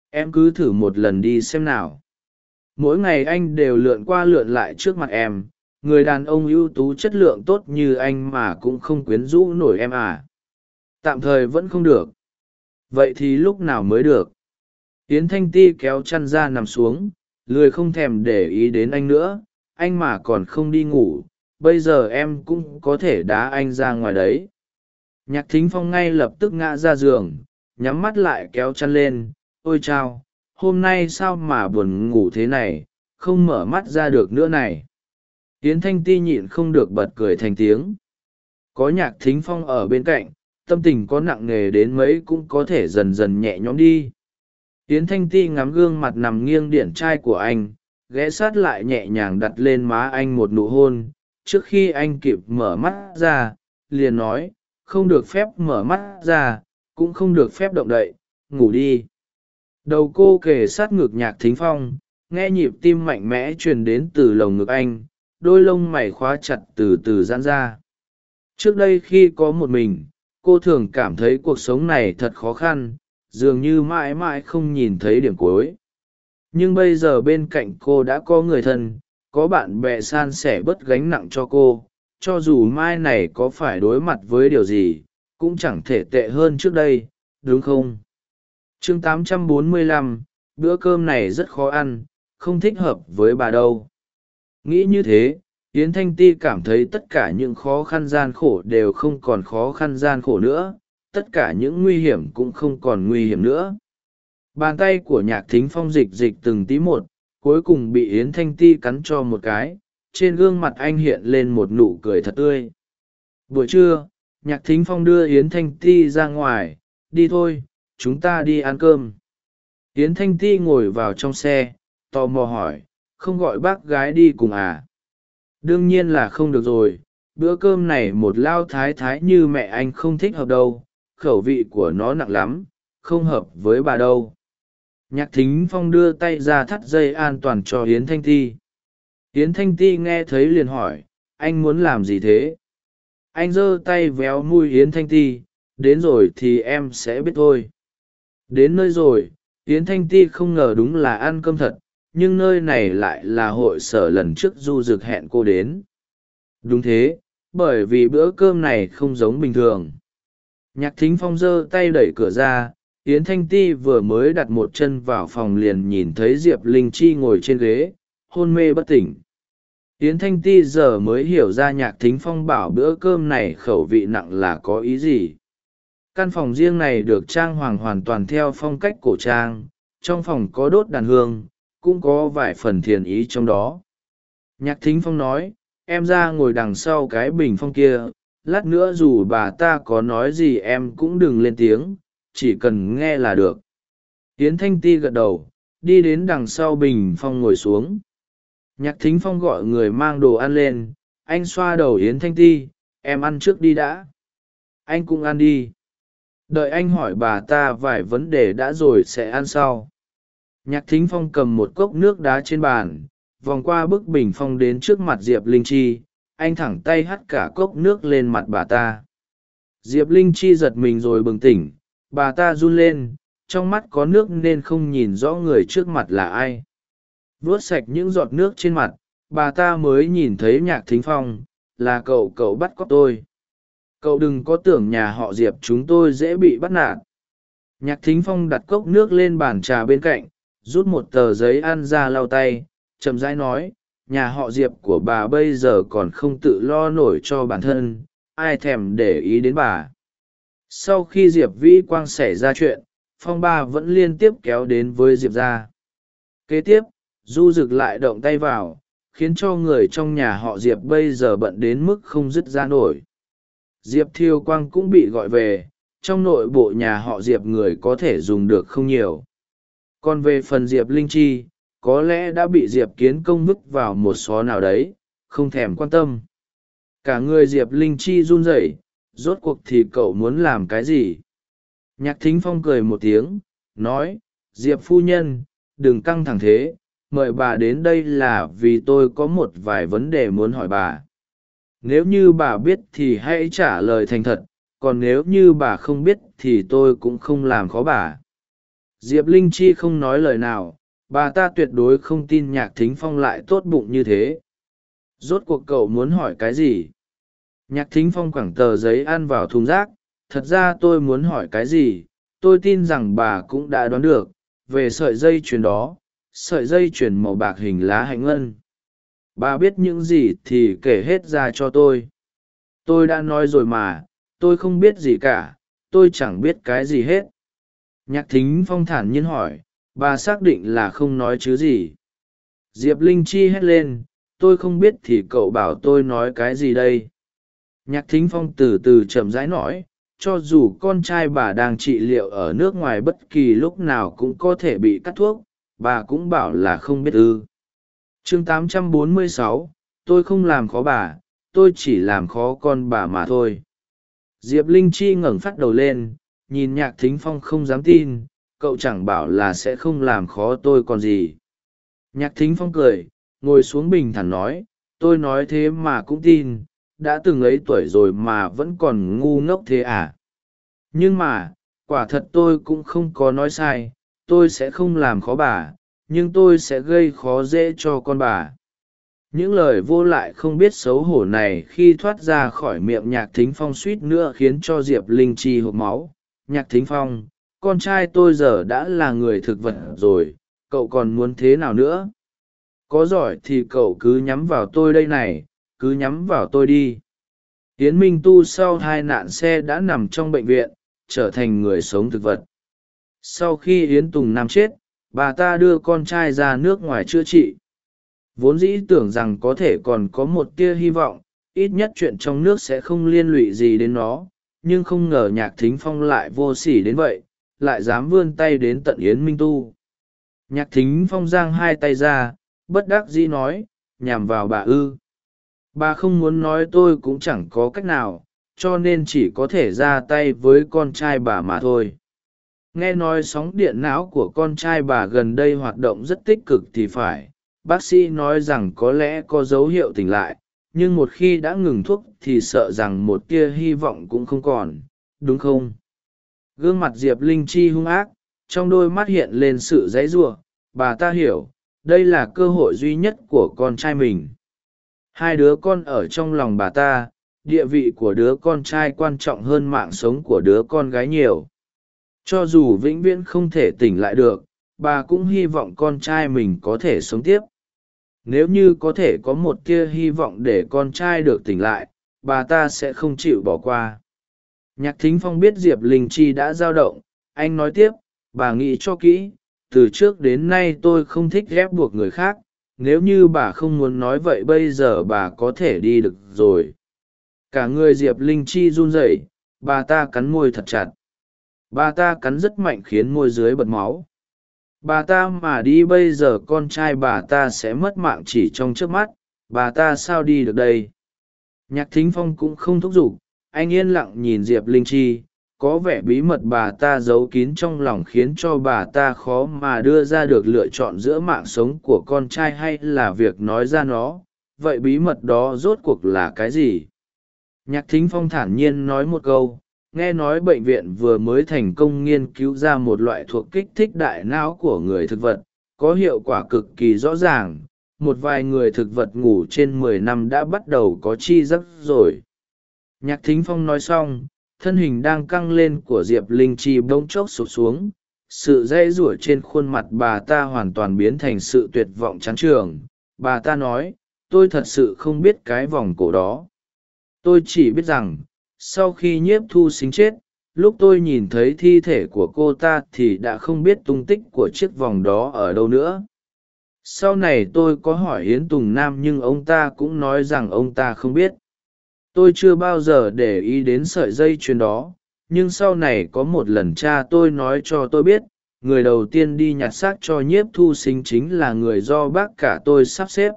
Em cứ thử một lần đi xem nào. Mỗi ngày anh đều lượn qua lượn lại trước mặt em, người đàn ông ưu tú chất lượng tốt như anh mà cũng không quyến rũ nổi em à. Tạm thời vẫn không được vậy thì lúc nào mới được? Yến thanh ti kéo chăn ra nằm xuống, lười không thèm để ý đến anh nữa, anh mà còn không đi ngủ, bây giờ em cũng có thể đá anh ra ngoài đấy. Nhạc thính phong ngay lập tức ngã ra giường, nhắm mắt lại kéo chăn lên, ôi chao, hôm nay sao mà buồn ngủ thế này, không mở mắt ra được nữa này. Yến thanh ti nhịn không được bật cười thành tiếng. Có nhạc thính phong ở bên cạnh tâm tình có nặng nề đến mấy cũng có thể dần dần nhẹ nhõm đi. Tiến thanh ti ngắm gương mặt nằm nghiêng điển trai của anh, ghé sát lại nhẹ nhàng đặt lên má anh một nụ hôn. Trước khi anh kịp mở mắt ra, liền nói, không được phép mở mắt ra, cũng không được phép động đậy, ngủ đi. Đầu cô kề sát ngực nhạc thính phong, nghe nhịp tim mạnh mẽ truyền đến từ lồng ngực anh, đôi lông mày khóa chặt từ từ giãn ra. Trước đây khi có một mình cô thường cảm thấy cuộc sống này thật khó khăn dường như mãi mãi không nhìn thấy điểm cuối. Nhưng bây giờ bên cạnh cô đã có người thân có bạn bè san sẻ bớt gánh nặng cho cô cho dù mai này có phải đối mặt với điều gì cũng chẳng thể tệ hơn trước đây đúng không? Chương 845, bữa cơm này rất khó ăn không thích hợp với bà đâu. Nghĩ như thế yến thanh ti cảm thấy tất cả những khó khăn gian khổ đều không còn khó khăn gian khổ nữa, tất cả những nguy hiểm cũng không còn nguy hiểm nữa. Bàn tay của nhạc thính phong dịch dịch từng tí một, cuối cùng bị yến thanh ti cắn cho một cái, trên gương mặt anh hiện lên một nụ cười thật tươi. Buổi trưa, nhạc thính phong đưa yến thanh ti ra ngoài, đi thôi, chúng ta đi ăn cơm. Yến thanh ti ngồi vào trong xe, tò mò hỏi, không gọi bác gái đi cùng à? Đương nhiên là không được rồi, bữa cơm này một lao thái thái như mẹ anh không thích hợp đâu, khẩu vị của nó nặng lắm, không hợp với bà đâu. Nhạc thính phong đưa tay ra thắt dây an toàn cho hiến thanh ti. Hiến thanh ti nghe thấy liền hỏi, anh muốn làm gì thế? Anh giơ tay véo mui hiến thanh ti, đến rồi thì em sẽ biết thôi. Đến nơi rồi hiến thanh ti không ngờ đúng là ăn cơm thật nhưng nơi này lại là hội sở lần trước du rực hẹn cô đến. Đúng thế, bởi vì bữa cơm này không giống bình thường. Nhạc thính phong giơ tay đẩy cửa ra, yến thanh ti vừa mới đặt một chân vào phòng liền nhìn thấy diệp linh chi ngồi trên ghế, hôn mê bất tỉnh. Yến thanh ti giờ mới hiểu ra nhạc thính phong bảo bữa cơm này khẩu vị nặng là có ý gì. Căn phòng riêng này được trang hoàng hoàn toàn theo phong cách cổ trang, trong phòng có đốt đàn hương cũng có vài phần thiền ý trong đó. Nhạc thính phong nói, em ra ngồi đằng sau cái bình phong kia, lát nữa dù bà ta có nói gì em cũng đừng lên tiếng, chỉ cần nghe là được. Tiến thanh ti gật đầu, đi đến đằng sau bình phong ngồi xuống. Nhạc thính phong gọi người mang đồ ăn lên, anh xoa đầu yến thanh ti, em ăn trước đi đã. Anh cũng ăn đi. Đợi anh hỏi bà ta vài vấn đề đã rồi sẽ ăn sau nhạc thính phong cầm một cốc nước đá trên bàn, vòng qua bức bình phong đến trước mặt diệp linh chi, anh thẳng tay hắt cả cốc nước lên mặt bà ta. Diệp linh chi giật mình rồi bừng tỉnh, bà ta run lên, trong mắt có nước nên không nhìn rõ người trước mặt là ai. Vuốt sạch những giọt nước trên mặt, bà ta mới nhìn thấy nhạc thính phong, là cậu cậu bắt cóc tôi. Cậu đừng có tưởng nhà họ diệp chúng tôi dễ bị bắt nạt. Nhạc thính phong đặt cốc nước lên bàn trà bên cạnh rút một tờ giấy ăn ra lau tay, chậm rãi nói, nhà họ diệp của bà bây giờ còn không tự lo nổi cho bản thân, ai thèm để ý đến bà. Sau khi diệp vĩ quang xảy ra chuyện, phong ba vẫn liên tiếp kéo đến với diệp ra kế tiếp, du rực lại động tay vào, khiến cho người trong nhà họ diệp bây giờ bận đến mức không dứt ra nổi. Diệp thiêu quang cũng bị gọi về, trong nội bộ nhà họ diệp người có thể dùng được không nhiều còn về phần diệp linh chi, có lẽ đã bị diệp kiến công vứt vào một xó nào đấy, không thèm quan tâm. Cả người diệp linh chi run rẩy, rốt cuộc thì cậu muốn làm cái gì? Nhạc thính phong cười một tiếng, nói, diệp phu nhân, đừng căng thẳng thế, mời bà đến đây là vì tôi có một vài vấn đề muốn hỏi bà. Nếu như bà biết thì hãy trả lời thành thật, còn nếu như bà không biết thì tôi cũng không làm khó bà diệp linh chi không nói lời nào, bà ta tuyệt đối không tin nhạc thính phong lại tốt bụng như thế. Rốt cuộc cậu muốn hỏi cái gì? Nhạc thính phong quẳng tờ giấy ăn vào thùng rác, thật ra tôi muốn hỏi cái gì? Tôi tin rằng bà cũng đã đoán được, về sợi dây chuyền đó, sợi dây chuyền màu bạc hình lá hạnh ngân. Bà biết những gì thì kể hết ra cho tôi. Tôi đã nói rồi mà, tôi không biết gì cả, tôi chẳng biết cái gì hết nhạc thính phong thản nhiên hỏi bà xác định là không nói chứ gì. Diệp linh chi hét lên tôi không biết thì cậu bảo tôi nói cái gì đây? Nhạc thính phong từ từ chậm rãi nói cho dù con trai bà đang trị liệu ở nước ngoài bất kỳ lúc nào cũng có thể bị cắt thuốc bà cũng bảo là không biết ư. Chương 846, tôi không làm khó bà tôi chỉ làm khó con bà mà thôi. Diệp linh chi ngẩng phát đầu lên nhìn nhạc thính phong không dám tin, cậu chẳng bảo là sẽ không làm khó tôi còn gì. Nhạc thính phong cười, ngồi xuống bình thản nói, tôi nói thế mà cũng tin, đã từng ấy tuổi rồi mà vẫn còn ngu ngốc thế à? Nhưng mà, quả thật tôi cũng không có nói sai, tôi sẽ không làm khó bà, nhưng tôi sẽ gây khó dễ cho con bà. Những lời vô lại không biết xấu hổ này khi thoát ra khỏi miệng nhạc thính phong suýt nữa khiến cho diệp linh chi hộp máu nhạc thính phong, con trai tôi giờ đã là người thực vật rồi, cậu còn muốn thế nào nữa? Có giỏi thì cậu cứ nhắm vào tôi đây này, cứ nhắm vào tôi đi. Tiến minh tu sau hai nạn xe đã nằm trong bệnh viện, trở thành người sống thực vật. Sau khi yến tùng nam chết, bà ta đưa con trai ra nước ngoài chữa trị. Vốn dĩ tưởng rằng có thể còn có một tia hy vọng, ít nhất chuyện trong nước sẽ không liên lụy gì đến nó nhưng không ngờ nhạc thính phong lại vô s ỉ đến vậy, lại dám vươn tay đến tận yến minh tu. Nhạc thính phong giang hai tay ra, bất đắc dĩ nói, nhằm vào bà ư. Bà không muốn nói tôi cũng chẳng có cách nào, cho nên chỉ có thể ra tay với con trai bà mà thôi. Nghe nói sóng điện não của con trai bà gần đây hoạt động rất tích cực thì phải. Bác sĩ nói rằng có lẽ có dấu hiệu tỉnh lại nhưng một khi đã ngừng thuốc thì sợ rằng một tia hy vọng cũng không còn, đúng không? Gương mặt diệp linh chi hung ác, trong đôi mắt hiện lên sự dãy giụa bà ta hiểu, đây là cơ hội duy nhất của con trai mình. Hai đứa con ở trong lòng bà ta, địa vị của đứa con trai quan trọng hơn mạng sống của đứa con gái nhiều. Cho dù vĩnh viễn không thể tỉnh lại được, bà cũng hy vọng con trai mình có thể sống tiếp nếu như có thể có một tia hy vọng để con trai được tỉnh lại, bà ta sẽ không chịu bỏ qua. Nhạc thính phong biết diệp linh chi đã giao động, anh nói tiếp, bà nghĩ cho kỹ, từ trước đến nay tôi không thích ghép buộc người khác, nếu như bà không muốn nói vậy bây giờ bà có thể đi được rồi. Cả người diệp linh chi run rẩy, bà ta cắn môi thật chặt. Bà ta cắn rất mạnh khiến môi dưới bật máu bà ta mà đi bây giờ con trai bà ta sẽ mất mạng chỉ trong trước mắt. Bà ta sao đi được đây? Nhạc thính phong cũng không thúc giục. Anh yên lặng nhìn diệp linh chi. Có vẻ bí mật bà ta giấu kín trong lòng khiến cho bà ta khó mà đưa ra được lựa chọn giữa mạng sống của con trai hay là việc nói ra nó. Vậy bí mật đó rốt cuộc là cái gì? Nhạc thính phong thản nhiên nói một câu nghe nói bệnh viện vừa mới thành công nghiên cứu ra một loại thuộc kích thích đại não của người thực vật, có hiệu quả cực kỳ rõ ràng. Một vài người thực vật ngủ trên mười năm đã bắt đầu có chi giấc rồi. Nhạc thính phong nói xong, thân hình đang căng lên của diệp linh chi bỗng chốc sụp xuống. Sự dây rủa trên khuôn mặt bà ta hoàn toàn biến thành sự tuyệt vọng chán trường. Bà ta nói, tôi thật sự không biết cái vòng cổ đó. Tôi chỉ biết rằng sau khi nhiếp thu xính chết, lúc tôi nhìn thấy thi thể của cô ta thì đã không biết tung tích của chiếc vòng đó ở đâu nữa. Sau này tôi có hỏi Hiến tùng nam nhưng ông ta cũng nói rằng ông ta không biết. Tôi chưa bao giờ để ý đến sợi dây chuyền đó, nhưng sau này có một lần cha tôi nói cho tôi biết, người đầu tiên đi nhặt xác cho nhiếp thu sinh chính là người do bác cả tôi sắp xếp.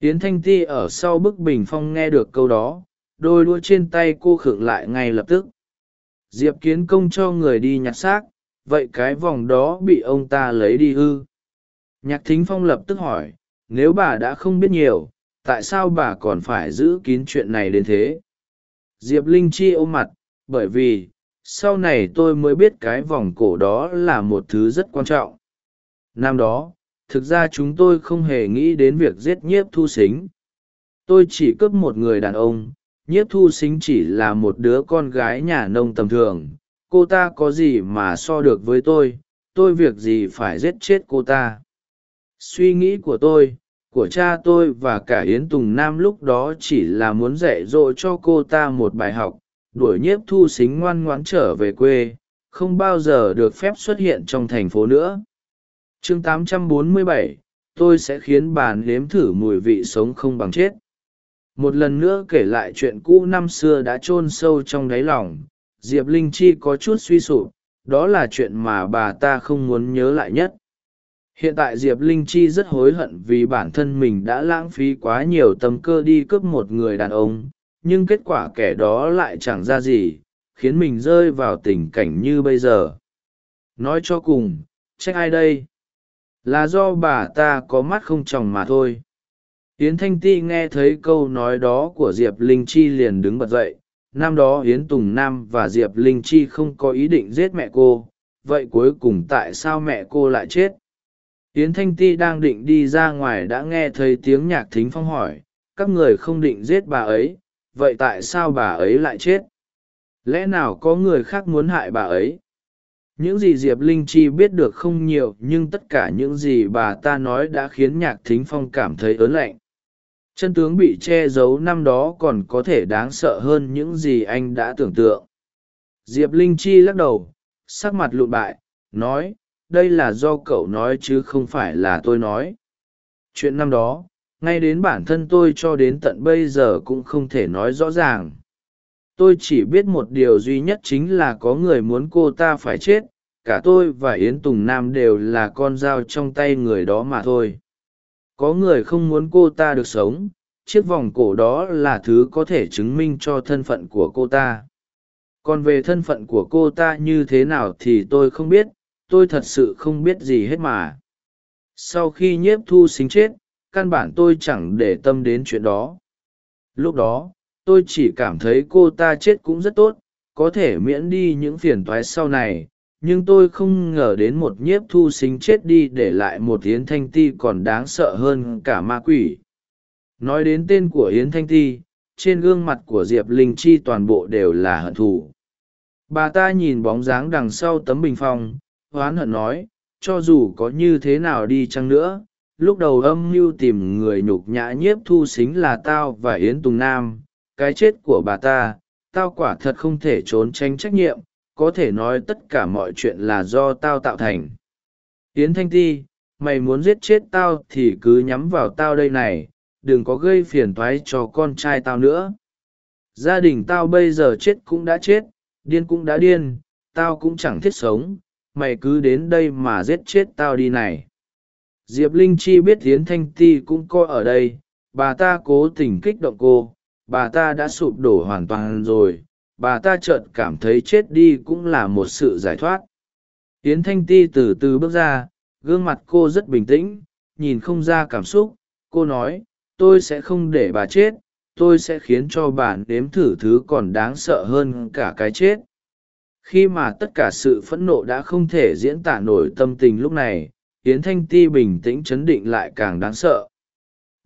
Yến thanh ti ở sau bức bình phong nghe được câu đó đôi đũa trên tay cô khựng lại ngay lập tức. Diệp kiến công cho người đi nhặt xác, vậy cái vòng đó bị ông ta lấy đi ư? Nhạc thính phong lập tức hỏi, nếu bà đã không biết nhiều, tại sao bà còn phải giữ kín chuyện này đến thế? Diệp linh chi ôm mặt, bởi vì, sau này tôi mới biết cái vòng cổ đó là một thứ rất quan trọng. Năm đó, thực ra chúng tôi không hề nghĩ đến việc giết nhiếp thu xính. Tôi chỉ cướp một người đàn ông nhiếp thu xính chỉ là một đứa con gái nhà nông tầm thường. Cô ta có gì mà so được với tôi? Tôi việc gì phải giết chết cô ta? Suy nghĩ của tôi của cha tôi và cả yến tùng nam lúc đó chỉ là muốn dạy dỗ cho cô ta một bài học. Đuổi nhiếp thu xính ngoan ngoãn trở về quê không bao giờ được phép xuất hiện trong thành phố nữa. Chương 847, tôi sẽ khiến bà nếm thử mùi vị sống không bằng chết một lần nữa kể lại chuyện cũ năm xưa đã chôn sâu trong đáy lòng, diệp linh chi có chút suy sụp, đó là chuyện mà bà ta không muốn nhớ lại nhất. Hiện tại diệp linh chi rất hối hận vì bản thân mình đã lãng phí quá nhiều tâm cơ đi cướp một người đàn ông, nhưng kết quả kẻ đó lại chẳng ra gì, khiến mình rơi vào tình cảnh như bây giờ. Nói cho cùng, trách ai đây? Là do bà ta có mắt không chồng mà thôi yến thanh ti nghe thấy câu nói đó của diệp linh chi liền đứng bật dậy. Năm đó yến tùng nam và diệp linh chi không có ý định giết mẹ cô. Vậy cuối cùng tại sao mẹ cô lại chết? Yến thanh ti đang định đi ra ngoài đã nghe thấy tiếng nhạc thính phong hỏi. Các người không định giết bà ấy. Vậy tại sao bà ấy lại chết? Lẽ nào có người khác muốn hại bà ấy? Những gì diệp linh chi biết được không nhiều, nhưng tất cả những gì bà ta nói đã khiến nhạc thính phong cảm thấy ớn lạnh chân tướng bị che giấu năm đó còn có thể đáng sợ hơn những gì anh đã tưởng tượng. Diệp linh chi lắc đầu, sắc mặt lụn bại, nói, đây là do cậu nói chứ không phải là tôi nói. Chuyện năm đó, ngay đến bản thân tôi cho đến tận bây giờ cũng không thể nói rõ ràng. Tôi chỉ biết một điều duy nhất chính là có người muốn cô ta phải chết, cả tôi và yến tùng nam đều là con dao trong tay người đó mà thôi có người không muốn cô ta được sống, chiếc vòng cổ đó là thứ có thể chứng minh cho thân phận của cô ta. Còn về thân phận của cô ta như thế nào thì tôi không biết, tôi thật sự không biết gì hết mà. Sau khi nhiếp thu xính chết, căn bản tôi chẳng để tâm đến chuyện đó. Lúc đó, tôi chỉ cảm thấy cô ta chết cũng rất tốt, có thể miễn đi những phiền toái sau này nhưng tôi không ngờ đến một nhiếp thu sinh chết đi để lại một yến thanh ti còn đáng sợ hơn cả ma quỷ. Nói đến tên của yến thanh ti, trên gương mặt của diệp linh chi toàn bộ đều là hận thù. Bà ta nhìn bóng dáng đằng sau tấm bình phong, hoán hận nói, cho dù có như thế nào đi chăng nữa, lúc đầu âm mưu tìm người nhục nhã nhiếp thu xính là tao và yến tùng nam. Cái chết của bà ta, tao quả thật không thể trốn tránh trách nhiệm có thể nói tất cả mọi chuyện là do tao tạo thành. Yến thanh ti, mày muốn giết chết tao thì cứ nhắm vào tao đây này, đừng có gây phiền toái cho con trai tao nữa. Gia đình tao bây giờ chết cũng đã chết, điên cũng đã điên, tao cũng chẳng thiết sống, mày cứ đến đây mà giết chết tao đi này. Diệp linh chi biết Yến thanh ti cũng coi ở đây, bà ta cố tình kích động cô, bà ta đã sụp đổ hoàn toàn rồi bà ta chợt cảm thấy chết đi cũng là một sự giải thoát. Yến thanh ti từ từ bước ra, gương mặt cô rất bình tĩnh, nhìn không ra cảm xúc. Cô nói, tôi sẽ không để bà chết, tôi sẽ khiến cho bà nếm thử thứ còn đáng sợ hơn cả cái chết. Khi mà tất cả sự phẫn nộ đã không thể diễn tả nổi tâm tình lúc này, yến thanh ti bình tĩnh chấn định lại càng đáng sợ.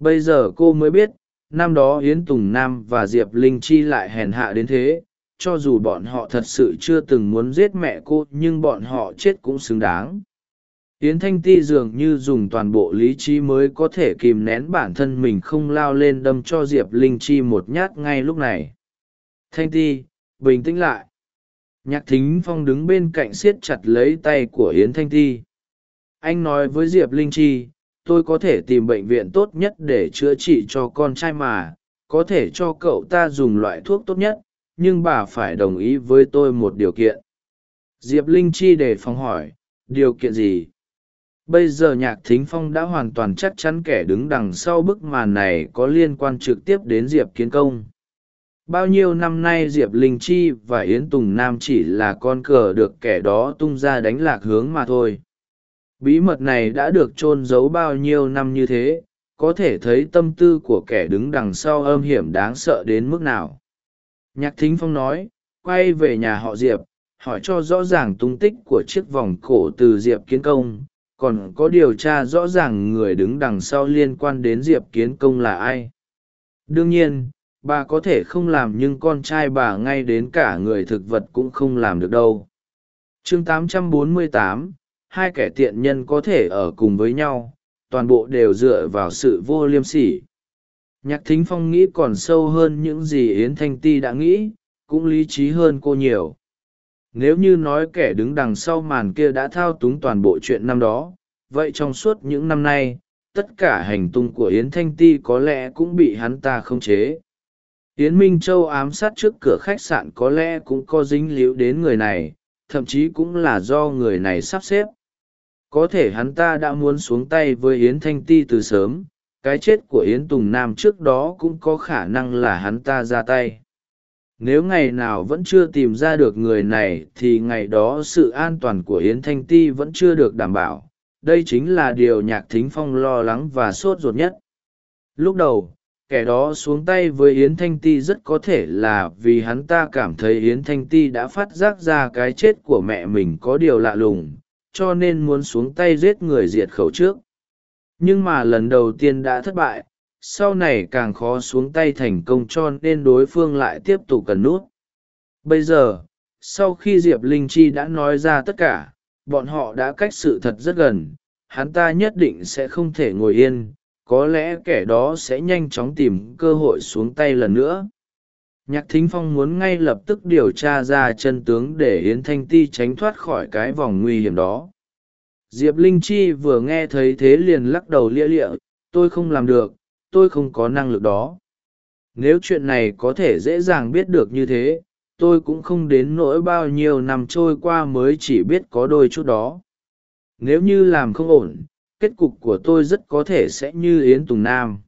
Bây giờ cô mới biết, năm đó yến tùng nam và diệp linh chi lại hèn hạ đến thế cho dù bọn họ thật sự chưa từng muốn giết mẹ cô, nhưng bọn họ chết cũng xứng đáng. Yến thanh ti dường như dùng toàn bộ lý trí mới có thể kìm nén bản thân mình không lao lên đâm cho diệp linh chi một nhát ngay lúc này. Thanh ti, bình tĩnh lại. Nhạc thính phong đứng bên cạnh siết chặt lấy tay của yến thanh ti. Anh nói với diệp linh chi, tôi có thể tìm bệnh viện tốt nhất để chữa trị cho con trai mà, có thể cho cậu ta dùng loại thuốc tốt nhất nhưng bà phải đồng ý với tôi một điều kiện. Diệp linh chi đề phòng hỏi, điều kiện gì? Bây giờ nhạc thính phong đã hoàn toàn chắc chắn kẻ đứng đằng sau bức màn này có liên quan trực tiếp đến diệp kiến công. Bao nhiêu năm nay diệp linh chi và yến tùng nam chỉ là con cờ được kẻ đó tung ra đánh lạc hướng mà thôi. Bí mật này đã được t r ô n giấu bao nhiêu năm như thế, có thể thấy tâm tư của kẻ đứng đằng sau âm hiểm đáng sợ đến mức nào nhạc thính phong nói quay về nhà họ diệp hỏi cho rõ ràng tung tích của chiếc vòng cổ từ diệp kiến công còn có điều tra rõ ràng người đứng đằng sau liên quan đến diệp kiến công là ai. Đương nhiên bà có thể không làm nhưng con trai bà ngay đến cả người thực vật cũng không làm được đâu. Chương 848, hai kẻ tiện nhân có thể ở cùng với nhau toàn bộ đều dựa vào sự vô liêm sỉ nhạc thính phong nghĩ còn sâu hơn những gì yến thanh ti đã nghĩ, cũng lý trí hơn cô nhiều. Nếu như nói kẻ đứng đằng sau màn kia đã thao túng toàn bộ chuyện năm đó, vậy trong suốt những năm nay, tất cả hành tung của yến thanh ti có lẽ cũng bị hắn ta khống chế. Yến minh châu ám sát trước cửa khách sạn có lẽ cũng có dính líu đến người này, thậm chí cũng là do người này sắp xếp. Có thể hắn ta đã muốn xuống tay với yến thanh ti từ sớm cái chết của yến tùng nam trước đó cũng có khả năng là hắn ta ra tay. Nếu ngày nào vẫn chưa tìm ra được người này thì ngày đó sự an toàn của yến thanh ti vẫn chưa được đảm bảo. Đây chính là điều nhạc thính phong lo lắng và sốt ruột nhất. Lúc đầu, kẻ đó xuống tay với yến thanh ti rất có thể là vì hắn ta cảm thấy yến thanh ti đã phát giác ra cái chết của mẹ mình có điều lạ lùng, cho nên muốn xuống tay giết người diệt khẩu trước nhưng mà lần đầu tiên đã thất bại, sau này càng khó xuống tay thành công cho nên đối phương lại tiếp tục cần nút. Bây giờ, sau khi diệp linh chi đã nói ra tất cả, bọn họ đã cách sự thật rất gần, hắn ta nhất định sẽ không thể ngồi yên, có lẽ kẻ đó sẽ nhanh chóng tìm cơ hội xuống tay lần nữa. Nhạc thính phong muốn ngay lập tức điều tra ra chân tướng để yến thanh ti tránh thoát khỏi cái vòng nguy hiểm đó diệp linh chi vừa nghe thấy thế liền lắc đầu lia lịa, tôi không làm được, tôi không có năng lực đó. Nếu chuyện này có thể dễ dàng biết được như thế, tôi cũng không đến nỗi bao nhiêu năm trôi qua mới chỉ biết có đôi chút đó. Nếu như làm không ổn, kết cục của tôi rất có thể sẽ như yến tùng nam.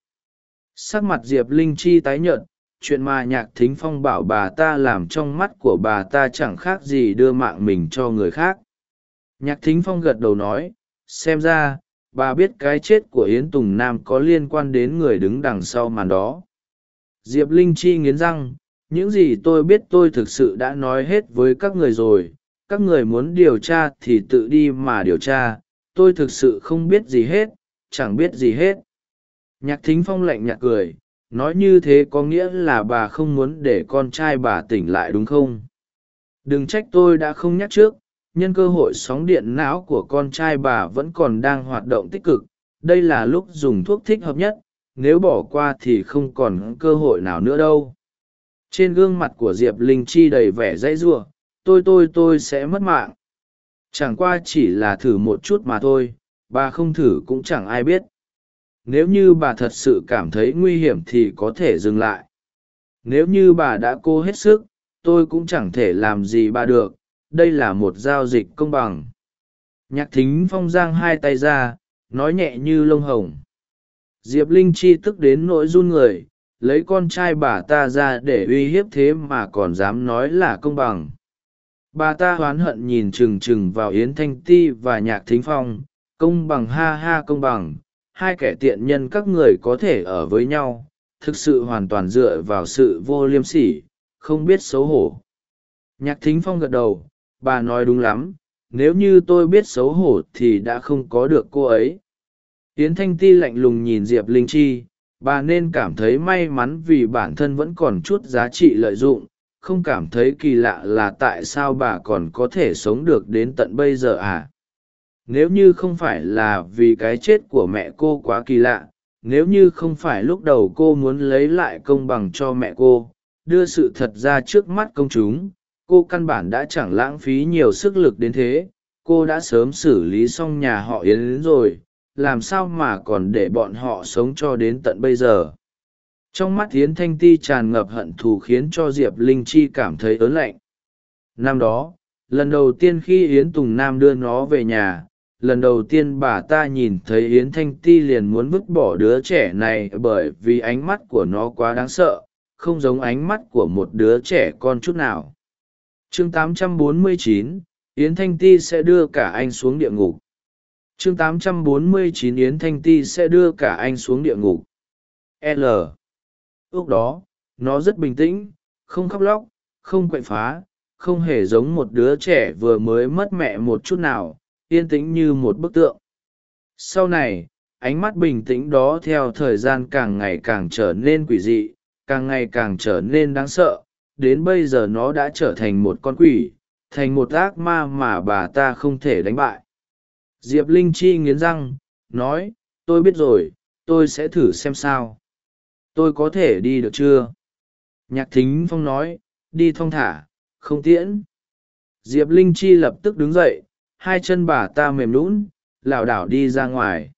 Sắc mặt diệp linh chi tái nhợt, chuyện mà nhạc thính phong bảo bà ta làm trong mắt của bà ta chẳng khác gì đưa mạng mình cho người khác nhạc thính phong gật đầu nói, xem ra, bà biết cái chết của yến tùng nam có liên quan đến người đứng đằng sau màn đó. Diệp linh chi nghiến răng, những gì tôi biết tôi thực sự đã nói hết với các người rồi, các người muốn điều tra thì tự đi mà điều tra, tôi thực sự không biết gì hết, chẳng biết gì hết. Nhạc thính phong lạnh nhạt cười, nói như thế có nghĩa là bà không muốn để con trai bà tỉnh lại đúng không? Đừng trách tôi đã không nhắc trước nhân cơ hội sóng điện não của con trai bà vẫn còn đang hoạt động tích cực, đây là lúc dùng thuốc thích hợp nhất, nếu bỏ qua thì không còn cơ hội nào nữa đâu. Trên gương mặt của diệp linh chi đầy vẻ dãy giụa tôi tôi tôi sẽ mất mạng. Chẳng qua chỉ là thử một chút mà thôi, bà không thử cũng chẳng ai biết. Nếu như bà thật sự cảm thấy nguy hiểm thì có thể dừng lại. Nếu như bà đã cố hết sức, tôi cũng chẳng thể làm gì bà được đây là một giao dịch công bằng. Nhạc thính phong giang hai tay ra, nói nhẹ như lông hồng. Diệp linh chi tức đến nỗi run người, lấy con trai bà ta ra để uy hiếp thế mà còn dám nói là công bằng. Bà ta oán hận nhìn trừng trừng vào yến thanh ti và nhạc thính phong, công bằng ha ha công bằng, hai kẻ tiện nhân các người có thể ở với nhau, thực sự hoàn toàn dựa vào sự vô liêm sỉ, không biết xấu hổ. Nhạc thính phong gật đầu bà nói đúng lắm, nếu như tôi biết xấu hổ thì đã không có được cô ấy. Yến thanh ti lạnh lùng nhìn diệp linh chi, bà nên cảm thấy may mắn vì bản thân vẫn còn chút giá trị lợi dụng, không cảm thấy kỳ lạ là tại sao bà còn có thể sống được đến tận bây giờ à? Nếu như không phải là vì cái chết của mẹ cô quá kỳ lạ, nếu như không phải lúc đầu cô muốn lấy lại công bằng cho mẹ cô, đưa sự thật ra trước mắt công chúng cô căn bản đã chẳng lãng phí nhiều sức lực đến thế. Cô đã sớm xử lý xong nhà họ yến rồi, làm sao mà còn để bọn họ sống cho đến tận bây giờ? Trong mắt yến thanh ti tràn ngập hận thù khiến cho diệp linh chi cảm thấy ớn lạnh. Năm đó, lần đầu tiên khi yến tùng nam đưa nó về nhà, lần đầu tiên bà ta nhìn thấy yến thanh ti liền muốn vứt bỏ đứa trẻ này bởi vì ánh mắt của nó quá đáng sợ, không giống ánh mắt của một đứa trẻ con chút nào chương 849, yến thanh ti sẽ đưa cả anh xuống địa ngục. Chương 849 yến thanh ti sẽ đưa cả anh xuống địa ngục. L. Lúc đó nó rất bình tĩnh không khóc lóc không quậy phá không hề giống một đứa trẻ vừa mới mất mẹ một chút nào yên tĩnh như một bức tượng. Sau này ánh mắt bình tĩnh đó theo thời gian càng ngày càng trở nên quỷ dị càng ngày càng trở nên đáng sợ đến bây giờ nó đã trở thành một con quỷ, thành một ác ma mà bà ta không thể đánh bại. Diệp linh chi nghiến răng, nói, tôi biết rồi, tôi sẽ thử xem sao. Tôi có thể đi được chưa? Nhạc thính phong nói, đi thong thả, không tiễn. Diệp linh chi lập tức đứng dậy, hai chân bà ta mềm lún lảo đảo đi ra ngoài.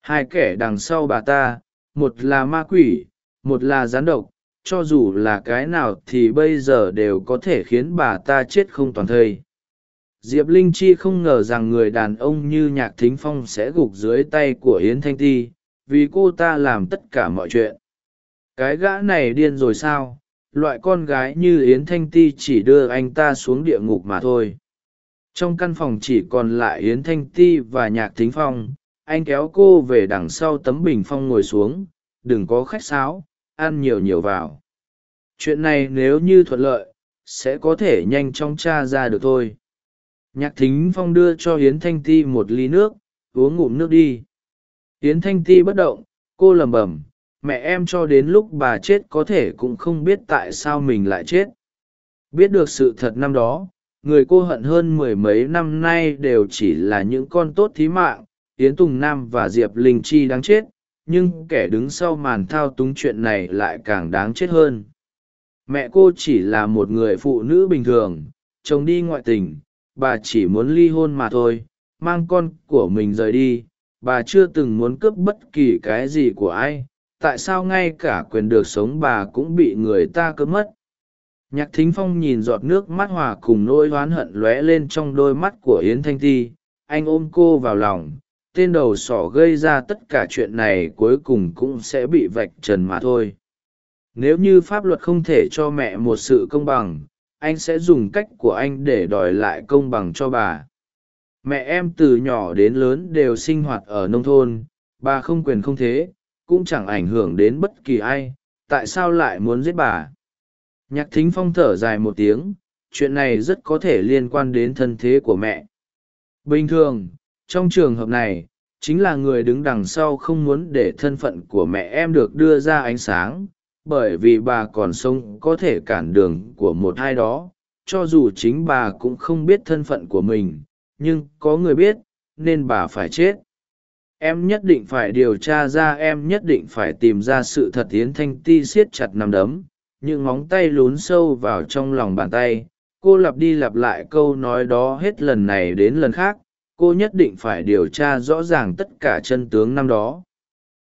Hai kẻ đằng sau bà ta, một là ma quỷ, một là gián độc cho dù là cái nào thì bây giờ đều có thể khiến bà ta chết không toàn thây. Diệp linh chi không ngờ rằng người đàn ông như nhạc thính phong sẽ gục dưới tay của yến thanh ti, vì cô ta làm tất cả mọi chuyện. Cái gã này điên rồi sao? Loại con gái như yến thanh ti chỉ đưa anh ta xuống địa ngục mà thôi. Trong căn phòng chỉ còn lại yến thanh ti và nhạc thính phong, anh kéo cô về đằng sau tấm bình phong ngồi xuống. Đừng có khách sáo ăn nhiều nhiều vào. Chuyện này nếu như thuận lợi, sẽ có thể nhanh chóng t r a ra được thôi. Nhạc thính phong đưa cho hiến thanh ti một ly nước, uống ngụm nước đi. Hiến thanh ti bất động, cô lầm bầm mẹ em cho đến lúc bà chết có thể cũng không biết tại sao mình lại chết. Biết được sự thật năm đó, người cô hận hơn mười mấy năm nay đều chỉ là những con tốt thí mạng, yến tùng nam và diệp linh chi đáng chết nhưng kẻ đứng sau màn thao túng chuyện này lại càng đáng chết hơn. Mẹ cô chỉ là một người phụ nữ bình thường, chồng đi ngoại tình, bà chỉ muốn ly hôn mà thôi, mang con của mình rời đi, bà chưa từng muốn cướp bất kỳ cái gì của ai, tại sao ngay cả quyền được sống bà cũng bị người ta cướp mất? Nhạc thính phong nhìn giọt nước mắt hòa cùng nỗi oán hận lóe lên trong đôi mắt của yến thanh ti, anh ôm cô vào lòng tên đầu sỏ gây ra tất cả chuyện này cuối cùng cũng sẽ bị vạch trần mà thôi. Nếu như pháp luật không thể cho mẹ một sự công bằng, anh sẽ dùng cách của anh để đòi lại công bằng cho bà. Mẹ em từ nhỏ đến lớn đều sinh hoạt ở nông thôn, bà không quyền không thế, cũng chẳng ảnh hưởng đến bất kỳ ai, tại sao lại muốn giết bà? Nhạc thính phong thở dài một tiếng, chuyện này rất có thể liên quan đến thân thế của mẹ. Bình thường trong trường hợp này, chính là người đứng đằng sau không muốn để thân phận của mẹ em được đưa ra ánh sáng, bởi vì bà còn sống có thể cản đường của một ai đó, cho dù chính bà cũng không biết thân phận của mình, nhưng có người biết, nên bà phải chết. Em nhất định phải điều tra ra, em nhất định phải tìm ra sự thật yến thanh ti siết chặt nằm đấm, những móng tay lún sâu vào trong lòng bàn tay. Cô lặp đi lặp lại câu nói đó hết lần này đến lần khác cô nhất định phải điều tra rõ ràng tất cả chân tướng năm đó.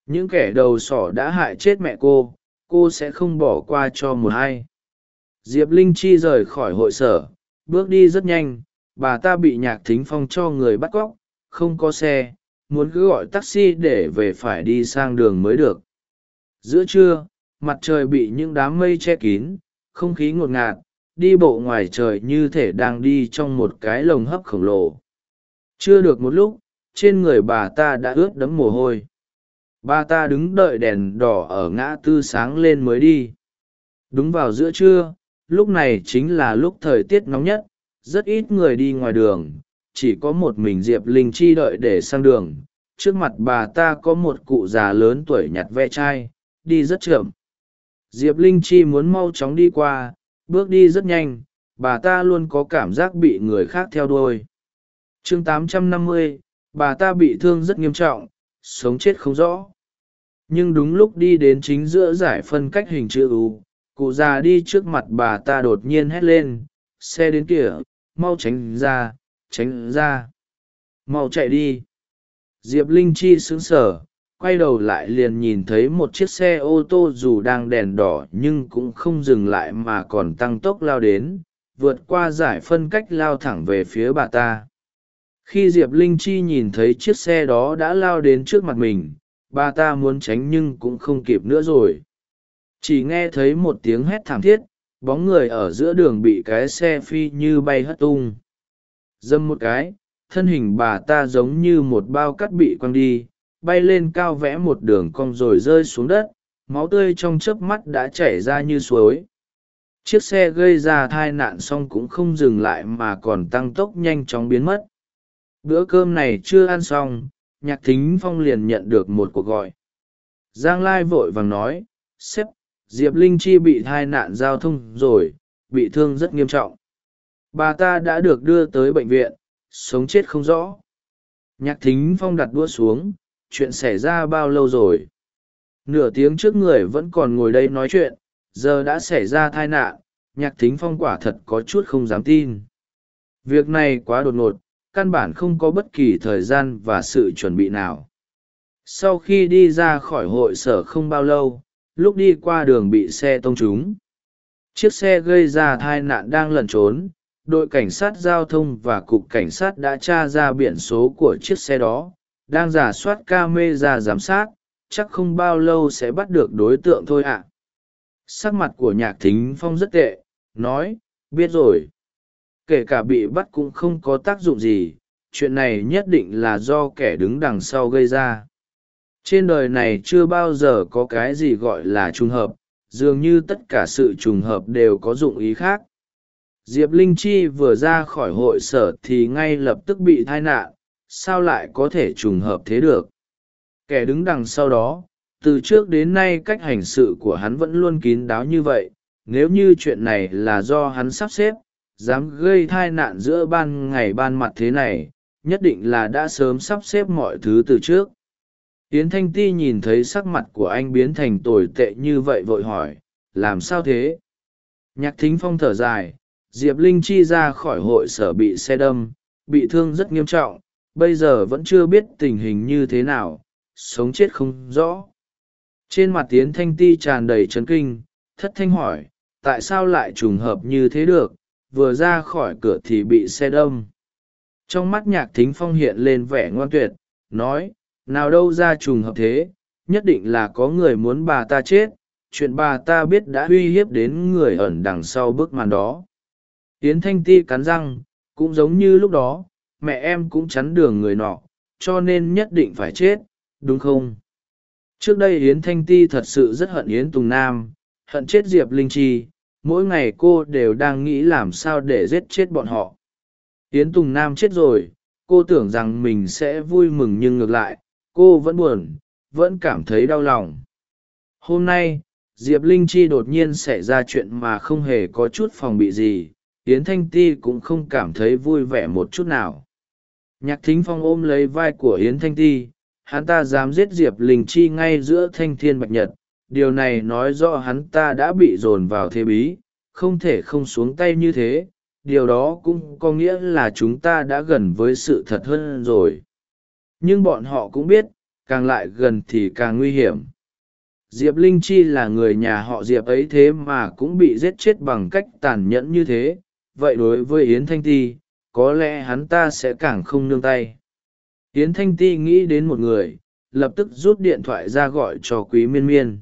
Những kẻ đầu sỏ đã hại chết mẹ cô cô sẽ không bỏ qua cho một ai. Diệp linh chi rời khỏi hội sở, bước đi rất nhanh, bà ta bị nhạc thính phong cho người bắt cóc, không có xe, muốn cứ gọi taxi để về phải đi sang đường mới được. Giữa trưa, mặt trời bị những đám mây che kín, không khí ngột ngạt, đi bộ ngoài trời như thể đang đi trong một cái lồng hấp khổng lồ chưa được một lúc, trên người bà ta đã ướt đẫm mồ hôi. Bà ta đứng đợi đèn đỏ ở ngã tư sáng lên mới đi. Đúng vào giữa trưa, lúc này chính là lúc thời tiết nóng nhất, rất ít người đi ngoài đường, chỉ có một mình diệp linh chi đợi để sang đường. Trước mặt bà ta có một cụ già lớn tuổi nhặt ve chai, đi rất chậm. Diệp linh chi muốn mau chóng đi qua, bước đi rất nhanh, bà ta luôn có cảm giác bị người khác theo đuôi chương 850, bà ta bị thương rất nghiêm trọng sống chết không rõ. Nhưng đúng lúc đi đến chính giữa giải phân cách hình chữ u cụ già đi trước mặt bà ta đột nhiên hét lên xe đến kìa mau tránh ra tránh ra mau chạy đi. Diệp linh chi sững sờ quay đầu lại liền nhìn thấy một chiếc xe ô tô dù đang đèn đỏ nhưng cũng không dừng lại mà còn tăng tốc lao đến vượt qua giải phân cách lao thẳng về phía bà ta khi diệp linh chi nhìn thấy chiếc xe đó đã lao đến trước mặt mình, bà ta muốn tránh nhưng cũng không kịp nữa rồi. Chỉ nghe thấy một tiếng hét thảm thiết, bóng người ở giữa đường bị cái xe phi như bay hất tung. Dâm một cái, thân hình bà ta giống như một bao cắt bị quăng đi, bay lên cao vẽ một đường cong rồi rơi xuống đất, máu tươi trong chớp mắt đã chảy ra như suối. Chiếc xe gây ra tai nạn xong cũng không dừng lại mà còn tăng tốc nhanh chóng biến mất bữa cơm này chưa ăn xong, nhạc thính phong liền nhận được một cuộc gọi. Giang lai vội vàng nói, sếp, diệp linh chi bị tai nạn giao thông rồi, bị thương rất nghiêm trọng. Bà ta đã được đưa tới bệnh viện, sống chết không rõ. Nhạc thính phong đặt đũa xuống, chuyện xảy ra bao lâu rồi? Nửa tiếng trước người vẫn còn ngồi đây nói chuyện, giờ đã xảy ra tai nạn, nhạc thính phong quả thật có chút không dám tin. Việc này quá đột ngột căn bản không có bất kỳ thời gian và sự chuẩn bị nào. Sau khi đi ra khỏi hội sở không bao lâu, lúc đi qua đường bị xe tông trúng. Chiếc xe gây ra tai nạn đang lẩn trốn, đội cảnh sát giao thông và cục cảnh sát đã tra ra biển số của chiếc xe đó, đang giả soát ca mê ra giám sát, chắc không bao lâu sẽ bắt được đối tượng thôi ạ. Sắc mặt của nhạc thính phong rất tệ, nói, biết rồi kể cả bị bắt cũng không có tác dụng gì, chuyện này nhất định là do kẻ đứng đằng sau gây ra. Trên đời này chưa bao giờ có cái gì gọi là trùng hợp, dường như tất cả sự trùng hợp đều có dụng ý khác. Diệp linh chi vừa ra khỏi hội sở thì ngay lập tức bị tai nạn, sao lại có thể trùng hợp thế được? Kẻ đứng đằng sau đó, từ trước đến nay cách hành sự của hắn vẫn luôn kín đáo như vậy, nếu như chuyện này là do hắn sắp xếp dám gây tai nạn giữa ban ngày ban mặt thế này, nhất định là đã sớm sắp xếp mọi thứ từ trước. Yến thanh ti nhìn thấy sắc mặt của anh biến thành tồi tệ như vậy vội hỏi, làm sao thế? Nhạc thính phong thở dài, diệp linh chi ra khỏi hội sở bị xe đâm, bị thương rất nghiêm trọng, bây giờ vẫn chưa biết tình hình như thế nào, sống chết không rõ. Trên mặt tiến thanh ti tràn đầy trấn kinh, thất thanh hỏi, tại sao lại trùng hợp như thế được? Vừa ra khỏi cửa thì bị xe đâm. Trong mắt nhạc thính phong hiện lên vẻ ngoan tuyệt, nói, nào đâu ra trùng hợp thế, nhất định là có người muốn bà ta chết, chuyện bà ta biết đã uy hiếp đến người ẩn đằng sau bức màn đó. Tiến thanh ti cắn răng, cũng giống như lúc đó, mẹ em cũng chắn đường người nọ, cho nên nhất định phải chết, đúng không? Trước đây yến thanh ti thật sự rất hận yến tùng nam, hận chết diệp linh chi mỗi ngày cô đều đang nghĩ làm sao để giết chết bọn họ. Yến tùng nam chết rồi, cô tưởng rằng mình sẽ vui mừng nhưng ngược lại, cô vẫn buồn, vẫn cảm thấy đau lòng. Hôm nay, diệp linh chi đột nhiên xảy ra chuyện mà không hề có chút phòng bị gì, yến thanh ti cũng không cảm thấy vui vẻ một chút nào. Nhạc thính phong ôm lấy vai của yến thanh ti, hắn ta dám giết diệp linh chi ngay giữa thanh thiên bạch nhật điều này nói rõ hắn ta đã bị dồn vào thế bí, không thể không xuống tay như thế, điều đó cũng có nghĩa là chúng ta đã gần với sự thật hơn rồi. Nhưng bọn họ cũng biết, càng lại gần thì càng nguy hiểm. Diệp linh chi là người nhà họ diệp ấy thế mà cũng bị giết chết bằng cách tàn nhẫn như thế. Vậy đối với yến thanh ti, có lẽ hắn ta sẽ càng không nương tay. Yến thanh ti nghĩ đến một người, lập tức rút điện thoại ra gọi cho quý miên miên.